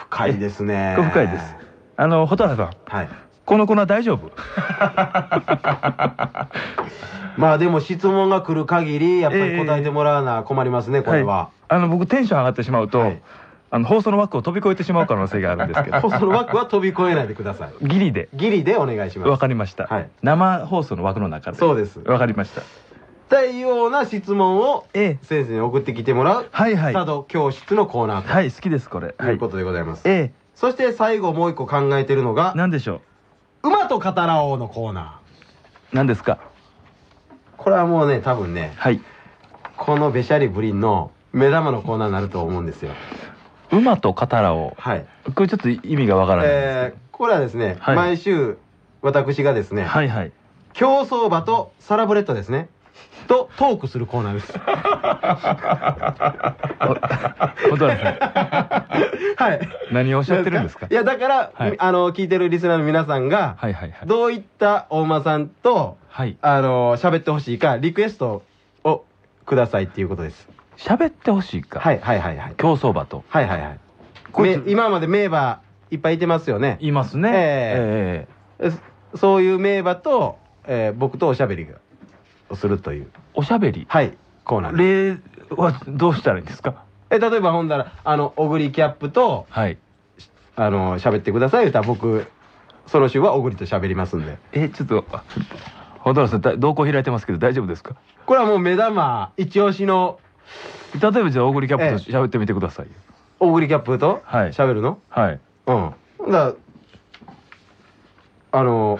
深いですね。深いです。あの蛍原さん。はい。この粉大丈夫？まあでも質問が来る限りやっぱり答えてもらわな困りますねこれは、あの僕テンション上がってしまうと、あの放送の枠を飛び越えてしまう可能性があるんですけど。放送の枠は飛び越えないでください。ギリで。ギリでお願いします。わかりました、生放送の枠の中で。そうです。わかりましたというような質問を先生に送ってきてもらうはいはい。佐渡教室のコーナーはい好きですこれ。とい。うことでございます、ええ。そして最後もう一個考えてるのが何でしょ馬と語らおうのコーナー。う何ですか？これはもうね多分ねはい。このべしゃりブリンの目玉のコーナーになると思うんですよ。馬と語らをはい。これちょっと意味がわからないえーこれはですね、はい。毎週私がですね、はいはい。競走馬とサラブレッドですねとトークするコーナーです。蛍原さはい何をおっしゃってるんですかいやだから、はいあの聞いてるリスナーの皆さんが、はいはいはいどういったお馬さんと、はいあの喋ってほしいかリクエストをくださいっていうことです喋ってほしいかはいはいはいはい競走馬とはいはいはいこいつめ今まで名馬いっぱいいてますよねいますねええそういう名馬と、えー僕とおしゃべりをするという。おしゃべり？はい。コーナーです。例はどうしたらいいんですか？え例えばほんだらあの小栗キャップとはい。あの喋ってください言ったら僕その週は小栗と喋りますんで。えちょっとあ蛍原さんだ動向開いてますけど大丈夫ですか？これはもう目玉一押しの例えばじゃあ小栗キャップと喋ってみてくださいよ。小栗キャップとはい。喋るの？はい。うん。だあの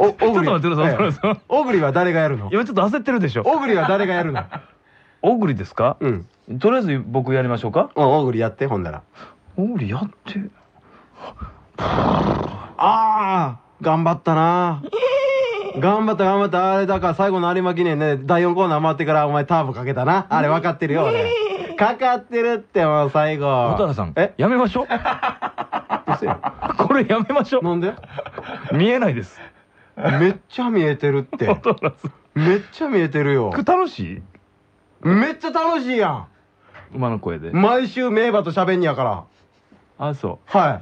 おちょっと待ってくださいええ。蛍原さん。小栗は誰がやるの？今ちょっと焦ってるでしょ。小栗は誰がやるの？小栗ですか？うん。とりあえず僕やりましょうか。うん小栗やってほんだら。小栗やって。ああ頑張ったな。頑張った頑張った。あれだから最後の有馬記念ね第4コーナー回ってからお前ターボかけたな。あれ分かってるよ俺。かかってるってもう最後。蛍原さんえ？やめましょう。これやめましょう。なんで？見えないですめっちゃ見えてるって。めっちゃ見えてるよ。楽しい？めっちゃ楽しいやん。馬の声で。毎週名馬と喋んやから。あそう。は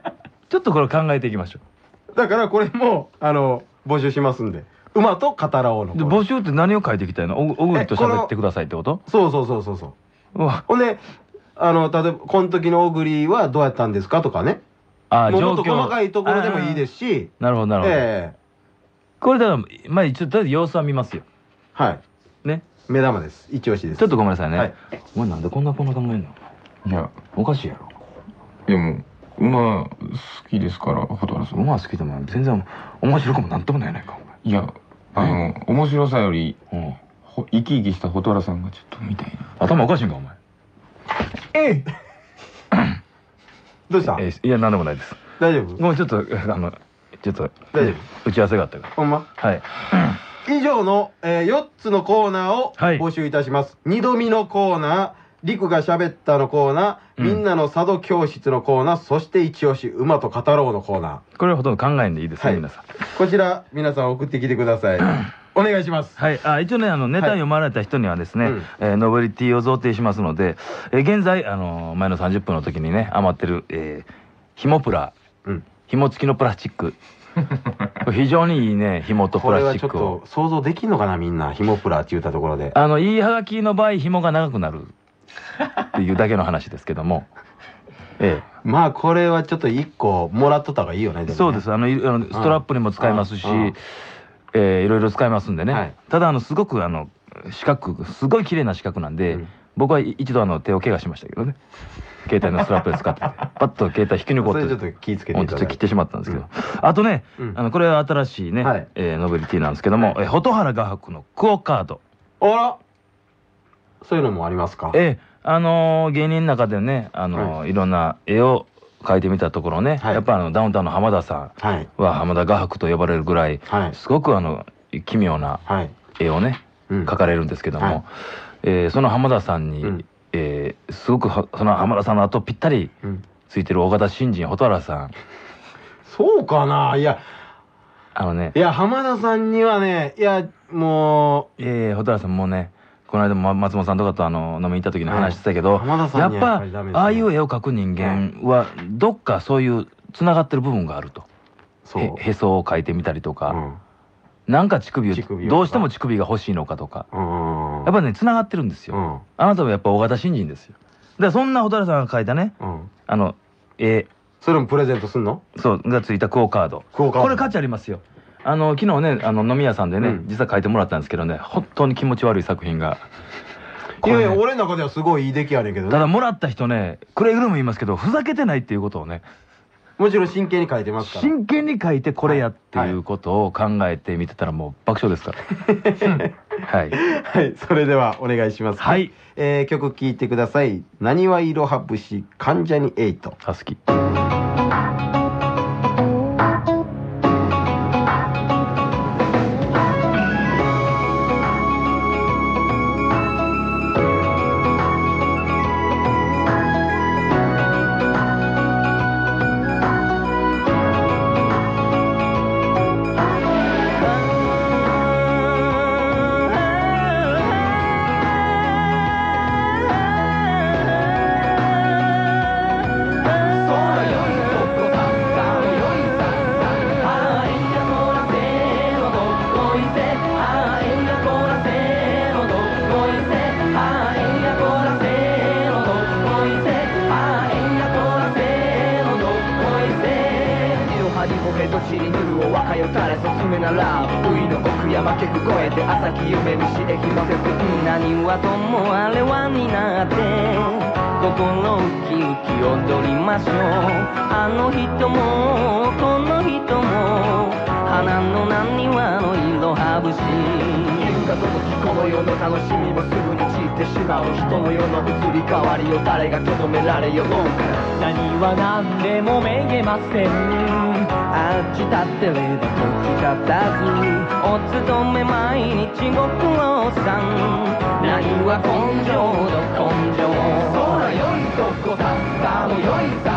ちょっとこれ考えていきましょいだからこれもあの募集しますんで。馬と語らおうの募集って何を書いていきたいの？お小栗と喋ってくださいってこと？そうそうそうそうそう。ほんであの例えばこの時の小栗はどうやったんですか？とかね。あもうもっと細かいところでもいいですし。なるほどなるほど、ええこれだからまあ一応とりあえず様子は見ますよ。はい。ね。目玉です。一押しです。ちょっとごめんなさいね、はい。お前なんでこんなこんな考えんの？いや。おかしいやろ。いやもう馬好きですから蛍原さん。馬好きでも全然面白くもなんともないやないかいやあの面白さよりうん、ほ生き生きした蛍原さんがちょっと見たいな。頭おかしいんかお前。ええ どうした？えーいやなんでもないです。大丈夫？ごめんちょっとあのちょっと大丈打ち合わせがあったから。ほんま？はい。以上の、えー、4つのコーナーをはい。募集いたします、二度見のコーナーリクが喋ったのコーナー、うん。みんなの佐渡教室のコーナーそして一押し馬と語ろうのコーナこれはほとんど考えんでいいですね、はい。皆さん。ーこちら皆さん送ってきてください。お願いします。はい、あ一応ねあのネタ読まれた人にはですね、えーノベリティを贈呈しますので、えー現在あの前の30分の時にね余ってる、えー、ヒモプラ、うん紐付きのプラスチック。非常にいいね紐とプラはちょっとスチックを想像できんのかなみんなヒモプラって言ったところで。あのいいはがきの場合紐が長くなる。っていうだけの話ですけども。えまあこれはちょっと一個もらっとった方がいいよねね。そうです。あのストラップにも使えますし、えーいろいろ使えますんでね、はい。ただあのすごくあの四角すごい綺麗な四角なんで、うん。僕は一度あの手を怪我しましたけどね携帯のストラップで使ってて パッと携帯引き抜こうそれちょっと気ぃつけていほんただいて。と切ってしまったんですけど、あとね、うん。あのこれは新しいね、はい。えーノベリティなんですけども、えー蛍原画伯のクオカード。あら。そういうのもありますか？ええあのー芸人の中でね、あのーい、ろんな絵を描いてみたところね、はい。やっぱあのダウンタウンの浜田さはい。んは浜田画伯と呼ばれるぐらい、はい。すごくあの奇妙なはい。絵をね、うん。描かれるんですけども、はい。えーその浜田さんに、うんえーすごくはその浜田さんの後ぴったりうん。ついてる大型新人蛍原さん。そうかな？いや。あのね。いや浜田さんにはねいやもえー、蛍原さんもねこの間もま松本さんとかとあの飲みに行った時に話してたけど、はいやっぱね。ああいう絵を描く人間はどっかそういうつながってる部分があると。うそう。へへそを描いてみたりとか、うんなんか乳首を乳首をどうしても乳首が欲しいのかとか。うん。やっぱねつながってるんですよ、うん。あなたもやっぱ大型新人ですよ。だからそんな蛍原さんが描いたねうん。あの絵。それもプレゼントすんの？そうがついたクオカード。クオカード。これ価値ありますよ。あの昨日ねあの飲み屋さんでね、うん。実は書いてもらったんですけどね本当に気持ち悪い作品が。いやいやこれね俺の中ではすごいいい出来やねんけどね。ただもらった人ねくれぐれも言いますけどふざけてないっていうことをねもちろん真剣に書いてますから。真剣に書いてこれやっていうことを考えてみてたらもう爆笑ですから。はい。はい。それではお願いします。はい。えー曲聴いてください「なにわいろは節関ジャニエイト」あ好色はぶし昼が届きこの世の楽しみもすぐに散ってしまう人の世の移り変わりを誰がとどめられようか何は何でもめげません。あっちだってれでこっち立たず。お勤め毎日ご苦労さん。何は根性の根性。そらよ。いとこ。ささもよいさ。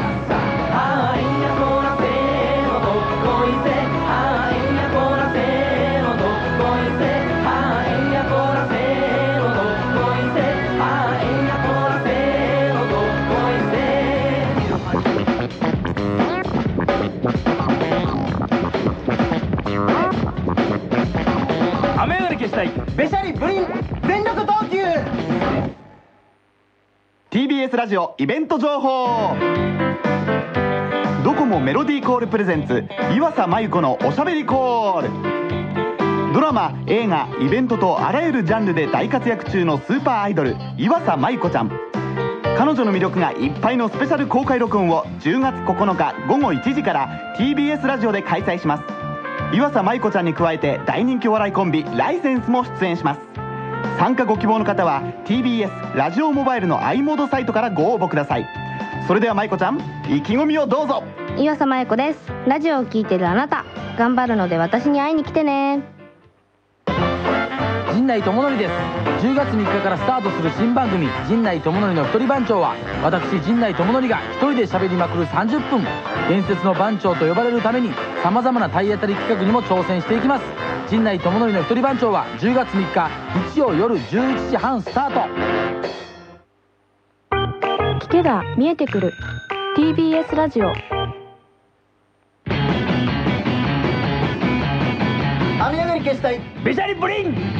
全力投球 TBS ラジオイベント情報。ドコモメロディーコールプレゼンツ岩佐真由子のおしゃべりコール。ドラマ映画イベントとあらゆるジャンルで大活躍中のスーパーアイドル岩佐真由子ちゃん。彼女の魅力がいっぱいのスペシャル公開録音を10月9日午後1時から TBS ラジオで開催します。岩佐舞子ちゃんに加えて大人気お笑いコンビライセンスも出演します。参加ご希望の方は TBS ラジオモバイルの i モードサイトからご応募ください。それでは舞子ちゃん意気込みをどうぞ。岩佐舞子です。ラジオを聴いてるあなた頑張るので私に会いに来てね。陣内智則です。10月3日からスタートする新番組「陣内智則の一人番長」は私陣内智則が一人で喋りまくる30分伝説の番長と呼ばれるためにさまざまな体当たり企画にも挑戦していきます。陣内智則の一人番長は10月3日日曜夜11時半スタート。聞けば見えてくる。TBS ラジオ。雨上がり消したい。べしゃりブリン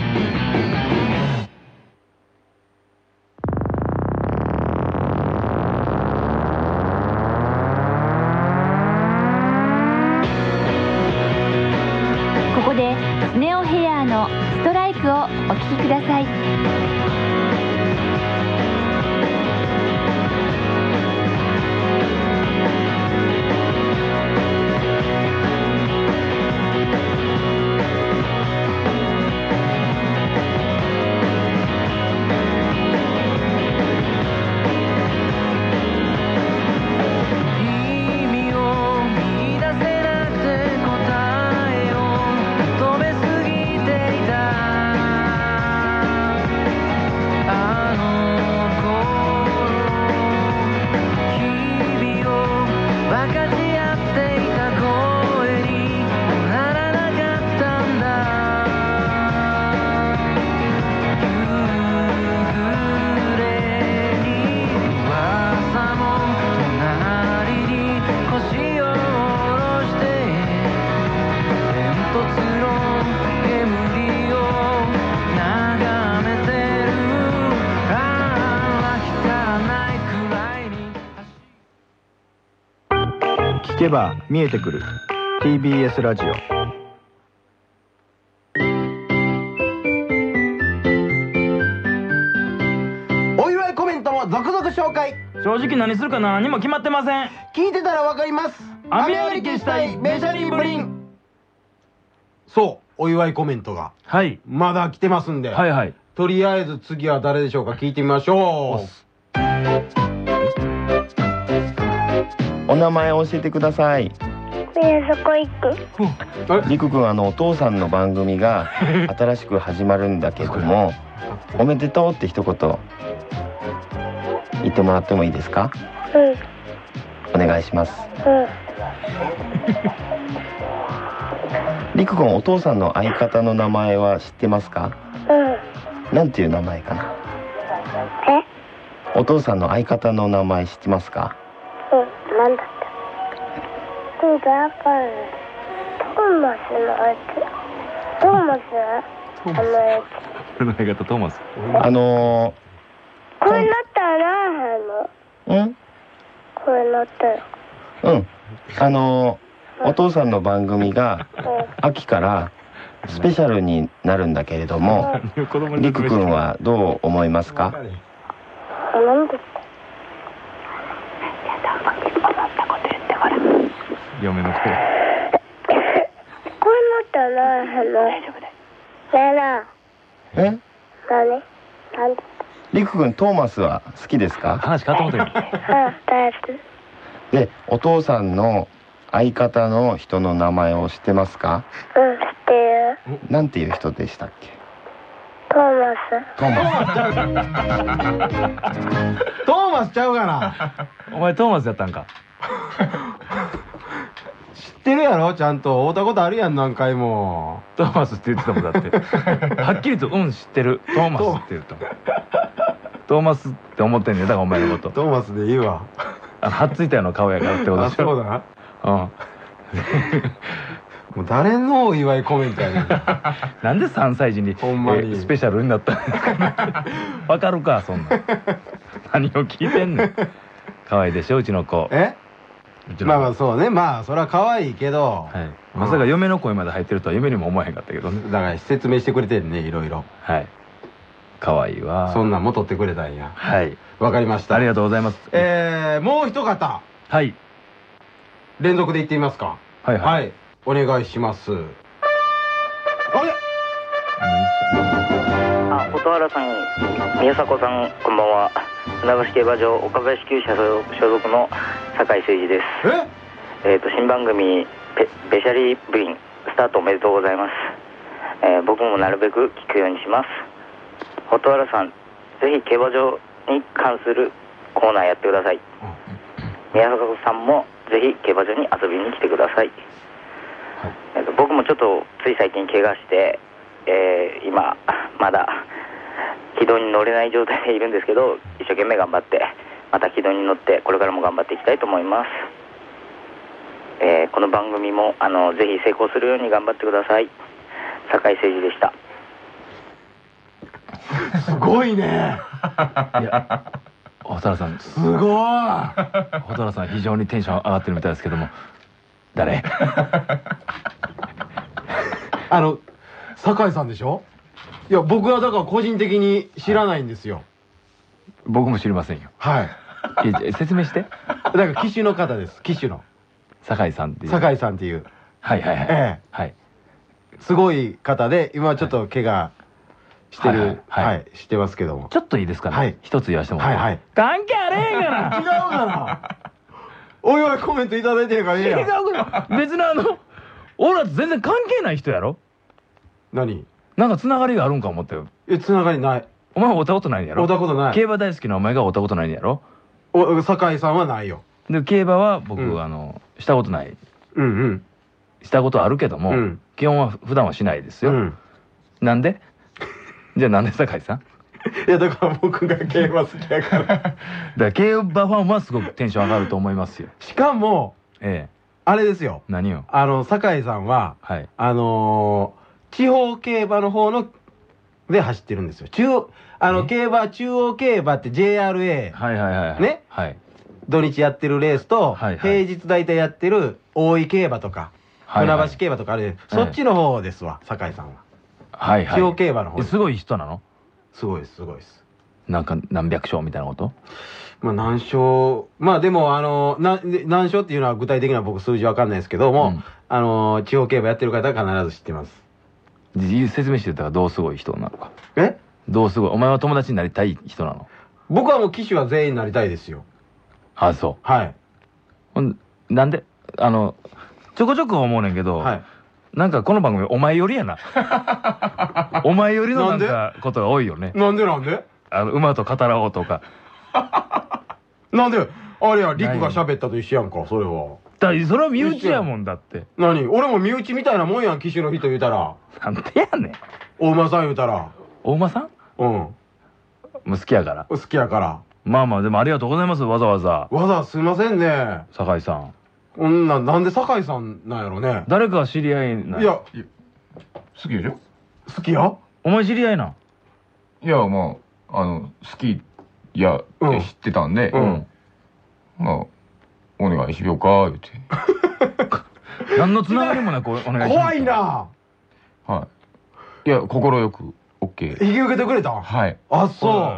きください。見えてくる。TBS ラジオ。お祝いコメントも続々紹介。正直何するか何も決まってません。聞いてたらわかります。雨上がり消したいベシャリブリン。そうお祝いコメントが。はい。まだ来てますんで。はいはい。とりあえず次は誰でしょうか聞いてみましょお名前教えてください。えそこ行く？りくくんあのお父さんの番組が 新しく始まるんだけどもおめでとうって一言言ってもらってもいいですか？うん。お願いします。うん。りくくんお父さんの相方の名前は知ってますか？うん。なんていう名前かな？お父さんの相方の名前知ってますか？だからトーマスのやつトーマスあのや俺の相方トーマスあのつこれなったらうん？これなったらうん。あのお父さんの番組が秋からスペシャルになるんだけれどもりくくんはどう思いますか？なんで嫁の声。これ持ったら大丈夫ですねえ？なえ何？りくくんトーマスは好きですか？話変わってもうん大好き。でお父さんの相方の人の名前を知ってますか？うん知ってる。なんていう人でしたっけ？トーマス。トーマス。トーマスちゃうがな。お前トーマスやったんか知ってるやろ？ちゃんと会うたことあるやん何回も。トーマスって言ってたもんだって。はっきりと「うん知ってる。トーマス」って言ったもん。トーマスって思ってんねんだからお前のこと。トーマスでいいわ。あのはっついたような顔やからってことあでしょ。そうだうん。もう誰のお祝いコメントやねん。なんで3歳児にほんまに。えースペシャルになったわかるかそんな。ん何を聞いてんねん。可愛いでしょうちの子。え？まあまあそうね。まあそれは可愛いけど、はい。まさか嫁の声まで入ってるとは夢にも思わへんかったけど。ねだから説明してくれてんねいろいろ。はい。可愛いわ。そんなんも撮ってくれたんや。はい。わかりました。ありがとうございます。えー、もう一方。はい。連続で言ってみますか。はい。はい。お願いします原さん、宮迫さん、こんばんは。船橋競馬場岡林厩舎所属の酒井誠二です。え？っ、と、新番組、ベベシャリー部員、スタートおめでとうございます。えー僕もなるべく聞くようにします。蛍原さん、ぜひ競馬場に関するコーナーやってください。宮迫さんもぜひ競馬場に遊びに来てください。と僕もちょっとつい最近怪我して、えー今まだ軌道に乗れない状態でいるんですけど一生懸命頑張ってまた軌道に乗ってこれからも頑張っていきたいと思います、えーこの番組もあのぜひ成功するように頑張ってください。酒井誠二でした。すごいね。蛍原さん。すごい。蛍原さん非常にテンション上がってるみたいですけども。誰？あの酒井さんでしょ？いや僕はだから個人的に知らないんですよ。僕も知りませんよ。はい。いや説明して。だから騎手の方です。騎手の。酒井さんっていう。酒井さんっていう。はいはいはい、ええ。はい。すごい方で今ちょっと怪我してる。はいははい。い、知ってますけども。ちょっといいですかね、はい。一つ言わせてもらって、はいはい。関係あれへんがな。違うかな。おいおいコメントいただいてるからええやん。違うかな。別にあの俺らと全然関係ない人やろ。何？なんかつながりがあるんか思ったよ。えつながりない。お前会ったことないんやろ？会ったことない。競馬大好きなお前が会ったことないんやろお酒井さんはないよ。で競馬は僕、うん。あのしたことない。うんうん。したことあるけども、うん。基本は普段はしないですよ、うん。なんで？じゃあなんで酒井さん？いやだから僕が競馬好きやから。だから競馬ファンはすごくテンション上がると思いますよ。しかもええ。あれですよ。何を？あの酒井さんははい。あのー地方競馬の方ので走ってるんですよ。中あの競馬中央競馬って JRA はいはいはいはい。ね？はい。土日やってるレースと、はいはい。平日大体やってる大井競馬とか、はいはい。船橋競馬とかある、そっちの方ですわ酒井さんは。はいはい。地方競馬の方。ですえすごい人なの？すごいですすごいです。なんか何百勝みたいなこと？まあ何勝まあでもあのな何勝っていうのは具体的な僕数字わかんないですけども、うん。あの地方競馬やってる方は必ず知ってます。で説明してたらどうすごい人なのか。え？どうすごい？お前は友達になりたい人なの？僕はもう騎手は全員なりたいですよ。あそう。はい。なんで？あのちょこちょこ思うねんけど、はい。なんかこの番組お前よりやな。お前よりのなんなかことが多いよね。なんでなんで？あの馬と語らおうとか。なんで？あれやリクが喋ったと一緒やんかそれはだそれは身内やもんだって。何？俺も身内みたいなもんやん騎手の人言うたら。なんでやねん。お馬さん言うたら。お馬さんうん。もう好きやから。好きやから。まあまあでもありがとうございますわざわざ。わざすいませんね。酒井さん。こんなんなんで酒井さんなんやろね。誰か知り合いない？や好きでしょ？好きや？お前知り合いなん？いやまああの好きやって知ってたんで、うん。まあお願いしようか言って。何のつながりもなくお願いします。怖いな。はい。いや快く OK 引き受けてくれた？んはい。あそ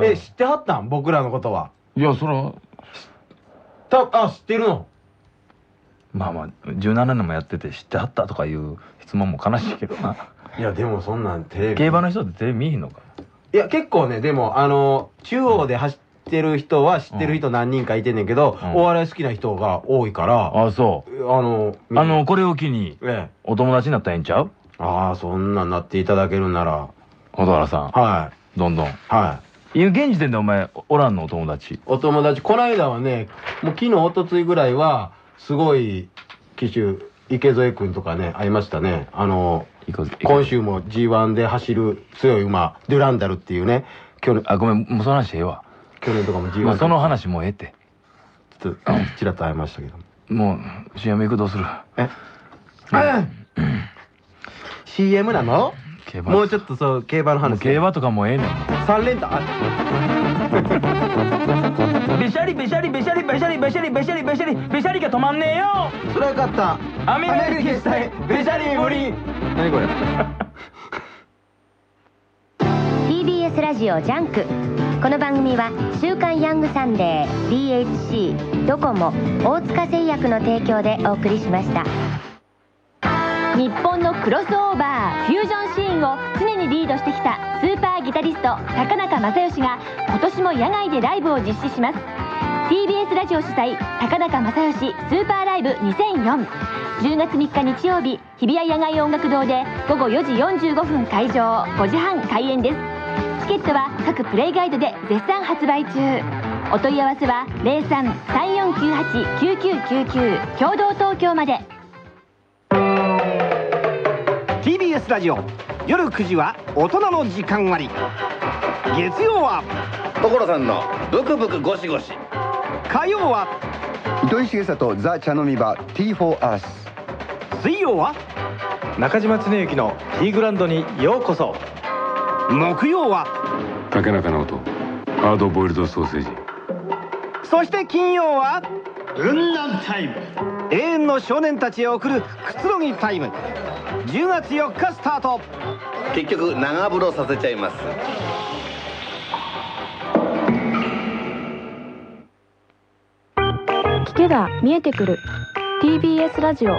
う。え知ってはったん？僕らのことは。いやそれはたあ知ってるの？まあまあ17年もやってて知ってはったとかいう質問も悲しいけどな。いやでもそんなんテレビ。競馬の人ってテレビ見えへんのかいや結構ねでもあの中央で走ってる人は知ってる人何人かいてんねんけど、お笑い好きな人が多いからあそう。あのあのこれを機にお友達になったらええんちゃう？ああそんなんなっていただけるんなら。蛍原さん。はい。どんどん。はい。い現時点でお前おらんの？お友達。お友達。この間はねもう昨日おとついぐらいはすごい騎手池添君とかね会いましたね。あの今週も G1 で走る強い馬デュランダルっていうね去年あごめんもうその話ええわ去年とかも G1 もうその話もうええって。ちょっとちらっと会いましたけど。もう CM 行くどうする？え？CM なの？馬もうちょっとそう競馬の話。競馬とかもええねん。3連単。べしゃりべしゃりべしゃりべしゃりべしゃりべしゃりべしゃりべしゃりが止まんねえよ！それよかった。雨上がり決死隊べしゃり無理何これ？ラジオジャンク。この番組は「週刊ヤングサンデー」DHC ドコモ大塚製薬の提供でお送りしました。日本のクロスオーバーフュージョンシーンを常にリードしてきたスーパーギタリスト高中正義が今年も野外でライブを実施します。TBS ラジオ主催高中正義スーパーライブ2004 10月3日日曜日日比谷野外音楽堂で午後4時45分会場5時半開演です。チケットは各プレイガイドで絶賛発売中。お問い合わせは03-3498-9999共同東京まで。TBS ラジオ。夜9時は大人の時間割。月曜は。所さんのブクブクゴシゴシ。火曜は。糸井重里ザ・茶飲み場 T 4 Us 水曜は。中島恒之のティーグランドにようこそ木曜は。竹中直人。ハードボイルドソーセージ。そして金曜は。雲南タイム。永遠の少年たちへ送るくつろぎタイム。10月4日スタート。結局長風呂させちゃいます。聞けば見えてくる。TBS ラジオ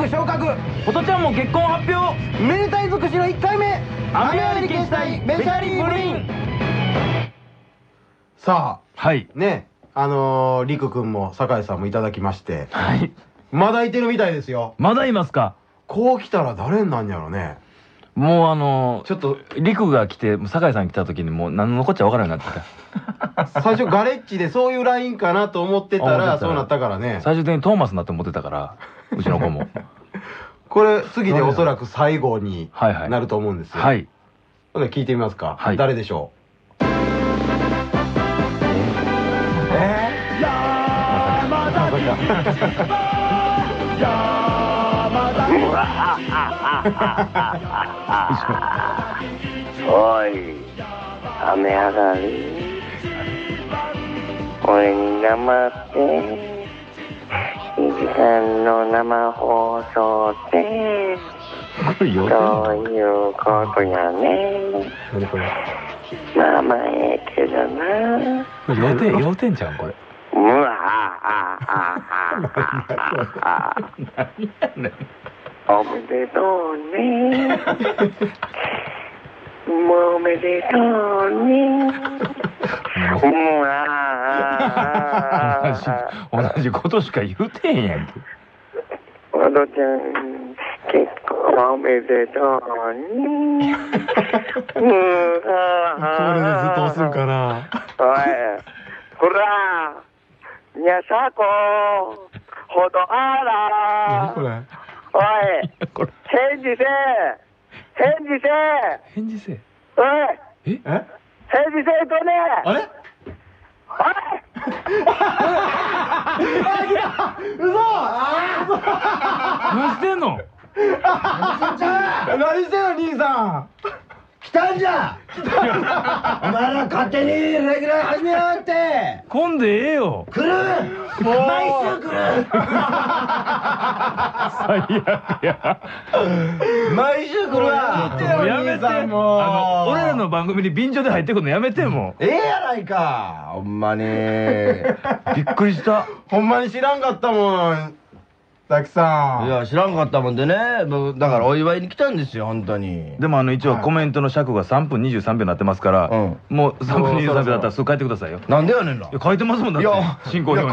にジャンク昇格。ホトちゃんも結婚発表。めでたい尽くしの1回目。雨り決したいベシャリブリン。さあはい。ねあのー、りくくんも酒井さんもいただきまして。はい。まだいてるみたいですよ。まだいますか。こう来たら誰になんやろね。もうあのちょっと。陸が来て酒井さん来た時にもう何のこっちゃ分からなくなってた。最初ガレッジでそういうラインかなと思ってたらそうなったからね。最終的にトーマスになって思ってたからうちの子も。これ次でおそらく最後になると思うんですよ。はい。ほんで聞いてみますか、はい。誰でしょう？おい雨上がり。俺に黙って2時間の生放送ってどういうことやね。まあまあええけどな。要点要点ちゃんこれ？うわあああ おめでとうね もうおめでとう。ねうわ同じ同じことしか言うてへんやんけ。おどちゃん結婚おめでとう。ねうわこれでずっと押すんかな。おい。ほら。にゃさこ。ほどあら。これ。おい。返事せえ返事せ。え返事せ。えおい。え？え返事せえとね。あれ？嘘。何してんの？何してんの兄さん来たんじゃ！お前ら勝手にレギュラー始めやがって！混んでええよ。来る！毎週来る！最悪や。毎週来るわ！やめて。あの俺らの番組に便所で入ってくるのやめても。ええやないか。ほんまに。びっくりした。ほんまに知らんかったもんたくさん。いや知らんかったもんでね。僕だからお祝いに来たんですよ本当に。でもあの一応コメントの尺が3分23秒になってますから、もう3分23秒だったらすぐ書いてくださいよ。なんでやねんな書いてますもんだっていや進行表に。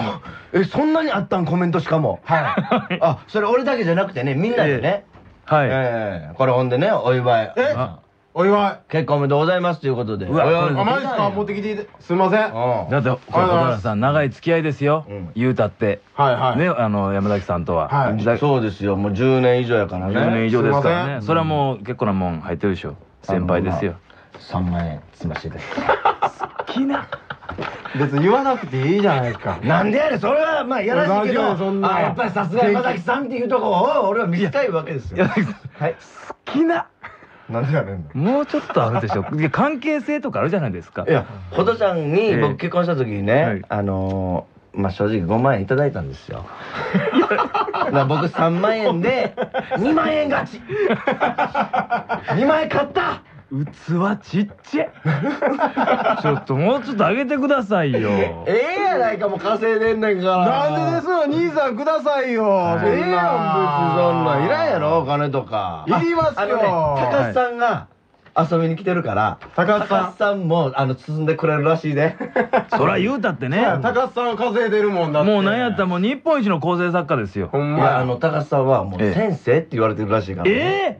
えそんなにあったん？コメントしかも。はい。あそれ俺だけじゃなくてねみんなでね。はい。ええ。これほんでねお祝い。え？お祝い。結婚おめでとうございますということで。うわあマジですか？持ってきてすみません。だって小原さん長い付き合いですよ。言うたって。はいはい。ねあの山崎さんとは。はい。だそうですよ。もう10年以上やからね。10年以上ですからね。それはもう結構なもん入ってるでしょ。先輩ですよ。3万円積ましてて。好きな。別に言わなくていいじゃないですか。なんでやねん。それはまあやらしいけど。あやっぱりさすが山崎さんっていうとこを俺は見たいわけですよ。はい。好きななんでやねんもうちょっとあるでしょ。関係性とかあるじゃないですか。いやホトちゃんにええ。僕結婚した時にね、あのーまあ正直5万円いただいたんですよ。僕3万円で2万円勝ち !2 万円買った器ちっちゃ ちょっともうちょっと上げてくださいよ。ええやないかもう稼いでんねんから。なんでですの兄さんくださいよ。ええやん別にそんなんいらんやろお金とか。いりますよ。あのね高須さんが遊びに来てるから高須さん。さんもあの包んでくれるらしいで。そら言うたってね。高須さん稼いでるもんだもうなんやったらもう日本一の構成作家ですよ。いやあの高須さんはもう先生って言われてるらしいからええ。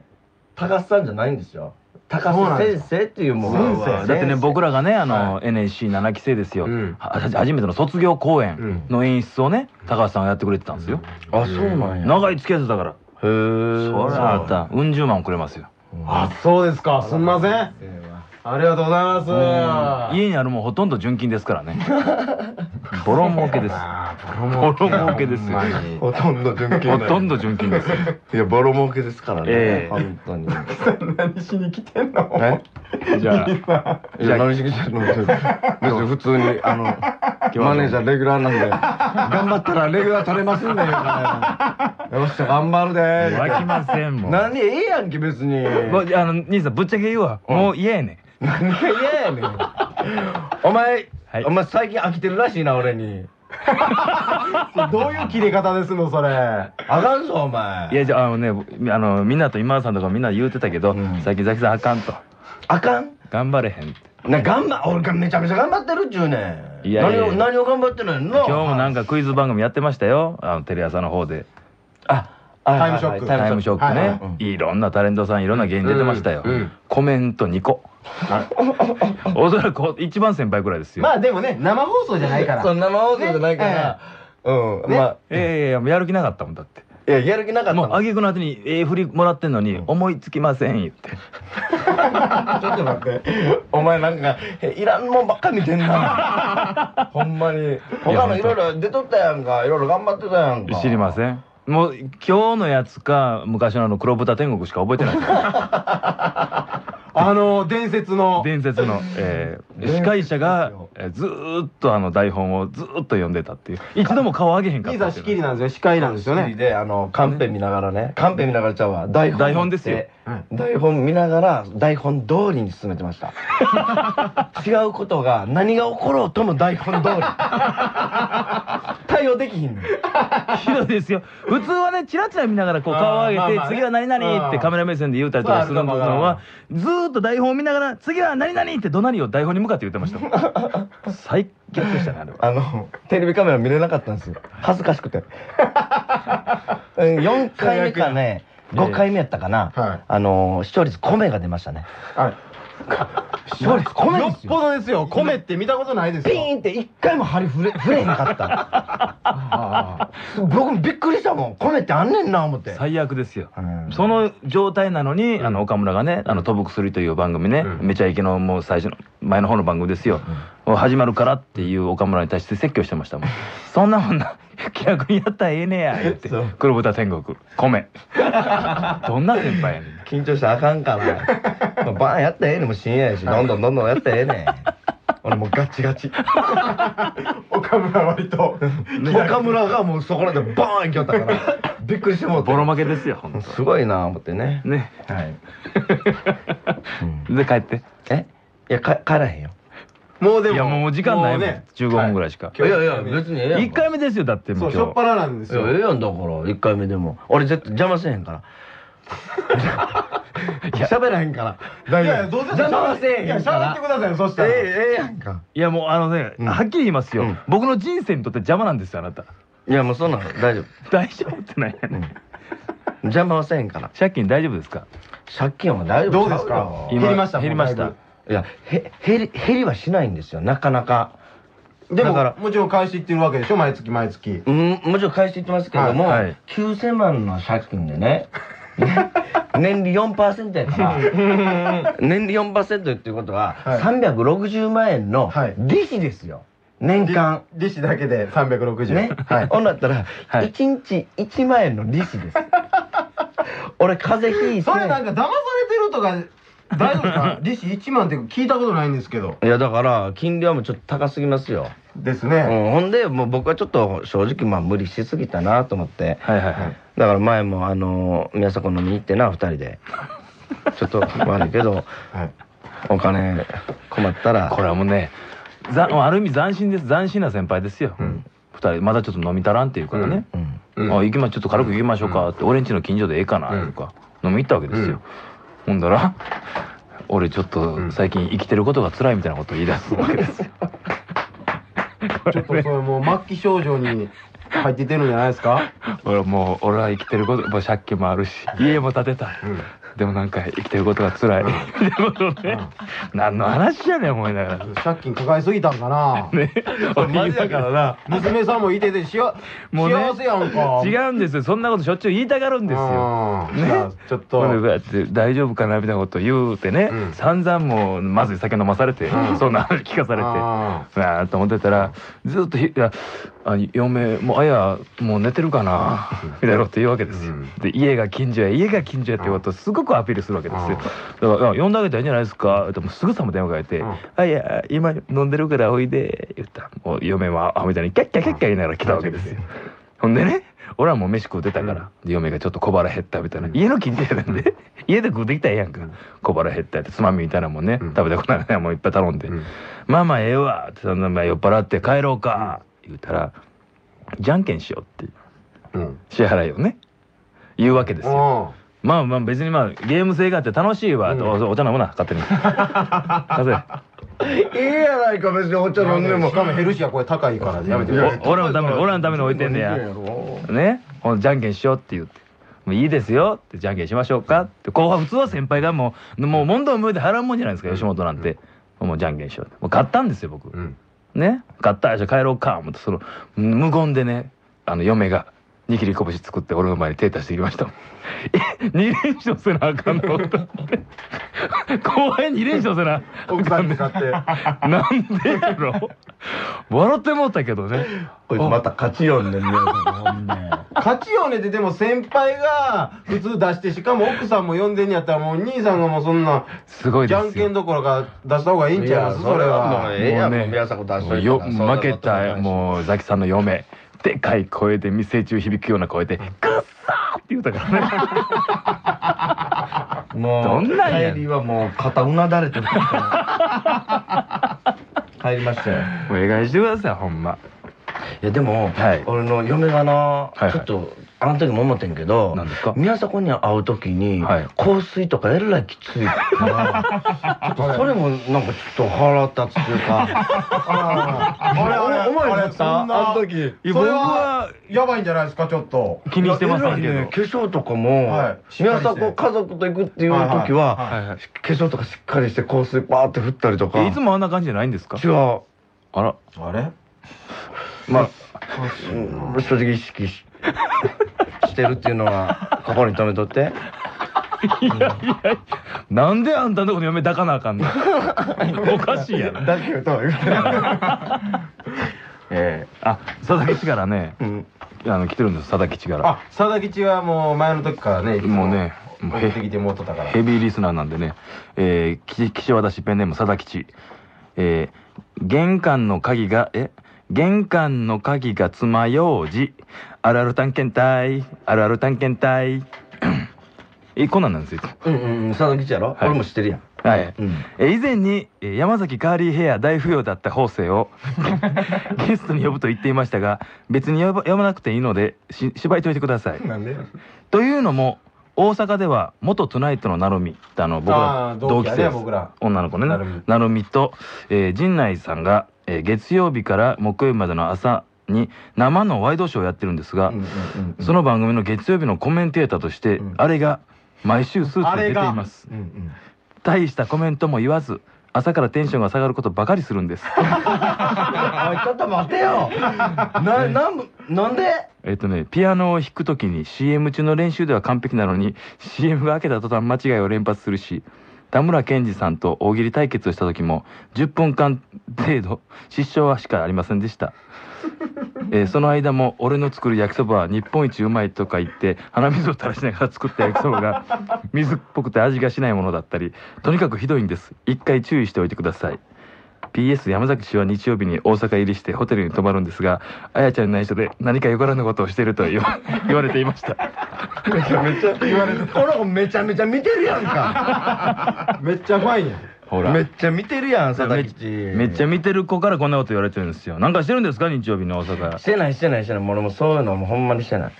高須さんじゃないんですよ高須先生っていうもうだってね僕らがねあの NSC7 期生ですよ。は初めての卒業公演の演出をね高橋さんがやってくれてたんですよ。あそうなんや。長い付き合いだから。へえそりゃあったうん十万くれますよ。あそうですか。すんませんありがとうございます。家にあるもんほとんど純金ですからね。ボロ儲けです。ボロ儲け。ですよ。ほとんど純金ほとんど純金ですよ。いやボロ儲けですからね、ええ。本当に。何しに来てんの？え？じゃあいや何しに来てんの？別に普通にあのマネージャーレギュラーなんで頑張ったらレギュラー取れますんでよっしゃ頑張るで。湧きませんもん。何？ええやんけ別に。もうあの兄さんぶっちゃけ言うわ。もう嫌やねん何が嫌やねん。お前、お前最近飽きてるらしいな俺に。どういう切れ方ですのそれ。あかんぞお前。いやじゃああのねあのみんなと今田さんとかみんな言うてたけど最近ザキさんあかんと。あかん？頑張れへんって。な頑張俺がめちゃめちゃ頑張ってるっちゅうねん。いやいや何を何を頑張ってんの？よな今日もなんかクイズ番組やってましたよ。あのテレ朝の方でタイムショック。タイムショックね。はい。ろんなタレントさんいろんな芸人出てましたよ。コメント2個。おそらく一番先輩ぐらいですよ。まあでもね生放送じゃないから。そう生放送じゃないから。うん。まあええやる気なかったもんだって。いややる気なかったもう挙句の後にええ振りもらってんのに思いつきません言って。ちょっと待って。お前なんかえいらんもんばっか見てんな。ほんまに。他のいろいろ出とったやんか。いろいろ頑張ってたやんか。知りませんもう今日のやつか昔のあの黒豚天国しか覚えてない。あの伝説の。伝説の、えー、司会者が、えーずーっとあの台本をずーっと読んでたっていう。一度も顔上げへんかったいう。仕切りなんですよ。司会なんですよね。であのカンペ見ながらね。カンペ見ながらちゃうわ。台本台本ですよ台本見ながら台本通りに進めてました。違うことが何が起ころうとも台本通り。対応できひんの。ひどいですよ。普通はねチラチラ見ながらこう顔を上げてまあ次は何々ってカメラ目線で言うたりとかするのはずーっと台本を見ながら次は何々って怒鳴りを台本に向かって言ってました 最悪でしたねあれは。あのテレビカメラ見れなかったんですよ。恥ずかしくて。4回目かね5回目やったかな、あの視聴率米が出ましたね。視聴率米よ。よっぽどですよ。米って見たことないですよ。ピーンって1回も針触れ触れへんかった。僕もびっくりしたもん。米ってあんねんな思って。最悪ですよ。その状態なのに、あの岡村がね「あの飛ぶ薬」という番組ね、めちゃイケのもう最初の前の方の番組ですよ、もう始まるからっていう岡村に対して説教してましたもんそんなもんな気楽にやったらええねや言って黒豚天国米どんな先輩やねん緊張したらあかんから。まあバーンやったらええねんもう深夜やし、どんどんどんどんやったらええねん。俺もうガチガチ。岡村割と。岡村がもうそこらでバーン行きよったから、びっくりしてもうてボロ負けですよ、ほんと。すごいな思ってね。ね。はい。で、帰って。え？いや、か帰らへんよ。もうでも。いや、もう時間ないもん。ね15分ぐらいしか。いやいや、別にええやん。1回目ですよ、だってもう今日。ぱらなんですいや、ええやんだから、1回目でも。俺絶対邪魔せえへんから。喋らへんから。大いやいやどうせ邪魔はせえへんから。いや喋ってくださいよそしたらええ、ええやんか。いやもうあのね、はっきり言いますよ、僕の人生にとって邪魔なんですよあなたいやもうそんなの大丈夫 大丈夫ってないやねん邪魔はせえへんから借金大丈夫ですか？借金は大丈夫どうですか？今減りました減りましたいやへ減り減りはしないんですよ。なかなか。でもだからもちろん返していってるわけでしょ毎月。毎月うんもちろん返していってますけども、はいはい。9000万の借金でね ね年利4%やから。年利4%っていうことは、360万円の利子ですよ。年間。利子だけで360ね、ほんだったら、1日1万円の利子です。俺風邪ひいて。それなんか騙されてるとか大丈夫ですか？利子1万って聞いたことないんですけど。いやだから金利はもうちょっと高すぎますよ。ですね、うん、ほんでもう僕はちょっと正直まあ無理しすぎたなと思って。はいはいはい。だから前もあの宮迫飲みに行ってな2人で。ちょっと悪いけど、お金困ったら。これはもうねざある意味斬新です斬新な先輩ですよ、二人まだちょっと飲み足らんっていうからね、あ行きまちょっと軽く行きましょうかって、俺んちの近所でええかなとか、飲み行ったわけですよ、ほんだら俺ちょっと最近生きてることが辛いみたいなことを言い出す。わけですよちょっとそれもう末期症状に入っててるんじゃないですか？俺もう俺は生きてることもう借金もあるし家も建てたい、でもなんか生きてることが辛い。みたいなことをね、何の話やねん思いながら。借金抱えすぎたんかな。ね。マからな。娘さんもいててしわもうね幸せやんか。違うんですよ。そんなことしょっちゅう言いたがるんですよ。うん。じゃあちょっと。大丈夫かなみたいなこと言うてね、散々もうまずい酒飲まされて、そんな話聞かされてあわーっと思ってたらずっとひいやあ嫁もうあやもう寝てるかなみたいなこと言うわけです。よ、で家が近所や家が近所やってことをすごくアピールするわけですよ。だから「呼んであげたらいいんじゃないですか」ってすぐさま電話かけて「あいや今飲んでるからおいで」言ったらもう嫁はアホみたいにキャッキャキャッキャ言いながら来たわけですよほんでね俺はもう飯食うてたから、で嫁がちょっと小腹減ったみたいな、家の近所やねんで家で食うてきたらええやんか、小腹減ったってつまみみたいなもんね、食べたことないねもういっぱい頼んで「まあまあええわ」って酔っ払って帰ろうか、言うたら「じゃんけんしよう」って支払いをね言うわけですよ。まあまあ別にまあゲーム性があって楽しいわ、おお茶飲むな勝手に。風 いいやないか別にお茶飲んでも。しかもヘルシーはこれ高いからやめてお俺のために俺のために置いてんねや。ね。ほんでじゃんけんしようって言って「もういいですよ」って「じゃんけんしましょうか」って。後輩普通は先輩がもうもう問答無用で払うもんじゃないですか吉本なんて。もうじゃんけんしようって。もう買ったんですよ僕。ね買ったじゃあ帰ろうか思ってその無言でねあの嫁が握り拳作って俺の前に手出してきましたもん。え二連勝せなあかんの？と思って後輩二連勝せな。奥さんに買って。なんでやろ？笑ってもうたけどね。こいつまた勝ちよんねんね勝ちよねってでも先輩が普通出してしかも奥さんも呼んでんやったらもう兄さんがもうそんなすごいですよ。じゃんけんどころか出した方がいいんちゃいます？それはもうええやんもうね宮迫出し負けたもうザキさんの嫁でかい声で店中響くような声で「くっさー!」って言うたからね。もうどんなんや帰りはもう肩うなだれてる。帰りましたよ。お願いしてくださいほんま。いやでも、俺の嫁がな、いはい。ちょっとあの時も思ってんけど宮迫に会う時に、香水とかえらいきつい それもなんかちょっと腹立つっていうか。あれあれお前あれだった？そんなあの時。それはやばいんじゃないですかちょっと。気にしてませんけど化粧とかも、はい。宮迫家族と行くっていう時は、化粧とかしっかりして香水バーって振ったりとか。いつもあんな感じじゃないんですか？違う。あら。あれ？まあ、うん正直意識し してるっていうのはここに留めとって。いやいやなんであんたのとこに嫁抱かなあかんの？おかしいやろ。だけどええ。あ佐々木吉からね、あの来てるんです佐々木吉から。あ佐々吉はもう前の時からねもうねもう送ってきてもうとったから。ヘビーリスナーなんでね、えー、岸岸和田市ペンネーム貞吉、えー、玄関の鍵がえ玄関の鍵が爪楊枝あるある探検隊。あるある探検隊。えこんなんなんですよ。うんうんうん。佐々木やろ、俺も知ってるやん。はい、えー以前にえー山崎カーリーヘア大不要だった法政を ゲストに呼ぶと言っていましたが別に呼ば呼ばなくていいのでし芝居といてください。なんで？というのも大阪では元トゥナイトのナロミってあの僕あらー同期生女の子ね。ナロミナロミと、えー陣内さんが、えー月曜日から木曜日までの朝に生のワイドショーをやってるんですが、その番組の月曜日のコメンテーターとして、あれが毎週スーツで出ています。大したコメントも言わず朝からテンションが下がることばかりするんです。ちょっと待てよ。ななんなんで？えっとね、ピアノを弾くときに CM 中の練習では完璧なのに CM が明けた途端間違いを連発するし田村健二さんと大喜利対決をした時も10分間程度失笑はしかありませんでした、えーその間も俺の作る焼きそばは日本一うまいとか言って鼻水を垂らしながら作った焼きそばが 水っぽくて味がしないものだったりとにかくひどいんです。一回注意しておいてください。PS 山崎氏は日曜日に大阪入りしてホテルに泊まるんですがあやちゃんに内緒で何かよからぬことをしていると言わ 言われていました。めちゃめちゃ言われるこの子めちゃめちゃ見てるやんか。めっちゃファンやほら。めっちゃ見てるやん佐々め木めっちゃ見てる子からこんなこと言われてるんですよ。なんかしてるんですか？日曜日の大阪。してないしてないしてない。もう俺もそういうのもほんまにしてない。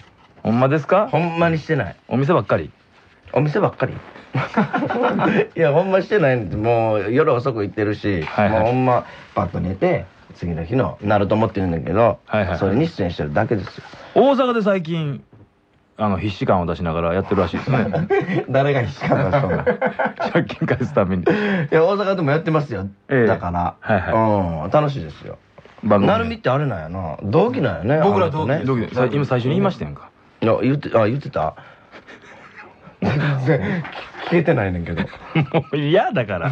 ほんまですか？ほんまにしてない。お店ばっかり？お店ばっかり。いやほんましてない。もう夜遅く行ってるし、はいもうほんまパッと寝て次の日のなると思ってるんだけど、はいはいはい。それに出演してるだけですよ。大阪で最近あの必死感を出しながらやってるらしいですね。誰が必死感出したんだ借金返すために。いや大阪でもやってますよ、ええ。だから、はいはうん。楽しいですよ。番組なるみってあれなんやな。同期なんやね僕らあの人ね。同期どうさ今最初に言いましたやんか。いや言ってあ言ってた？全然聞けてないねんけど。もう嫌だから。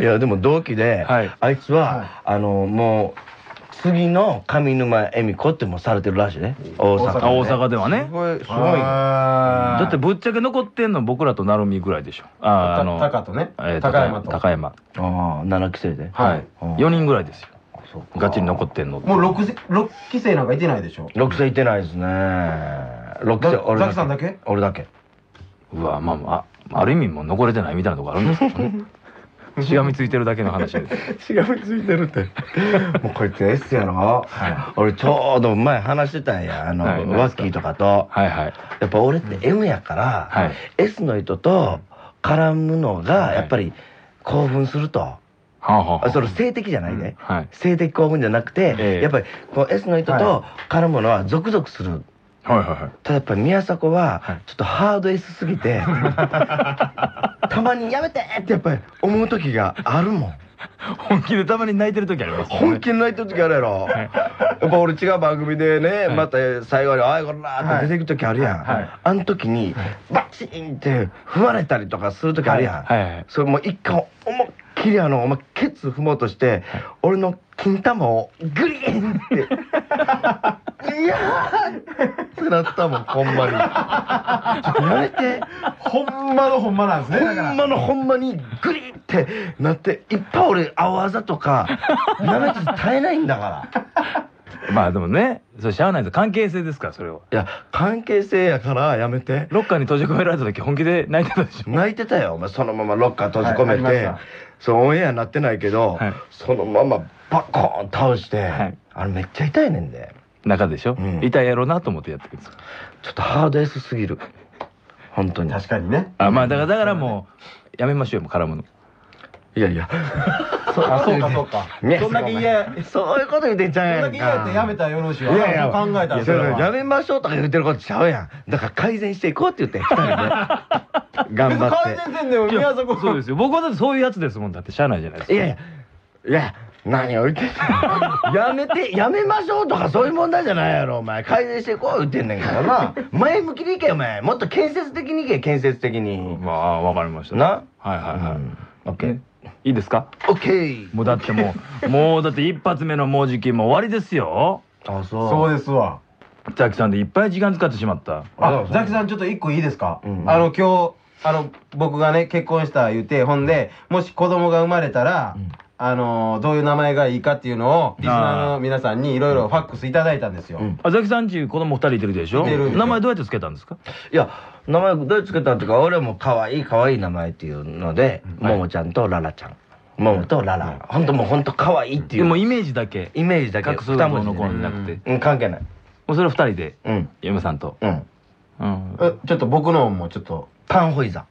いやでも同期で、あいつは、あのもう次の上沼恵美子ってもされてるらしいね。大阪大阪ではね。すごいすごい。あだってぶっちゃけ残ってんの僕らと成海ぐらいでしょ。あーあのた高とね。えー高山と。高山ああ7期生で。はい。うん。4人ぐらいですよ。ガチに残ってんのもう 6, 六期生なんかいてないでしょ。6期生いてないですね。6期生ザ俺ザキさんだけ？俺だけ。うわまあまあある意味もう残れてないみたいなとこあるんですけどね しがみついてるだけの話です。しがみついてるって。もうこいつ S やろ、俺ちょうど前話してたんや。あの、はい。ワッキーとかと、はいはい。やっぱ俺って M やから、はい。S の人と絡むのがやっぱり興奮すると。はあはあそれ性的じゃないで、はい。性的興奮じゃなくて、ええ。やっぱりこの S の人と絡むのはゾクゾクする、はいはいはい。ただやっぱり宮迫はちょっとハード S すぎて、たまにやめてってやっぱり思う時があるもん。本気でたまに泣いてる時ありますよね。本気に泣いてる時あるやろ、やっぱ俺違う番組でね、また最後に「あいこら」って出てく時あるやん、あの時にバチンって踏まれたりとかする時あるやん、はい。はい。それもう一回思いっきりあのお前ケツ踏もうとして、俺の金玉をグリーンって。いやー！ってなったもんほんまに。ちょっとやめて。ほんまのほんまなんですねほんまのほんまにグリーンってなっていっぱい俺青あざとか なめてて耐えないんだから。まあでもねそれしゃあないです関係性ですからそれは。いや関係性やからやめて。ロッカーに閉じ込められた時本気で泣いてたでしょ。泣いてたよ。お前そのままロッカー閉じ込めて、はいありまそうオンエアになってないけど、はい。そのままバコーン倒して、はい。あれめっちゃ痛いねんで。中でしょ、うん。痛いやろうなと思ってやってるんですか？ちょっとハード S すぎる。本当に。確かにね。あまあだからだからもうやめましょうよもう絡むのいやいや。あ そうか そうか。ね。そんだけ嫌そういうこと言ってんちゃうやん。かそんだけ嫌やってやめたらよろしいわいやいや。そう考えたらいやめましょうとか言ってることちゃうやん。だから改善していこうって言って 二人で頑張改って。善せんでも宮迫そうですよ。僕はだってそういうやつですもんだってしゃあないじゃないですか。いやいや。いや何を言ってんの。やめてやめましょうとかそういう問題じゃないやろお前。改善していこう言ってんねんからな。前向きにいけよお前。もっと建設的にいけ建設的に。まあわかりました。な。はいはいはい、オッケーいいですか？オッケーもうだってもう もうだって一発目のもうじきもう終わりですよ。あそう。そうですわ。ザキさんでいっぱい時間使ってしまった。あザキさんちょっと一個いいですか？うんあの今日あの僕がね結婚した言うてほんでもし子供が生まれたら、あのどういう名前がいいかっていうのをリスナーの皆さんにいろいろファックスいただいたんですよ、あザキさんち子供二人いてるでしょ？名前どうやってつけたんですか？いや名前どうやってつけたっていうか俺はもう可愛い可愛い名前っていうので、ももちゃんとララちゃん。ももとララ、ほん。ともうほんと可愛いっていう。でもイメージだけ？イメージだけ。隠すのの子じゃなくて。うん関係ない。もうそれ二人で？うん。嫁さんと。うん。うん。えちょっと僕のもちょっと。パンホイザ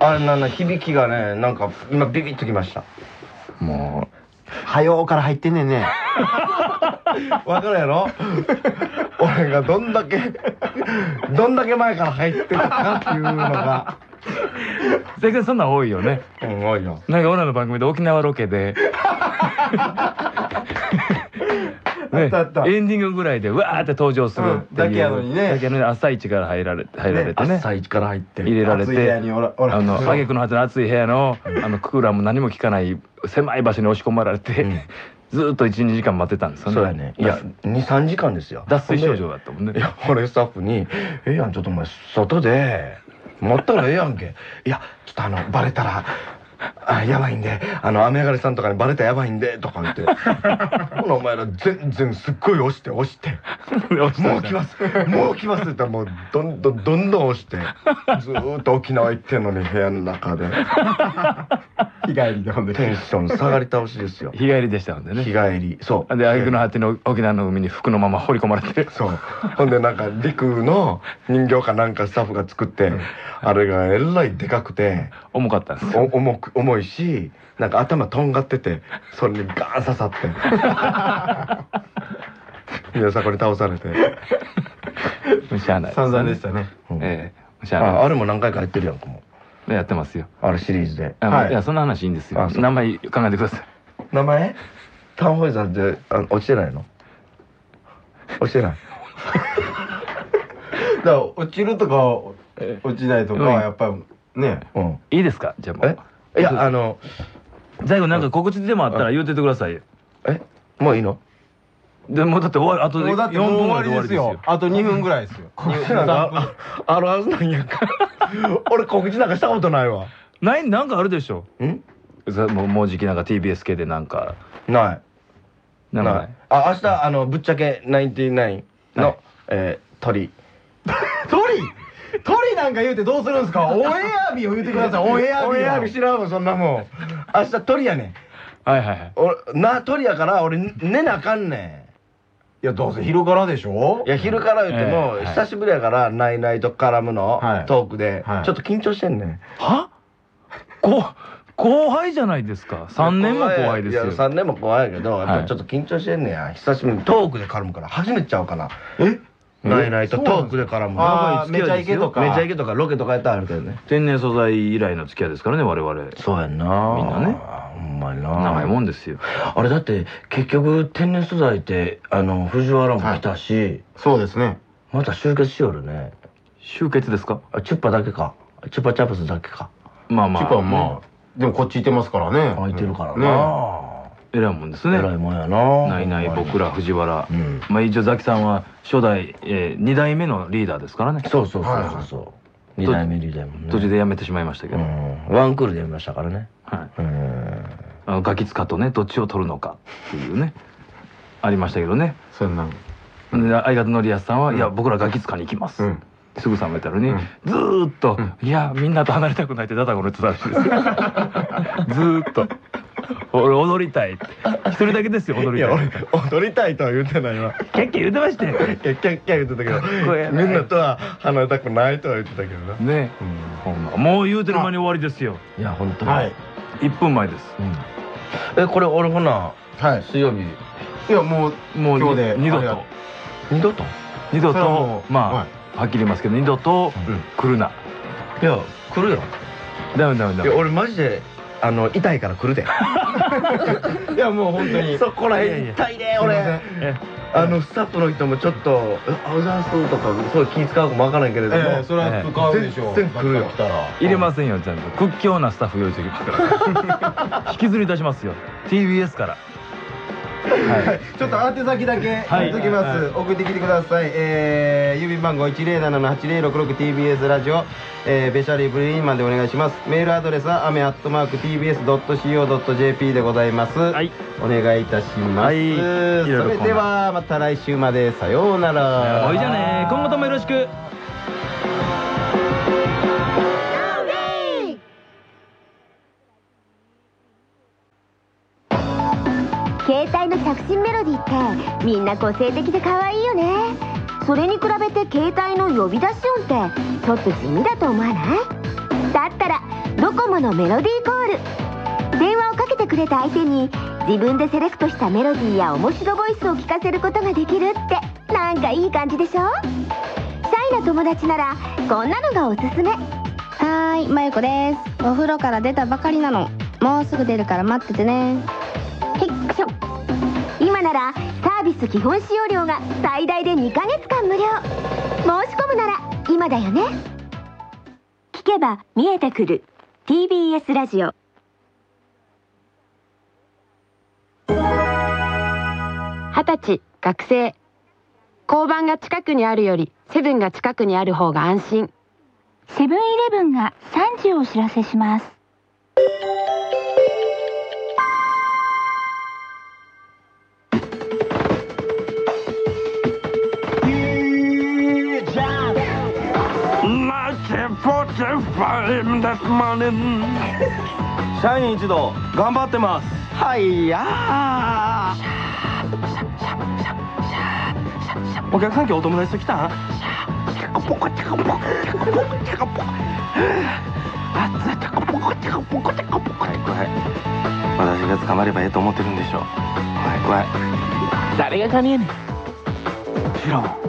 あれなんだ響きがねなんか今ビビッときました。もはようから入ってんねんね。わかるやろ？俺がどんだけどんだけ前から入ってたかっていうのが。うザキさんそんなん多いよね。うん多いよ。なんか俺らの番組で沖縄ロケで。ね あったあった。エンディングぐらいでわーって登場するっていう、うん。だけやのにね。だけやのに朝一から入られ入られてね。朝一から入って入れられてあの挙句の果ての暑い部屋のあのクーラーも何も効かない狭い場所に押し込まれて、ずーっと12時間待ってたんですよね。そうやね。いや23時間ですよ。脱水症状だったもんね。いや俺スタッフに「ええやんちょっとお前外で待ったらええやんけ」いやちょっとあのバレたらあやばいんであの雨上がりさんとかにバレたらやばいんでとか言って。ほなお前ら全然すっごい押して押して「もう来ます。もう来ます」って言ったらもうどんどんどんどん押して。ずーっと沖縄行ってんのに部屋の中で。日帰りでほんで。テンション下がり倒しですよ。日帰りでしたんでね。日帰り。そう。で挙句の果ての沖縄の海に服のまま放り込まれて。そう。ほんでなんか陸の人形かなんかスタッフが作って、あれがえらいでかくて。重かったんですお重く重いしなんか頭とんがっててそれにガーン刺さって。皆さんこれ倒されて。しゃあない。散々でしたね。ええしゃあない。ああれも何回かやってるやんかもねやってますよ。あれシリーズで。あはい。いやそんな話いいんですよ。名前考えてください。名前？タンホイザーってあ落ちてないの？落ちてない。だから落ちるとか落ちないとかはやっぱりね。うん。いいですか？じゃあもう。え？いやあの最後なんか告知でもあったら言うててくださいよ。えもういいの？でもうだって終わりあともうだって4もう分ぐらい終わりで終わりですよ。よあと2分ぐらいですよ。告知なんかああるはずなんや。ん か俺告知なんかしたことないわ。ない？なんかあるでしょ。ん？そもうもうじきなんか TBS 系でなんか。ない。なんかない？あ明日あのぶっちゃけ99の、はい。えー鳥。鳥？鳥なんか言うてどうするんですか？オンエア日を言うてください。オンエア日オンエア日知らんわそんなもん。明日鳥やねん。はいはいはい。俺な鳥やから俺寝なあかんねいやどうせ昼からでしょ？んいや昼から言っても、久しぶりやからナイナイと絡むの、はい。トークで、はい。ちょっと緊張してんねん。は？こ後輩じゃないですか。3年も後輩ですよ。いや3年も後輩やけどやっぱちょっと緊張してんねや。久しぶりにトークで絡むから初めてちゃうかな。え？ナイナイとトークで絡むあーめちゃイケとか。めちゃイケとかロケとかやったらあるけどね。天然素材以来の付き合いですからね我々。そうやんな。みんなね。ほんまにな。長いもんですよ。あれだって結局天然素材ってあの藤原も来たし、そうですね。また集結しよるね。集結ですか？あチュッパだけか。チュッパチャプスだけか。まあまあ。チュパはまあでもこっちいてますからね。空いてるからね。な、えらいもんですね。偉いもんやな。ないない僕ら藤原、うん。まあ一応ザキさんは初代、えー、2代目のリーダーですからね。そうそうそうそうそう。二代目リーダーもね。途中で辞めてしまいましたけど、うん。ワンクールでやりましたからね。はい。うん。あのガキ使とねどっちを取るのかっていうね。ありましたけどね。そんなん。で相方のりやすさんは「いや僕らガキ使に行きます」うん。すぐ冷めたのに、うん。ずーっと、いやみんなと離れたくないってダダこの言ってたらしいです。よ ずーっと「俺踊りたい」って。一人だけですよ踊りたい。俺踊りたいとは言ってないわ。キャッキャ言ってましたよ。キャッキャ言ってたけどみんなとは離れたくないとは言ってたけどな。ね。ほんま。もう言うてる間に終わりですよ。いや本当に。はい。1分前です。えこれ俺ほなはい。水曜日。いやもうもう今日で二度と。二度と？二度とまあ、ははっきり言いますけど二度と来るな、いや来るよダメダメダメ。いや俺マジであの痛いから来るで。いやもう本当に。そこらへん痛いで俺。えあのスタッフの人もちょっと「えあざーす」とかすごい気使うかもわからんけれども、ええそれは使うでしょう。全然来るよ。入れませんよちゃんと屈強なスタッフ用意しておきますから引きずり出しますよ。TBS から。はいちょっと宛先だけ言っときます、送ってきてください、えー、郵便番号 107-8066TBS ラジオ、えー、ベシャリーブリーンマンでお願いします。メールアドレスはアメアットマーク TBS.CO.JP でございます。はい。お願いいたします、はい。それではまた来週まで。さようなら。おいじゃあね今後ともよろしく着信メロディーってみんな個性的で可愛いよね。それに比べて携帯の呼び出し音ってちょっと地味だと思わない？だったらドコモのメロディーコール。電話をかけてくれた相手に自分でセレクトしたメロディーや面白ボイスを聞かせることができるってなんかいい感じでしょ？シャイな友達ならこんなのがおすすめ。はーいまゆこです。お風呂から出たばかりなの。もうすぐ出るから待っててね。へっくしょ今ならサービス基本使用料が最大で2ヶ月間無料。申し込むなら今だよね。聞けば見えてくる TBS ラジオ。二十歳学生。交番が近くにあるよりセブンが近くにある方が安心。セブンイレブンが3時をお知らせします社員一同頑張ってますはい。やお客さん今日お友達と来た私が捕まればええと思ってるんでしょう怖い。怖い。誰が金やねん知らん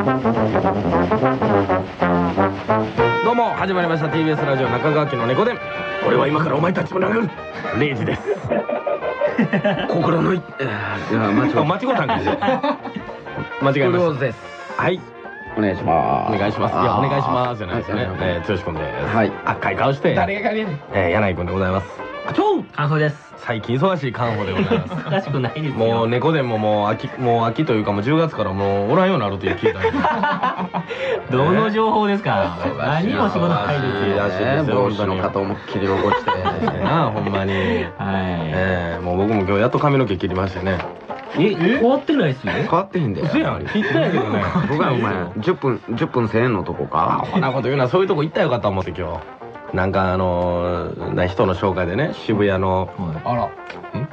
どうも始まりました。TBS ラジオ中川家の猫伝。俺は今からお前たちを殴る。レイジです。心のいいや間違間違ったんですよ。間違えました。です。はい。お願いします。お願いします。いやお願いしますじゃないですね。剛君です。はい。赤い顔して誰がねん。えー柳井君でございますあちょう関東です。最近忙しい関東でございます。忙しくないですよ。もう猫伝ももう秋もう秋というかもう10月からもうおらんようになるという聞いたんですどの情報ですか？何も仕事ないですよらしいですよ帽子の肩思いっきり残して。なあほんまにええもう僕も今日やっと髪の毛切りましてね。え変わってないですよ？変わってへんで。嘘やん。切ってないけどね。僕はお前。10分10分1000円のとこか。こんなこと言うな。そういうとこ行ったらよかった思って今日なんかあのな人の紹介でね渋谷のあら。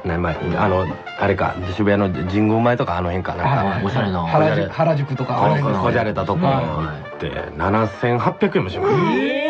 何前あのあれか渋谷の神宮前とかあの辺かなんか。はいおしゃれな。原宿とかここじゃれたとこはい。行って7800円もします。え